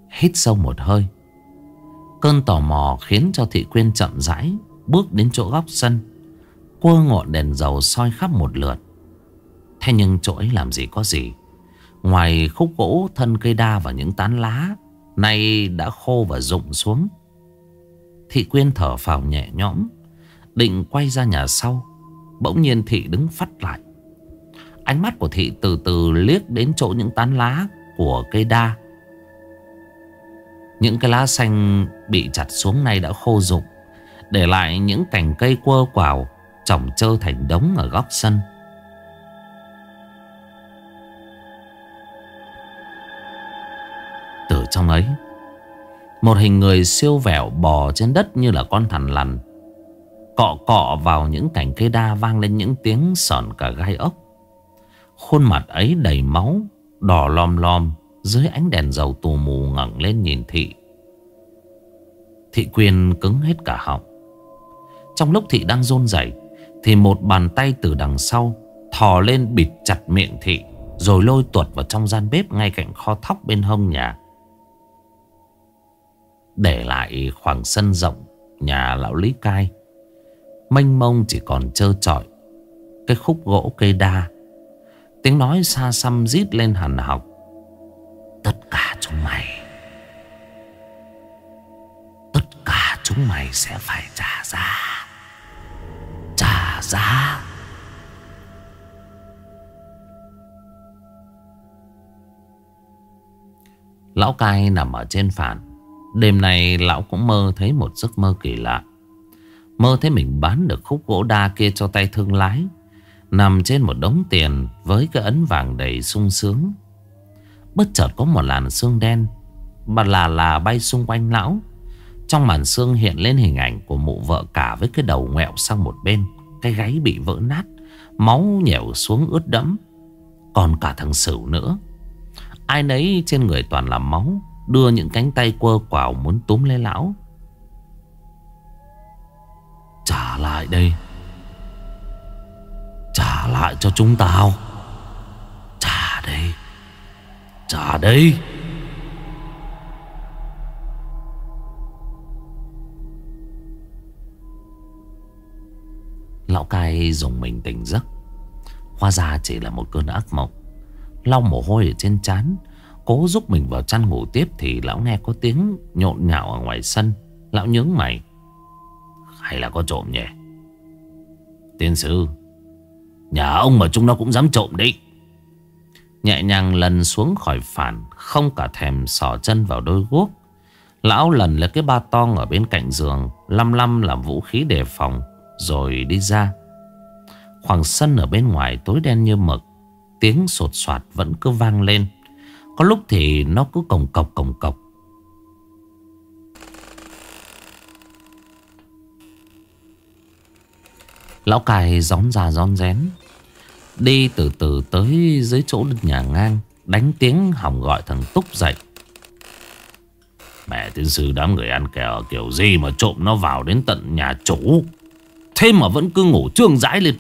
Hít sâu một hơi, Cơn tò mò khiến cho Thị Quyên chậm rãi Bước đến chỗ góc sân. Quơ ngọn đèn dầu soi khắp một lượt. Thế nhưng chỗ ấy làm gì có gì. Ngoài khúc gỗ, thân cây đa và những tán lá, Nay đã khô và rụng xuống. Thị Quyên thở phào nhẹ nhõm, Định quay ra nhà sau. Bỗng nhiên Thị đứng phát lại. Ánh mắt của Thị từ từ liếc đến chỗ những tán lá của cây đa. Những cái lá xanh bị chặt xuống nay đã khô rụng, Để lại những cành cây quơ quào. Trồng trơ thành đống ở góc sân. Từ trong ấy, Một hình người siêu vẹo bò trên đất như là con thằn lằn. Cọ cọ vào những cành cây đa vang lên những tiếng sờn cả gai ốc. Khuôn mặt ấy đầy máu, Đỏ lom lom, Dưới ánh đèn dầu tù mù ngẩng lên nhìn thị. Thị Quyên cứng hết cả họng. Trong lúc thị đang rôn rẩy thì một bàn tay từ đằng sau Thò lên bịt chặt miệng thị, Rồi lôi tuột vào trong gian bếp Ngay cạnh kho thóc bên hông nhà. Để lại khoảng sân rộng, Nhà lão Lý Cai. Mênh mông chỉ còn trơ trọi Cái khúc gỗ cây đa. Tiếng nói xa xăm rít lên hàn học. Tất cả chúng mày, Tất cả chúng mày sẽ phải trả giá. Giá Lão cai nằm ở trên phản. Đêm nay lão cũng mơ thấy một giấc mơ kỳ lạ. Mơ thấy mình bán được khúc gỗ đa kia cho tay thương lái. Nằm trên một đống tiền Với cái ấn vàng đầy sung sướng. Bất chợt có một làn sương đen, bà là là bay xung quanh lão. Trong màn sương hiện lên hình ảnh Của mụ vợ cả với cái đầu ngoẹo sang một bên. Cái gáy bị vỡ nát, Máu nhẻo xuống ướt đẫm. Còn cả thằng Sửu nữa. Ai nấy trên người toàn là máu, Đưa những cánh tay quơ quào muốn túm lấy lão. Trả lại đây. Trả lại cho chúng tao. Trả đây. Trả đây. Lão cai dùng mình tỉnh giấc. Hóa ra chỉ là một cơn ác mộng. Lau mồ hôi ở trên chán, Cố giúp mình vào chăn ngủ tiếp Thì lão nghe có tiếng nhộn nhạo ở ngoài sân. Lão nhướng mày. Hay là có trộm nhỉ? Tiên sư Nhà ông mà chúng nó cũng dám trộm đi. Nhẹ nhàng lần xuống khỏi phản Không cả thèm sỏ chân vào đôi guốc. Lão lần lấy cái ba tong ở bên cạnh giường Lăm lăm làm vũ khí đề phòng. Rồi đi ra. Khoảng sân ở bên ngoài tối đen như mực, Tiếng sột soạt vẫn cứ vang lên. Có lúc thì nó cứ cồng cọc cồng cọc. Lão cài gión ra gión rén, Đi từ từ tới dưới chỗ nhà ngang, Đánh tiếng hỏng gọi thằng Túc dậy. Mẹ tiên sư, đám người ăn kẹo kiểu gì mà trộm nó vào đến tận nhà chủ? Thế mà vẫn cứ ngủ trương rãi lên.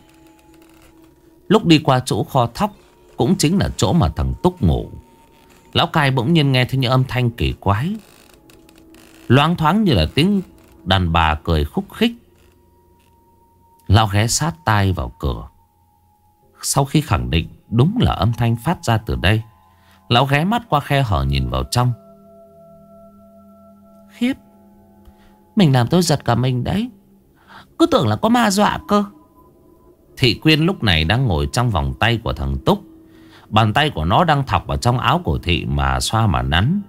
Lúc đi qua chỗ kho thóc, Cũng chính là chỗ mà thằng Túc ngủ. Lão cai bỗng nhiên nghe thấy những âm thanh kỳ quái. Loáng thoáng như là tiếng đàn bà cười khúc khích. Lão ghé sát tai vào cửa. Sau khi khẳng định đúng là âm thanh phát ra từ đây, Lão ghé mắt qua khe hở nhìn vào trong. Khiếp, Mình làm tôi giật cả mình đấy. Cứ tưởng là có ma dọa cơ. Thị Quyên lúc này đang ngồi trong vòng tay của thằng Túc. Bàn tay của nó đang thọc vào trong áo của Thị mà xoa mà nắn.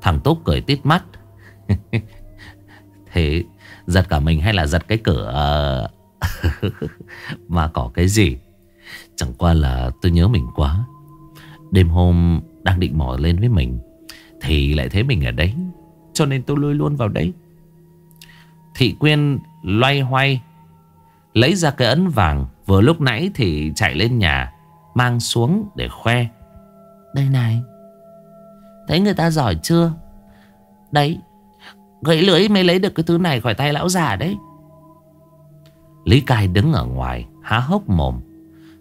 Thằng Túc cười tít mắt. [LAUGHS] Thế Giật cả mình hay là giật cái cửa ờ, [LAUGHS] Mà có cái gì? Chẳng qua là tôi nhớ mình quá. Đêm hôm đang định mò lên với mình, Thì lại thấy mình ở đấy, Cho nên tôi lui luôn vào đấy. Thị Quyên loay hoay Lấy ra cái ấn vàng Vừa lúc nãy thì chạy lên nhà Mang xuống để khoe. Đây này Thấy người ta giỏi chưa? Đấy Gãy lưỡi mới lấy được cái thứ này khỏi tay lão già đấy. Lý Cai đứng ở ngoài Há hốc mồm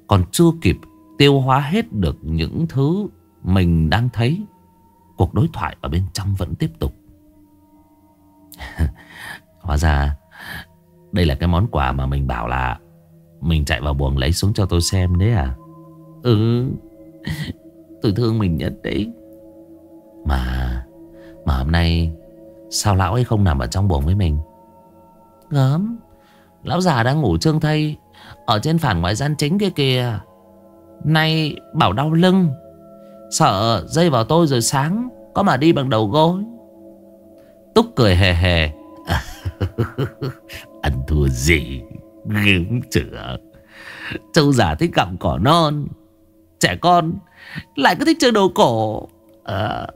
Còn chưa kịp tiêu hóa hết được những thứ Mình đang thấy Cuộc đối thoại ở bên trong vẫn tiếp tục [LAUGHS] Hóa ra, Đây là cái món quà mà mình bảo là Mình chạy vào buồng lấy xuống cho tôi xem đấy à? Ừ Tôi thương mình nhất đấy. Mà Mà hôm nay, Sao lão ấy không nằm ở trong buồng với mình? Gớm, Lão già đang ngủ trương thay Ở trên phản ngoại gian chính kia kìa. Nay bảo đau lưng, Sợ dây vào tôi rồi sáng, Có mà đi bằng đầu gối. Túc cười hề hề. [LAUGHS] Ăn thua gì Ghiếm chữa Châu già thích gặm cỏ non Trẻ con Lại cứ thích chơi đồ cổ. À,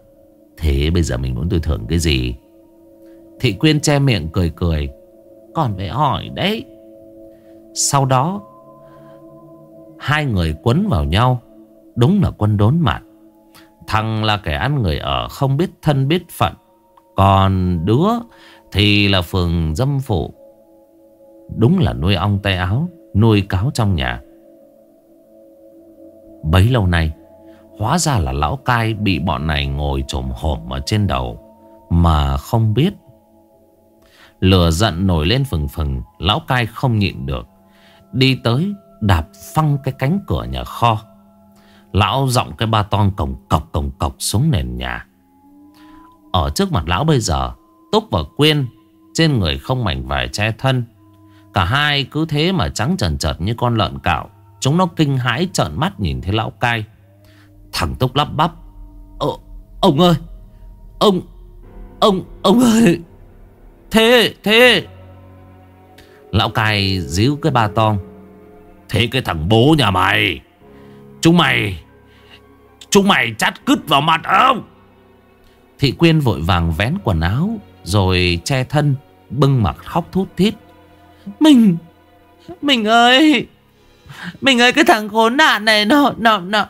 Thế bây giờ mình muốn tôi thưởng cái gì? Thị Quyên che miệng cười cười. Còn phải hỏi đấy. Sau đó Hai người quấn vào nhau. Đúng là quân đốn mặt Thằng là kẻ ăn người ở Không biết thân biết phận. Còn đứa thì là phường dâm phụ. Đúng là nuôi ong tay áo, Nuôi cáo trong nhà. Bấy lâu nay, Hóa ra là lão cai bị bọn này ngồi trồm hổm ở trên đầu, Mà không biết. Lửa giận nổi lên phừng phừng, Lão cai không nhịn được. Đi tới, đạp phăng cái cánh cửa nhà kho. Lão giọng cái ba ton cổng cọc cổng cọc xuống nền nhà. Ở trước mặt lão bây giờ Túc và Quyên Trên người không mảnh vải che thân. Cả hai cứ thế mà trắng trần trật như con lợn cạo. Chúng nó kinh hãi trợn mắt nhìn thấy lão cai. Thằng Túc lắp bắp Ờ, ông ơi Ông, ông, ông ơi Thế, thế. Lão cai díu cái ba tong: Thế cái thằng bố nhà mày Chúng mày Chúng mày chát cứt vào mặt ông!" Thị Quyên vội vàng vén quần áo rồi che thân, Bưng mặt khóc thút thít. Mình Mình ơi Mình ơi, cái thằng khốn nạn này, Nó Nó Nó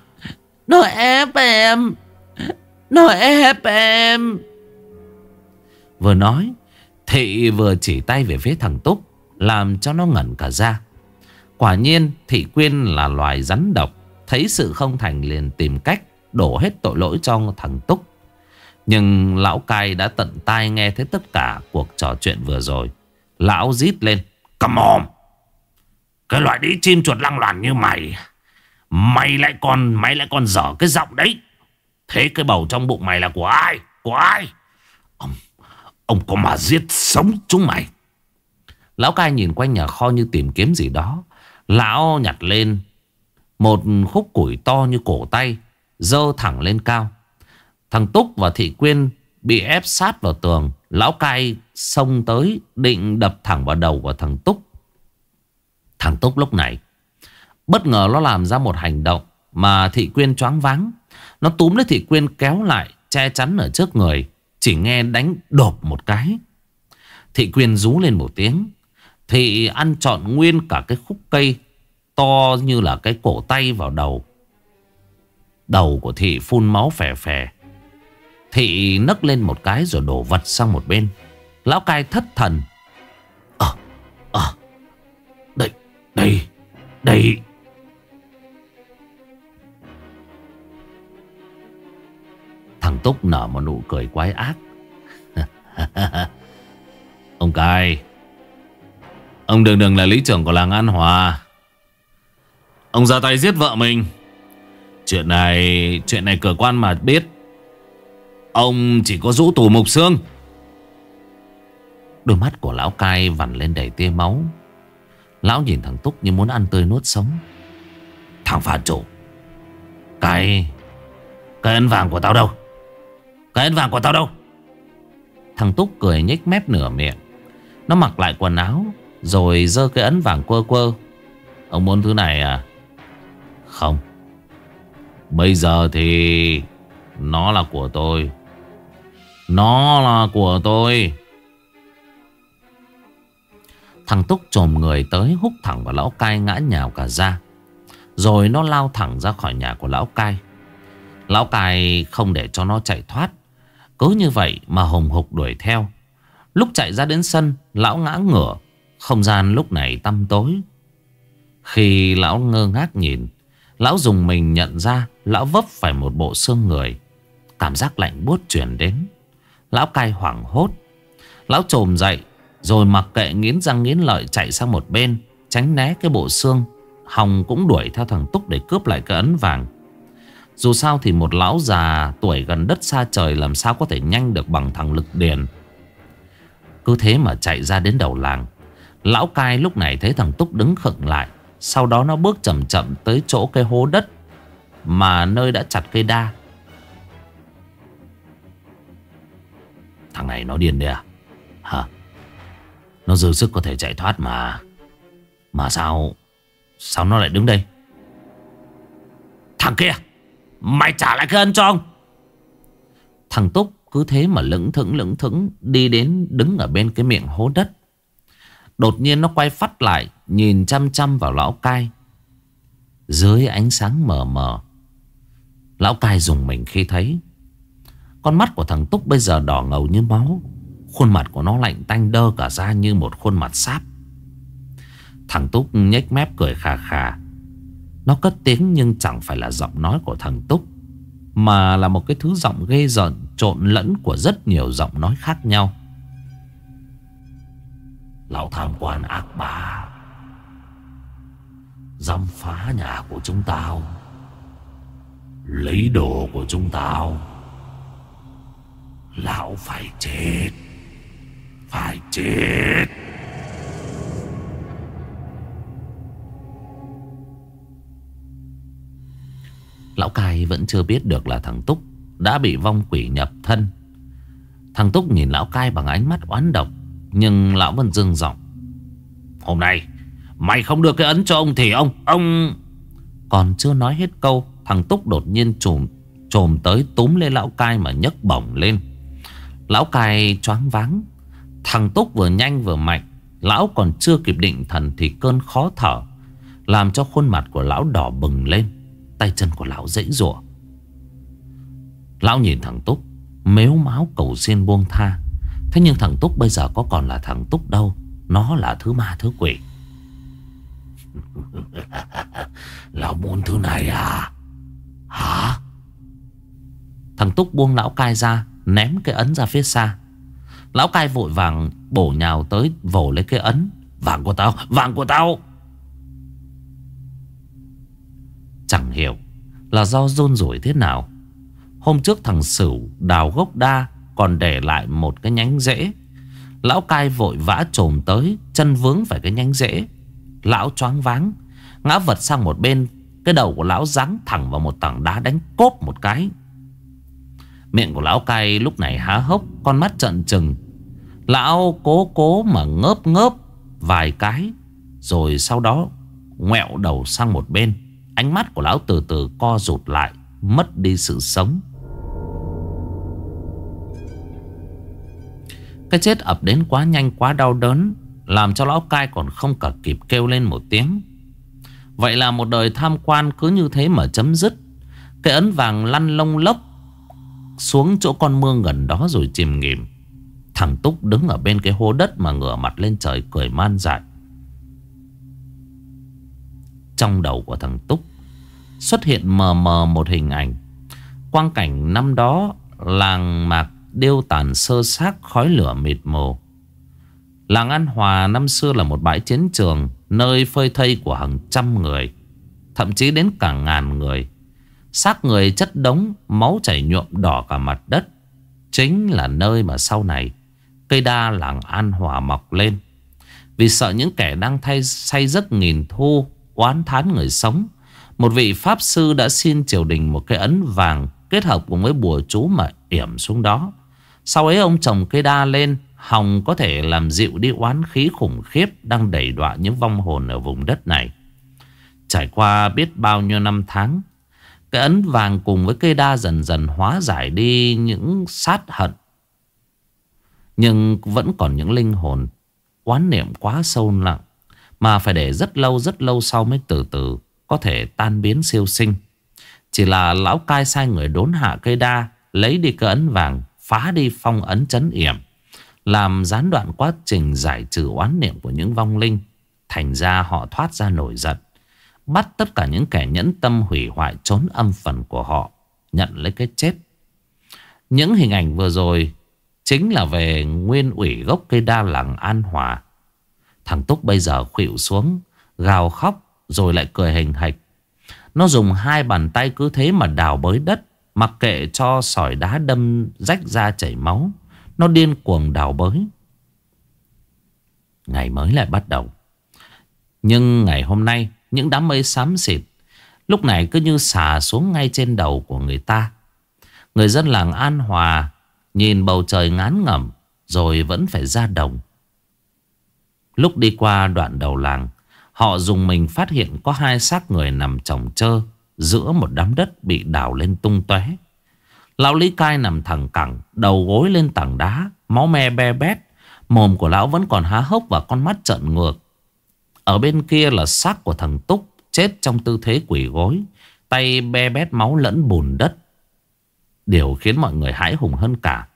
Nó ép em, Nó ép em. Vừa nói, Thị vừa chỉ tay về phía thằng Túc, Làm cho nó ngẩn cả ra. Quả nhiên, Thị Quyên là loài rắn độc, Thấy sự không thành liền tìm cách Đổ hết tội lỗi cho thằng Túc. Nhưng lão cai đã tận tai nghe thấy tất cả cuộc trò chuyện vừa rồi. Lão rít lên Come on Cái loại đĩ chim chuột lăng loàn như mày Mày lại còn, Mày lại còn dở cái giọng đấy. Thế cái bầu trong bụng mày là của ai? Của ai? Ông Ông có mà giết sống chúng mày? Lão cai nhìn quanh nhà kho như tìm kiếm gì đó. Lão nhặt lên Một khúc củi to như cổ tay Dơ thẳng lên cao. Thằng Túc và Thị Quyên Bị ép sát vào tường. Lão cai xông tới, Định đập thẳng vào đầu của thằng Túc. Thằng Túc lúc này, Bất ngờ nó làm ra một hành động Mà Thị Quyên choáng váng. Nó túm lấy Thị Quyên kéo lại, Che chắn ở trước người, Chỉ nghe đánh đột một cái. Thị Quyên rú lên một tiếng. Thị ăn trọn nguyên cả cái khúc cây To như là cái cổ tay vào đầu. Đầu của Thị phun máu phè phè. Thị nấc lên một cái rồi đổ vật sang một bên. Lão cai thất thần. Ờ Ờ. Đây Đây Đây. Thằng Túc nở một nụ cười quái ác. [LAUGHS] Ông cai, Ông đường đường là lý trưởng của làng An Hòa. Ông ra tay giết vợ mình. Chuyện này Chuyện này cơ quan mà biết. Ông chỉ có rũ tù mục xương. Đôi mắt của lão cai vằn lên đầy tia máu. Lão nhìn thằng Túc như muốn ăn tươi nuốt sống. Thằng phản chủ, Cái Cái ấn vàng của tao đâu? Cái ấn vàng của tao đâu? Thằng Túc cười nhếch mép nửa miệng. Nó mặc lại quần áo, Rồi dơ cái ấn vàng quơ quơ. Ông muốn thứ này à? Không. Bây giờ thì Nó là của tôi. Nó là của tôi. Thằng Túc trồm người tới húc thẳng vào lão cai ngã nhào cả ra. Rồi nó lao thẳng ra khỏi nhà của lão cai. Lão cai không để cho nó chạy thoát. Cứ như vậy mà hùng hục đuổi theo. Lúc chạy ra đến sân, Lão ngã ngửa. Không gian lúc này tăm tối. Khi lão ngơ ngác nhìn, Lão dùng mình nhận ra Lão vấp phải một bộ xương người. Cảm giác lạnh buốt chuyển đến. Lão cai hoảng hốt. Lão trồm dậy, Rồi mặc kệ nghiến răng nghiến lợi chạy sang một bên, Tránh né cái bộ xương. Hồng cũng đuổi theo thằng Túc để cướp lại cái ấn vàng. Dù sao thì một lão già tuổi gần đất xa trời Làm sao có thể nhanh được bằng thằng Lực Điền. Cứ thế mà chạy ra đến đầu làng. Lão cai lúc này thấy thằng Túc đứng khựng lại. Sau đó nó bước chậm chậm tới chỗ cái hố đất Mà nơi đã chặt cây đa. Thằng này nó điên đấy à? Hả? Nó dư sức có thể chạy thoát mà. Mà sao Sao nó lại đứng đây? Thằng kia, Mày trả lại cái ân cho ông. Thằng Túc cứ thế mà lững thững lững thững Đi đến đứng ở bên cái miệng hố đất. Đột nhiên nó quay phát lại, Nhìn chăm chăm vào lão cai. Dưới ánh sáng mờ mờ, Lão cai dùng mình khi thấy. Con mắt của thằng Túc bây giờ đỏ ngầu như máu. Khuôn mặt của nó lạnh tanh đơ cả ra như một khuôn mặt sáp. Thằng Túc nhếch mép cười khà khà. Nó cất tiếng nhưng chẳng phải là giọng nói của thằng Túc, Mà là một cái thứ giọng ghê giận Trộn lẫn của rất nhiều giọng nói khác nhau. Lão tham quan ác bá Dám phá nhà của chúng tao. Lấy đồ của chúng tao. Lão phải chết. Phải chết. Lão cai vẫn chưa biết được là thằng Túc Đã bị vong quỷ nhập thân. Thằng Túc nhìn lão cai bằng ánh mắt oán độc, Nhưng lão vẫn dưng giọng. Hôm nay, Mày không đưa cái ấn cho ông thì ông Ông Còn chưa nói hết câu, Thằng Túc đột nhiên trùm trồm tới túm lên lão cai mà nhấc bổng lên. Lão cai choáng váng. Thằng Túc vừa nhanh vừa mạnh. Lão còn chưa kịp định thần Thì cơn khó thở Làm cho khuôn mặt của lão đỏ bừng lên. Tay chân của lão dãy rủa. Lão nhìn thằng Túc, Mếu máu cầu xin buông tha. Thế nhưng thằng Túc bây giờ có còn là thằng Túc đâu. Nó là thứ ma thứ quỷ. [LAUGHS] Lão muốn thứ này à? Hả? Thằng Túc buông lão cai ra. Ném cái ấn ra phía xa. Lão cai vội vàng bổ nhào tới Vồ lấy cái ấn. Vàng của tao, vàng của tao! Chẳng hiểu là do rôn rủi thế nào. Hôm trước thằng Sửu đào gốc đa Còn để lại một cái nhánh rễ. Lão cai vội vã trồm tới Chân vướng phải cái nhánh rễ. Lão choáng váng Ngã vật sang một bên. Cái đầu của lão giáng thẳng vào một tảng đá đánh cốp một cái. Miệng của lão cai lúc này há hốc, Con mắt trận trừng. Lão cố cố mà ngớp ngớp Vài cái, Rồi sau đó Ngoẹo đầu sang một bên. Ánh mắt của lão từ từ co rụt lại, Mất đi sự sống. Cái chết ập đến quá nhanh, quá đau đớn, Làm cho lão cai còn không cả kịp kêu lên một tiếng. Vậy là một đời tham quan cứ như thế mà chấm dứt. Cái ấn vàng lăn lông lốc xuống chỗ con mương gần đó rồi chìm nghỉm. Thằng Túc đứng ở bên cái hố đất mà ngửa mặt lên trời cười man dại. Trong đầu của thằng Túc Xuất hiện mờ mờ một hình ảnh. Quang cảnh năm đó, Làng mạc điêu tàn sơ xác, khói lửa mịt mù. Làng An Hòa năm xưa là một bãi chiến trường, Nơi phơi thây của hàng trăm người, Thậm chí đến cả ngàn người xác người chất đống, Máu chảy nhuộm đỏ cả mặt đất. Chính là nơi mà sau này, Cây đa làng An Hòa mọc lên. Vì sợ những kẻ đang thay, say giấc nghìn thu, Oán thán người sống, Một vị Pháp Sư đã xin triều đình một cái ấn vàng Kết hợp cùng với bùa chú mà yểm xuống đó. Sau ấy, ông trồng cây đa lên, Hồng có thể làm dịu đi oán khí khủng khiếp Đang đẩy đọa những vong hồn ở vùng đất này. Trải qua biết bao nhiêu năm tháng cái ấn vàng cùng với cây đa dần dần hóa giải đi những sát hận. Nhưng vẫn còn những linh hồn, Oán niệm quá sâu nặng, Mà phải để rất lâu rất lâu sau mới từ từ Có thể tan biến siêu sinh. Chỉ là lão cai sai người đốn hạ cây đa, Lấy đi cái ấn vàng, Phá đi phong ấn chấn yểm, làm gián đoạn quá trình giải trừ oán niệm của những vong linh, Thành ra họ thoát ra nổi giận. Bắt tất cả những kẻ nhẫn tâm hủy hoại trốn âm phần của họ, Nhận lấy cái chết. Những hình ảnh vừa rồi Chính là về nguyên ủy gốc cây đa làng An Hòa. Thằng Túc bây giờ khuỵu xuống, Gào khóc Rồi lại cười hình hạch. Nó dùng hai bàn tay cứ thế mà đào bới đất, Mặc kệ cho sỏi đá đâm rách ra chảy máu. Nó điên cuồng đào bới. Ngày mới lại bắt đầu. Nhưng ngày hôm nay những đám mây xám xịt. Lúc này cứ như xả xuống ngay trên đầu của người ta. Người dân làng An Hòa Nhìn bầu trời ngán ngẩm, Rồi vẫn phải ra đồng. Lúc đi qua đoạn đầu làng, Họ dùng mình phát hiện có hai xác người nằm chồng chơ Giữa một đám đất bị đào lên tung tóe. Lão Lý Cai nằm thẳng cẳng, Đầu gối lên tảng đá, Máu me be bét, Mồm của lão vẫn còn há hốc và con mắt trợn ngược. Ở bên kia là xác của thằng Túc, Chết trong tư thế quỷ gối. Tay be bét máu lẫn bùn đất. Điều khiến mọi người hãi hùng hơn cả.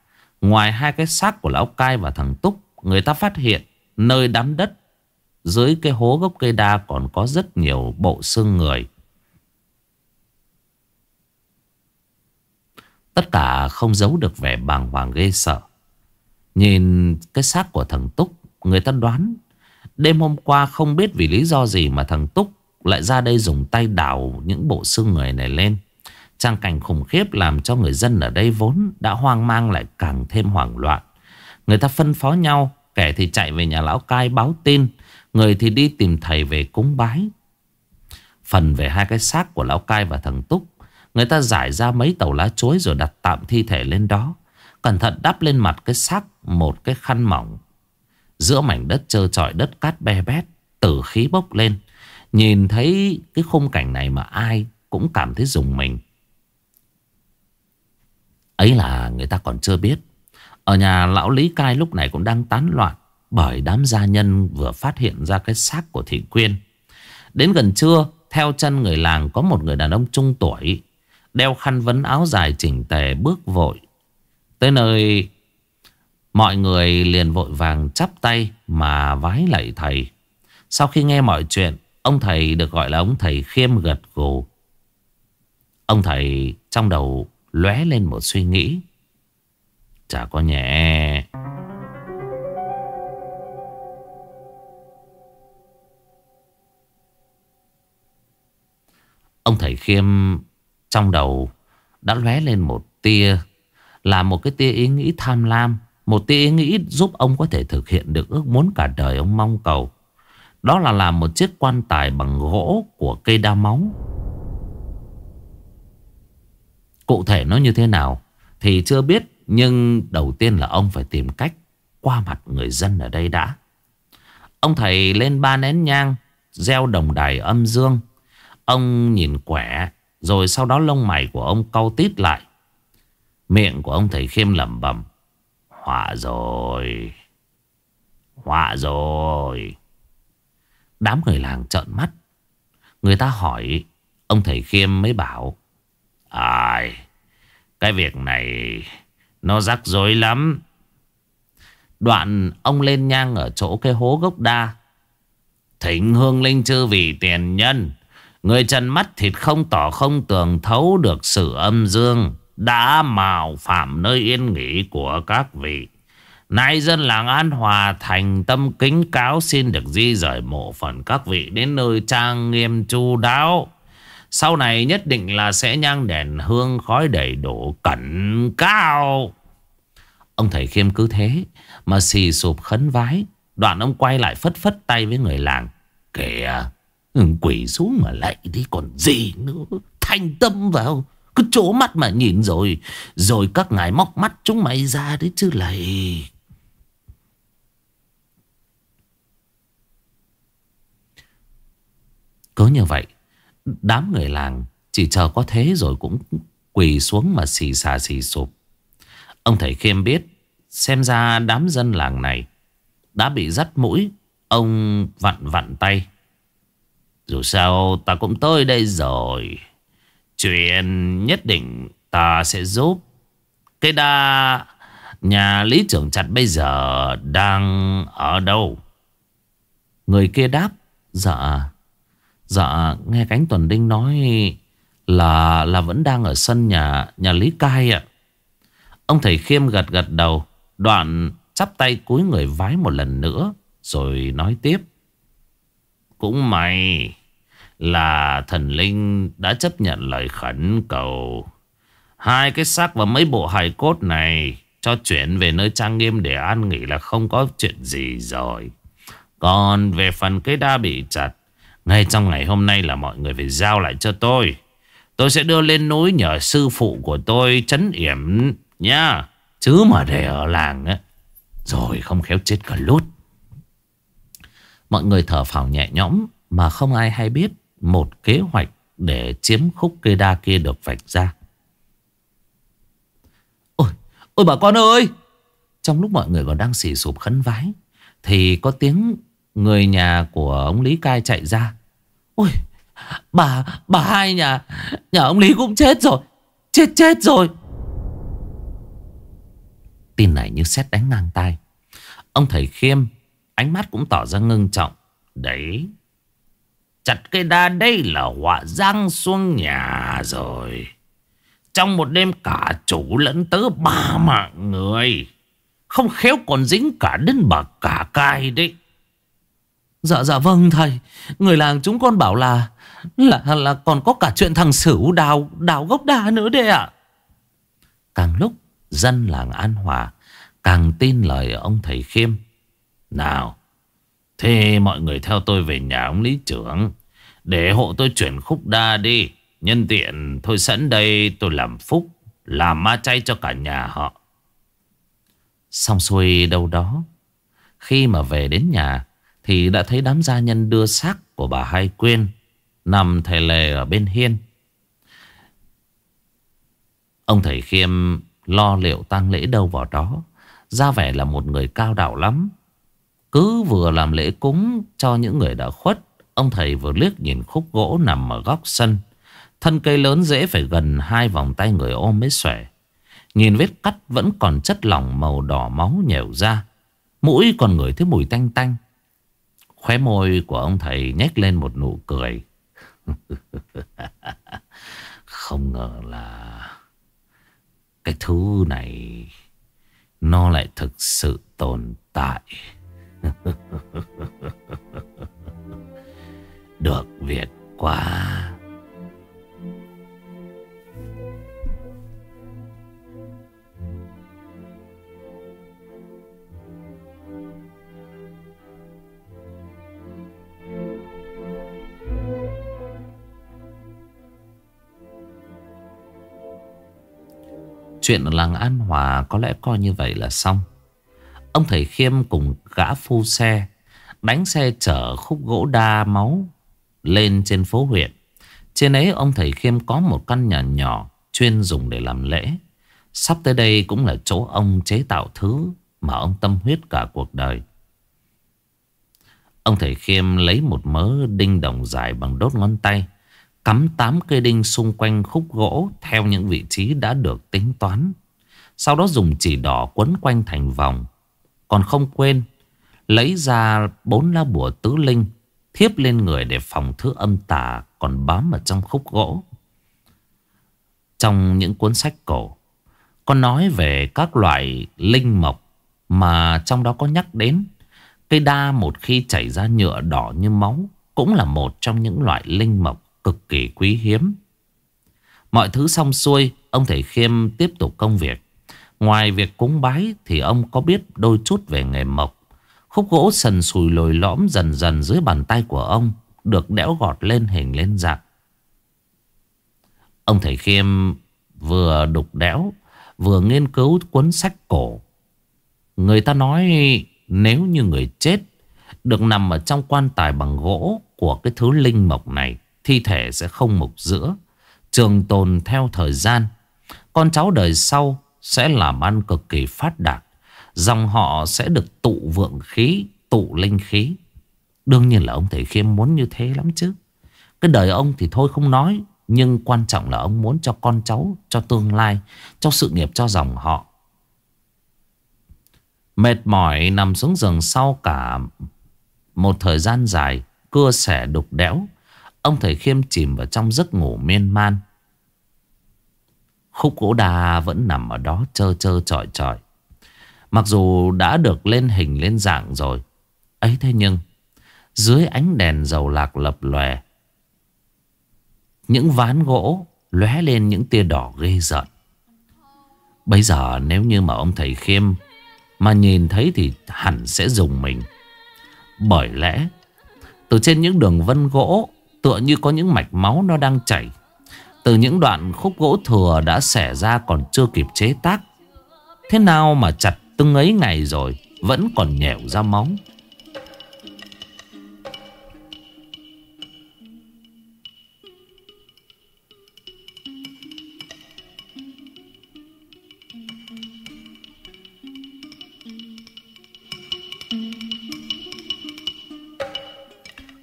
Ngoài hai cái xác của lão cai và thằng Túc, Người ta phát hiện Nơi đám đất Dưới cái hố gốc cây đa còn có rất nhiều bộ xương người. Tất cả không giấu được vẻ bàng hoàng ghê sợ. Nhìn cái xác của thằng Túc, Người ta đoán Đêm hôm qua không biết vì lý do gì mà thằng Túc Lại ra đây dùng tay đào những bộ xương người này lên Trang cảnh khủng khiếp làm cho người dân ở đây vốn đã hoang mang lại càng thêm hoảng loạn. Người ta phân phó nhau, kẻ thì chạy về nhà lão cai báo tin, người thì đi tìm thầy về cúng bái. Phần về hai cái xác của lão cai và thằng Túc, người ta giải ra mấy tàu lá chuối rồi đặt tạm thi thể lên đó. Cẩn thận đắp lên mặt cái xác một cái khăn mỏng. Giữa mảnh đất trơ trọi đất cát be bét, tử khí bốc lên. Nhìn thấy cái khung cảnh này mà ai cũng cảm thấy dùng mình. Ấy là người ta còn chưa biết Ở nhà lão Lý Cai lúc này cũng đang tán loạn Bởi đám gia nhân vừa phát hiện ra cái xác của Thị Quyên Đến gần trưa Theo chân người làng có một người đàn ông trung tuổi Đeo khăn vấn áo dài chỉnh tề bước vội Tới nơi Mọi người liền vội vàng chắp tay mà vái lạy thầy Sau khi nghe mọi chuyện, Ông thầy được gọi là ông thầy khiêm gật gù Ông thầy trong đầu lóe lên một suy nghĩ. Chả có nhẹ. Ông thầy khiêm trong đầu đã lóe lên một tia. Là một cái tia ý nghĩ tham lam. Một tia ý nghĩ giúp ông có thể thực hiện được ước muốn cả đời ông mong cầu. Đó là làm một chiếc quan tài bằng gỗ của cây đa móng. Cụ thể nó như thế nào Thì chưa biết, Nhưng đầu tiên là ông phải tìm cách Qua mặt người dân ở đây đã. Ông thầy lên ba nén nhang, Gieo đồng đài âm dương. Ông nhìn quẻ, Rồi sau đó lông mày của ông cau tít lại. Miệng của ông thầy khiêm lẩm bẩm. Họa rồi. Họa rồi. Đám người làng trợn mắt. Người ta hỏi, Ông thầy khiêm mới bảo, Ai, Cái việc này Nó rắc rối lắm. Đoạn ông lên nhang ở chỗ cái hố gốc đa. Thỉnh hương linh chư vì tiền nhân, Người trần mắt thịt không tỏ không tường thấu được sự âm dương. Đã mạo phạm nơi yên nghỉ của các vị Nay dân làng An Hòa thành tâm kính cáo xin được di rời mộ phần các vị đến nơi trang nghiêm chu đáo sau này nhất định là sẽ nhang đèn hương khói đầy đủ cẩn cao. Ông thầy khiêm cứ thế mà xì sụp khấn vái. Đoạn ông quay lại phất phất tay với người làng. Kìa, quỷ xuống mà lại đi còn gì nữa. Thành tâm vào. Cứ trố mắt mà nhìn rồi. Rồi các ngài móc mắt chúng mày ra đấy chứ lại. Cứ như vậy, Đám người làng chỉ chờ có thế rồi cũng quỳ xuống mà xì xà xì sụp. Ông thầy khiêm biết, xem ra đám dân làng này đã bị dắt mũi. Ông vặn vặn tay. Dù sao ta cũng tới đây rồi. Chuyện nhất định ta sẽ giúp. Cái đa nhà lý trưởng chặt bây giờ đang ở đâu? Người kia đáp. Dạ Dạ nghe cánh tuần đinh nói là là vẫn đang ở sân nhà nhà Lý Cai ạ. Ông thầy khiêm gật gật đầu. Đoạn chắp tay cúi người vái một lần nữa, Rồi nói tiếp, Cũng mày là thần linh đã chấp nhận lời khẩn cầu Hai cái xác và mấy bộ hài cốt này cho chuyển về nơi trang nghiêm để an nghỉ là không có chuyện gì rồi. Còn về phần cái đa bị chặt, ngay trong ngày hôm nay là mọi người phải giao lại cho tôi. Tôi sẽ đưa lên núi nhờ sư phụ của tôi chấn yểm nha. Chứ mà để ở làng á, rồi không khéo chết cả lút. Mọi người thở phào nhẹ nhõm mà không ai hay biết một kế hoạch để chiếm khúc cây đa kia được vạch ra. Ôi, ôi bà con ơi! Trong lúc mọi người còn đang xỉ sụp khấn vái, thì có tiếng người nhà của ông Lý Cai chạy ra. Ôi, bà, bà hai nhà, nhà ông Lý cũng chết rồi. Chết chết rồi. Tin này như xét đánh ngang tay. Ông thầy khiêm, ánh mắt cũng tỏ ra ngưng trọng. Đấy, chặt cây đa đây là họa giang xuống nhà rồi. Trong một đêm cả chủ lẫn tớ ba mạng người. Không khéo còn dính cả đến bà cả cai đấy. Dạ dạ vâng thầy. Người làng chúng con bảo là là là còn có cả chuyện thằng Sửu đào đào gốc đa nữa đấy ạ. Càng lúc dân làng An Hòa càng tin lời ông thầy Khiêm. Nào, thế mọi người theo tôi về nhà ông lý trưởng, để hộ tôi chuyển khúc đa đi. Nhân tiện thôi sẵn đây tôi làm phúc, Làm ma chay cho cả nhà họ. Xong xuôi đâu đó, Khi mà về đến nhà, Thì đã thấy đám gia nhân đưa xác của bà Hai Quyên Nằm thầy lề ở bên hiên. Ông thầy Khiêm lo liệu tang lễ đâu vào đó, Ra vẻ là một người cao đạo lắm. Cứ vừa làm lễ cúng cho những người đã khuất, Ông thầy vừa liếc nhìn khúc gỗ nằm ở góc sân Thân cây lớn dễ phải gần hai vòng tay người ôm mới xòe. Nhìn vết cắt vẫn còn chất lỏng màu đỏ máu nhèo ra. Mũi còn ngửi thấy mùi tanh tanh. Khóe môi của ông thầy nhếch lên một nụ cười. [LAUGHS] Không ngờ là cái thứ này nó lại thực sự tồn tại. [LAUGHS] Được việc quá. Chuyện ở làng An Hòa có lẽ coi như vậy là xong. Ông thầy Khiêm cùng gã phu xe đánh xe chở khúc gỗ đa máu lên trên phố huyện. Trên ấy, ông thầy Khiêm có một căn nhà nhỏ chuyên dùng để làm lễ. Sắp tới đây cũng là chỗ ông chế tạo thứ mà ông tâm huyết cả cuộc đời. Ông thầy Khiêm lấy một mớ đinh đồng dài bằng đốt ngón tay. Cắm 8 cây đinh xung quanh khúc gỗ theo những vị trí đã được tính toán. Sau đó dùng chỉ đỏ quấn quanh thành vòng. Còn không quên lấy ra bốn lá bùa tứ linh thiếp lên người để phòng thứ âm tà còn bám ở trong khúc gỗ. Trong những cuốn sách cổ, có nói về các loại linh mộc mà trong đó có nhắc đến cây đa một khi chảy ra nhựa đỏ như máu cũng là một trong những loại linh mộc cực kỳ quý hiếm. Mọi thứ xong xuôi, ông thầy Khiêm tiếp tục công việc. Ngoài việc cúng bái thì ông có biết đôi chút về nghề mộc. Khúc gỗ sần sùi lồi lõm dần dần dưới bàn tay của ông được đẽo gọt lên hình lên dạng. Ông thầy Khiêm vừa đục đẽo vừa nghiên cứu cuốn sách cổ. Người ta nói nếu như người chết được nằm ở trong quan tài bằng gỗ của cái thứ linh mộc này thi thể sẽ không mục giữa, trường tồn theo thời gian. Con cháu đời sau sẽ làm ăn cực kỳ phát đạt. Dòng họ sẽ được tụ vượng khí, tụ linh khí. Đương nhiên là ông thầy Khiêm muốn như thế lắm chứ. Cái đời ông thì thôi không nói. Nhưng quan trọng là ông muốn cho con cháu, cho tương lai, cho sự nghiệp, cho dòng họ. Mệt mỏi nằm xuống giường sau cả một thời gian dài, cưa sẻ đục đẽo. Ông thầy khiêm chìm vào trong giấc ngủ miên man. Khúc gỗ đà vẫn nằm ở đó chơ chơ trọi trọi. Mặc dù đã được lên hình lên dạng rồi, ấy thế nhưng, dưới ánh đèn dầu lạc lập lòe, những ván gỗ lóe lên những tia đỏ ghê rợn Bây giờ nếu như mà ông thầy Khiêm mà nhìn thấy thì hẳn sẽ dùng mình. Bởi lẽ, từ trên những đường vân gỗ, tựa như có những mạch máu nó đang chảy. Từ những đoạn khúc gỗ thừa đã xẻ ra còn chưa kịp chế tác. Thế nào mà chặt từng ấy ngày rồi, vẫn còn nhẻo ra máu.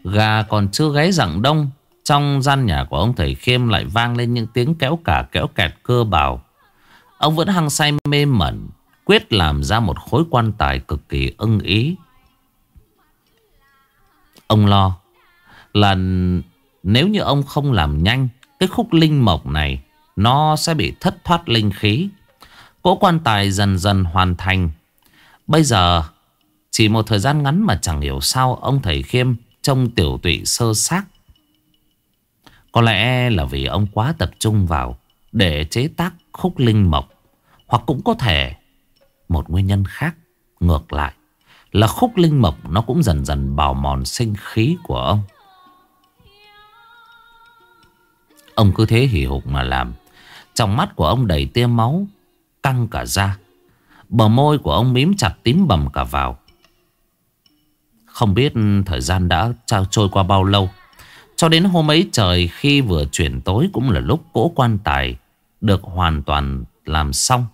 Gà còn chưa gáy rặng đông trong gian nhà của ông thầy Khiêm lại vang lên những tiếng kéo cả kéo kẹt cơ bào. Ông vẫn hăng say mê mẩn, Quyết làm ra một khối quan tài cực kỳ ưng ý. Ông lo Là nếu như ông không làm nhanh, Cái khúc linh mộc này, Nó sẽ bị thất thoát linh khí. Cỗ quan tài dần dần hoàn thành. Bây giờ, Chỉ một thời gian ngắn mà chẳng hiểu sao Ông thầy Khiêm Trông tiểu tụy sơ xác. Có lẽ là vì ông quá tập trung vào Để chế tác khúc linh mộc, Hoặc cũng có thể Một nguyên nhân khác Ngược lại, Là khúc linh mộc nó cũng dần dần bào mòn sinh khí của ông. Ông cứ thế hỉ hục mà làm, Trong mắt của ông đầy tia máu, Căng cả ra Bờ môi của ông mím chặt tím bầm cả vào. Không biết thời gian đã trôi qua bao lâu cho đến hôm ấy trời khi vừa chuyển tối cũng là lúc cỗ quan tài được hoàn toàn làm xong.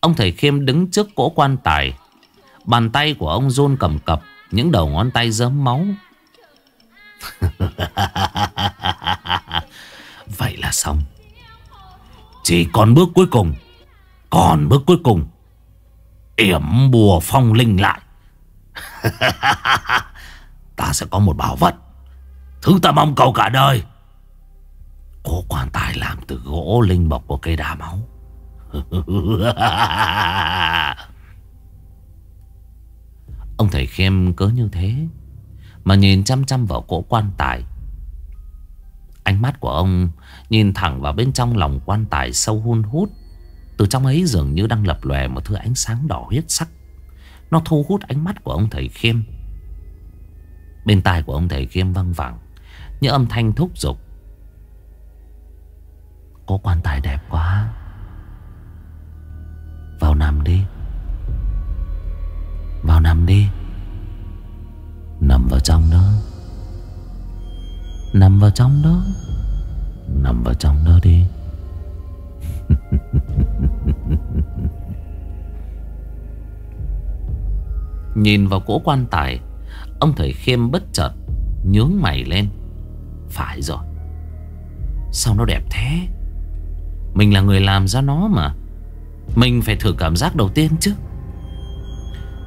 Ông thầy Khiêm đứng trước cỗ quan tài. Bàn tay của ông run cầm cập, Những đầu ngón tay dớm máu. [LAUGHS] Vậy là xong. Chỉ còn bước cuối cùng, Còn bước cuối cùng. Yểm bùa phong linh lại. [LAUGHS] Ta sẽ có một bảo vật. Thứ ta mong cầu cả đời. Cố quan tài làm từ gỗ linh mộc của cây đà máu. [LAUGHS] Ông thầy khiêm cớ như thế, Mà nhìn chăm chăm vào cỗ quan tài. Ánh mắt của ông nhìn thẳng vào bên trong lòng quan tài sâu hun hút. Từ trong ấy dường như đang lập lòe một thứ ánh sáng đỏ huyết sắc. Nó thu hút ánh mắt của ông thầy Khiêm. Bên tai của ông thầy Khiêm văng vẳng. Những âm thanh thúc giục. Có quan tài đẹp quá. Vào nằm đi. Vào nằm đi. Nằm vào trong đó. Nằm vào trong đó. Nằm vào trong đó đi. [LAUGHS] Nhìn vào cỗ quan tài, Ông thầy khiêm bất chợt Nhướng mày lên. Phải rồi. Sao nó đẹp thế? Mình là người làm ra nó mà. Mình phải thử cảm giác đầu tiên chứ.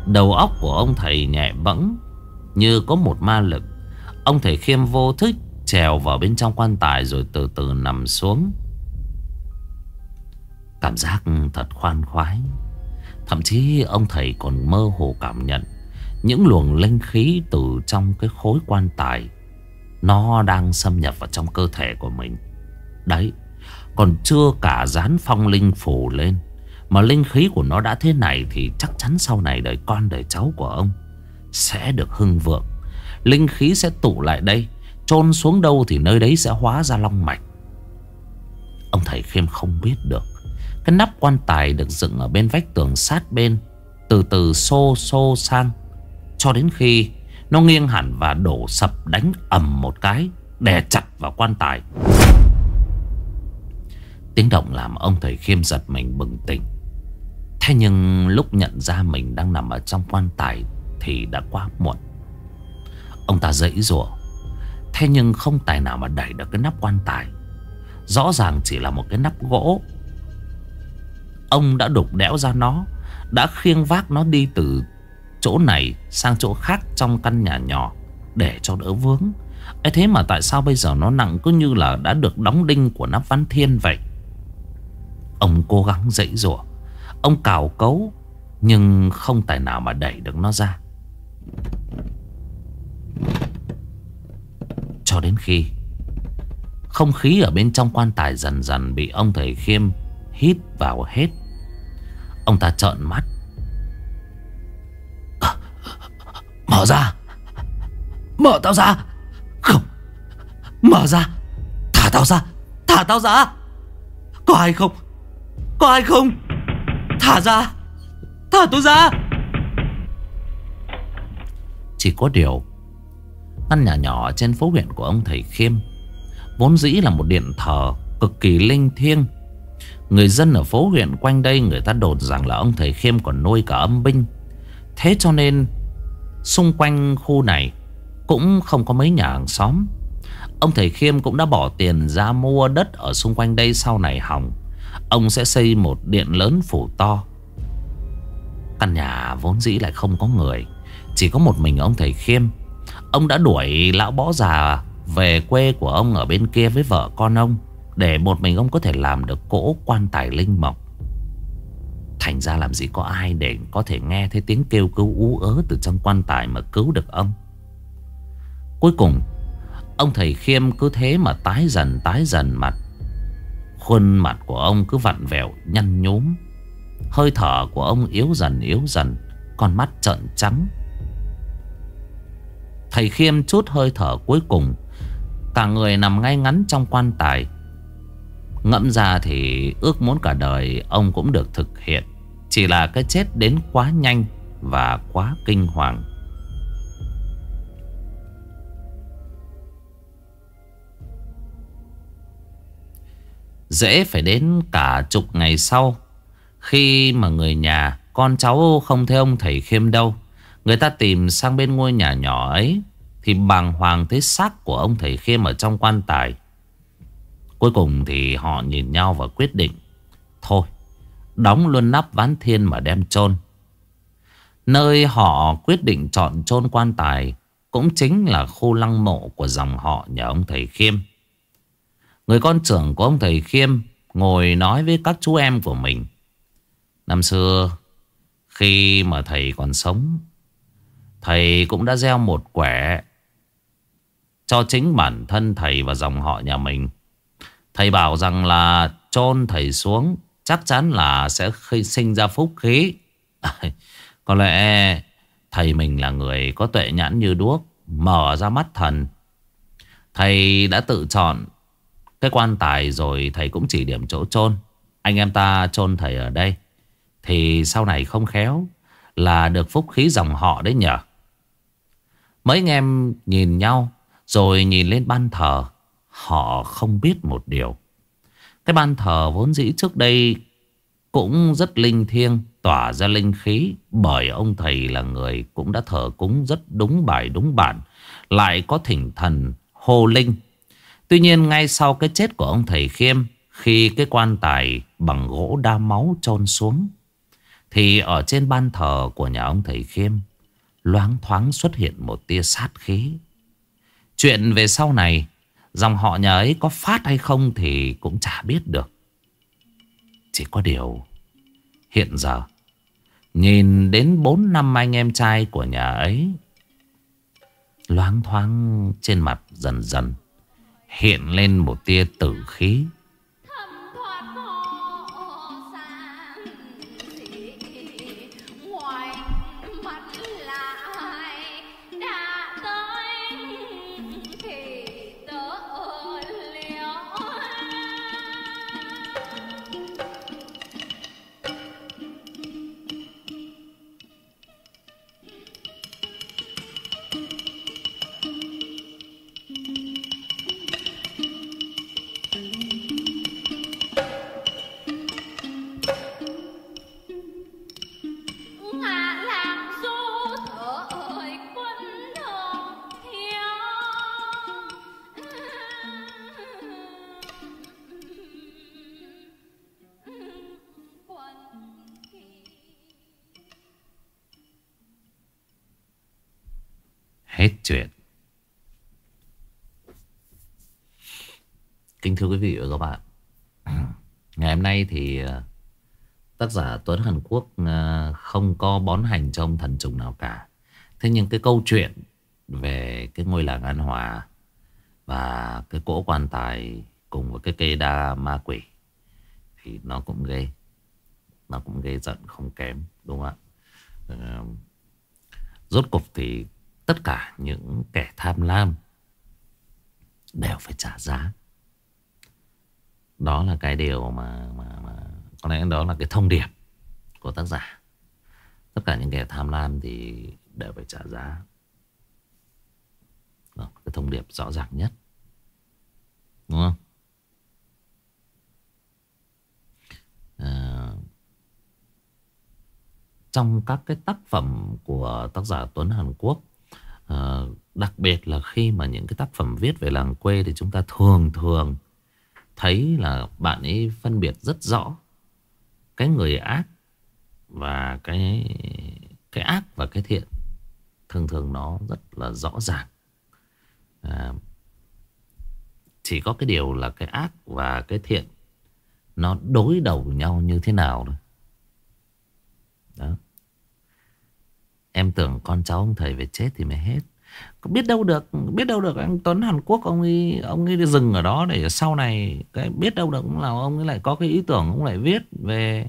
Đầu óc của ông thầy nhẹ bẫng, Như có một ma lực. Ông thầy khiêm vô thức Trèo vào bên trong quan tài Rồi từ từ nằm xuống. Cảm giác thật khoan khoái. Thậm chí ông thầy còn mơ hồ cảm nhận Những luồng linh khí từ trong cái khối quan tài. Nó đang xâm nhập vào trong cơ thể của mình. Đấy, Còn chưa cả dán phong linh phủ lên. Mà linh khí của nó đã thế này Thì chắc chắn sau này đời con, đời cháu của ông Sẽ được hưng vượng. Linh khí sẽ tụ lại đây, chôn xuống đâu thì nơi đấy sẽ hóa ra long mạch. Ông thầy khiêm không biết được. Cái nắp quan tài được dựng ở bên vách tường sát bên, Từ từ xô xô sang. Cho đến khi nó nghiêng hẳn và đổ sập đánh ầm một cái, Đè chặt vào quan tài. Tiếng động làm ông thầy khiêm giật mình bừng tỉnh. Thế nhưng lúc nhận ra mình đang nằm ở trong quan tài Thì đã quá muộn. Ông ta dãy rủa. Thế nhưng không tài nào mà đẩy được cái nắp quan tài. Rõ ràng chỉ là một cái nắp gỗ. Ông đã đục đẽo ra nó, Đã khiêng vác nó đi từ chỗ này sang chỗ khác trong căn nhà nhỏ Để cho đỡ vướng. Ấy thế mà tại sao bây giờ nó nặng cứ như là đã được đóng đinh của nắp văn thiên vậy? Ông cố gắng dãy rủa Ông cào cấu, Nhưng không tài nào mà đẩy được nó ra. Cho đến khi Không khí ở bên trong quan tài dần dần bị ông thầy khiêm hít vào hết, Ông ta trợn mắt. Mở ra. Mở tao ra. Không. Mở ra. Thả tao ra. Thả tao ra. Có ai không? Có ai không? Thả ra. Thả tôi ra. Chỉ có điều, Căn nhà nhỏ trên phố huyện của ông thầy Khiêm Vốn dĩ là một điện thờ Cực kỳ linh thiêng. Người dân ở phố huyện quanh đây Người ta đồn rằng là ông thầy Khiêm còn nuôi cả âm binh. Thế cho nên Xung quanh khu này Cũng không có mấy nhà hàng xóm. Ông thầy Khiêm cũng đã bỏ tiền ra mua đất Ở xung quanh đây sau này hỏng. Ông sẽ xây một điện lớn phủ to. Căn nhà vốn dĩ lại không có người, Chỉ có một mình ông thầy Khiêm. Ông đã đuổi lão bó già Về quê của ông ở bên kia với vợ con ông, Để một mình ông có thể làm được cỗ quan tài linh mộc. Thành ra làm gì có ai để có thể nghe thấy tiếng kêu cứu ú ớ từ trong quan tài mà cứu được ông? Cuối cùng, Ông thầy Khiêm cứ thế mà tái dần tái dần mặt Khuôn mặt của ông cứ vặn vẹo, nhăn nhúm. Hơi thở của ông yếu dần yếu dần, Con mắt trợn trắng. Thầy Khiêm chút hơi thở cuối cùng, Cả người nằm ngay ngắn trong quan tài. Ngẫm ra thì ước muốn cả đời ông cũng được thực hiện. Chỉ là cái chết đến quá nhanh và quá kinh hoàng. Dễ phải đến cả chục ngày sau, Khi mà người nhà, Con cháu không thấy ông thầy khiêm đâu, Người ta tìm sang bên ngôi nhà nhỏ ấy, Thì bàng hoàng thấy xác của ông thầy khiêm ở trong quan tài. Cuối cùng thì họ nhìn nhau và quyết định, Thôi, Đóng luôn nắp ván thiên mà đem chôn. Nơi họ quyết định chọn chôn quan tài Cũng chính là khu lăng mộ của dòng họ nhà ông thầy khiêm. Người con trưởng của ông thầy Khiêm Ngồi nói với các chú em của mình, Năm xưa, Khi mà thầy còn sống, Thầy cũng đã gieo một quẻ Cho chính bản thân thầy và dòng họ nhà mình. Thầy bảo rằng là chôn thầy xuống, Chắc chắn là sẽ sinh ra phúc khí. [LAUGHS] Có lẽ thầy mình là người có tuệ nhãn như đuốc, Mở ra mắt thần. Thầy đã tự chọn cái quan tài rồi thầy cũng chỉ điểm chỗ chôn. Anh em ta chôn thầy ở đây. Thì sau này không khéo Là được phúc khí dòng họ đấy nhở Mấy anh em nhìn nhau, Rồi nhìn lên ban thờ. Họ không biết một điều. Cái ban thờ vốn dĩ trước đây Cũng rất linh thiêng, Tỏa ra linh khí, Bởi ông thầy là người cũng đã thờ cúng rất đúng bài, đúng bản, Lại có thỉnh thần hô linh. Tuy nhiên, ngay sau cái chết của ông thầy Khiêm, Khi cái quan tài bằng gỗ đa máu trôn xuống, Thì ở trên ban thờ của nhà ông thầy Khiêm, Loáng thoáng xuất hiện một tia sát khí. Chuyện về sau này Dòng họ nhà ấy có phát hay không thì cũng chả biết được Chỉ có điều, Hiện giờ, Nhìn đến 4 năm anh em trai của nhà ấy, Loáng thoáng trên mặt dần dần hiện lên một tia tử khí. Kính thưa quý vị và các bạn Ngày hôm nay thì ờ, Tác giả Tuấn Hàn Quốc ờ, không có bón hành trong thần trùng nào cả. Thế nhưng cái câu chuyện về cái ngôi làng An Hòa và cái cỗ quan tài cùng với cái cây đa ma quỷ thì nó cũng ghê. Nó cũng ghê giận không kém, đúng không ạ? Ờ, rốt cục thì tất cả những kẻ tham lam đều phải trả giá. Đó là cái điều mà, mà, mà có lẽ đó là cái thông điệp của tác giả. Tất cả những kẻ tham lam thì đều phải trả giá. Đó, cái thông điệp rõ ràng nhất. Đúng không? À, trong các cái tác phẩm của tác giả Tuấn Hàn Quốc à, đặc biệt là khi mà những cái tác phẩm viết về làng quê thì chúng ta thường thường thấy là bạn ấy phân biệt rất rõ cái người ác và cái cái ác và cái thiện. Thường thường nó rất là rõ ràng. À, chỉ có cái điều là cái ác và cái thiện nó đối đầu nhau như thế nào thôi. Đó. Em tưởng con cháu ông thầy về chết thì mới hết biết đâu được biết đâu được anh Tuấn Hàn Quốc ông ấy ông ấy dừng ở đó để sau này cái biết đâu được cũng là ông ấy lại có cái ý tưởng ông lại viết về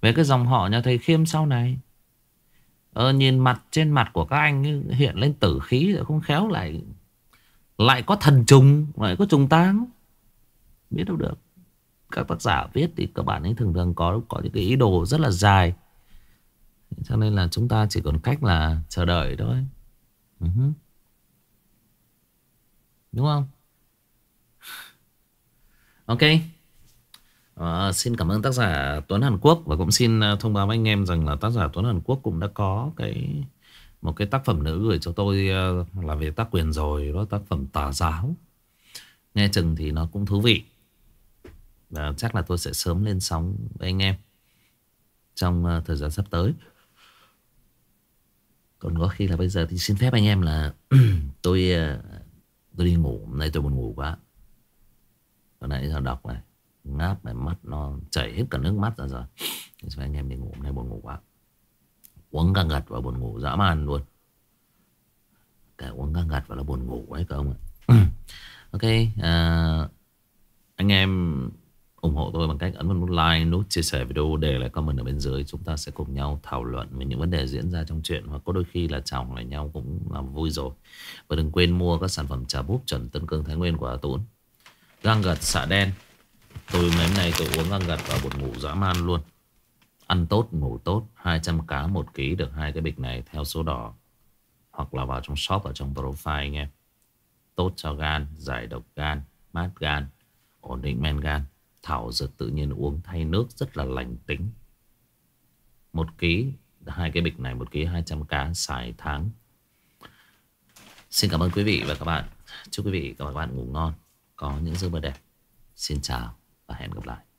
về cái dòng họ nhà thầy Khiêm sau này. Ờ, nhìn mặt trên mặt của các anh ấy hiện lên tử khí rồi không khéo lại lại có thần trùng lại có trùng tang biết đâu được. Các tác giả viết thì các bạn ấy thường thường có có những cái ý đồ rất là dài. Cho nên là chúng ta chỉ còn cách là chờ đợi thôi. Ừ uh -huh. Đúng không? Ok. À, xin cảm ơn tác giả Tuấn Hàn Quốc và cũng xin ờ, thông báo với anh em rằng là tác giả Tuấn Hàn Quốc cũng đã có cái một cái tác phẩm nữa gửi cho tôi ờ, là về tác quyền rồi đó tác phẩm tà giáo nghe chừng thì nó cũng thú vị và chắc là tôi sẽ sớm lên sóng với anh em trong thời gian sắp tới còn có khi là bây giờ thì xin phép anh em là [CLEARS THROAT] tôi tôi đi ngủ hôm nay tôi buồn ngủ quá. Hồi nãy giờ đọc này ngáp này mắt nó chảy hết cả nước mắt ra rồi. Cho anh em đi ngủ hôm nay buồn ngủ quá. Uống càng gật và buồn ngủ dã man luôn. Cả uống càng gật và là buồn ngủ ấy các ông ạ. [CLEARS THROAT] Ok à, anh em ủng hộ tôi bằng cách ấn vào nút like, nút chia sẻ video, để lại comment ở bên dưới. Chúng ta sẽ cùng nhau thảo luận về những vấn đề diễn ra trong chuyện hoặc có đôi khi là chồng lại nhau cũng là vui rồi. Và đừng quên mua các sản phẩm trà búp chuẩn Tân Cương Thái Nguyên của Hà Tún. Găng gật xạ đen. Tôi mấy hôm nay tôi uống găng gật và buồn ngủ dã man luôn. Ăn tốt, ngủ tốt, 200 cá một ký được hai cái bịch này theo số đỏ. Hoặc là vào trong shop ở trong profile anh em. Tốt cho gan, giải độc gan, mát gan, ổn định men gan. Thảo dược tự nhiên uống thay nước rất là lành tính. Một ký, hai cái bịch này một ký 200 cá xài tháng. Xin cảm ơn quý vị và các bạn. Chúc quý vị và các bạn ngủ ngon, có những giấc mơ đẹp. Xin chào và hẹn gặp lại.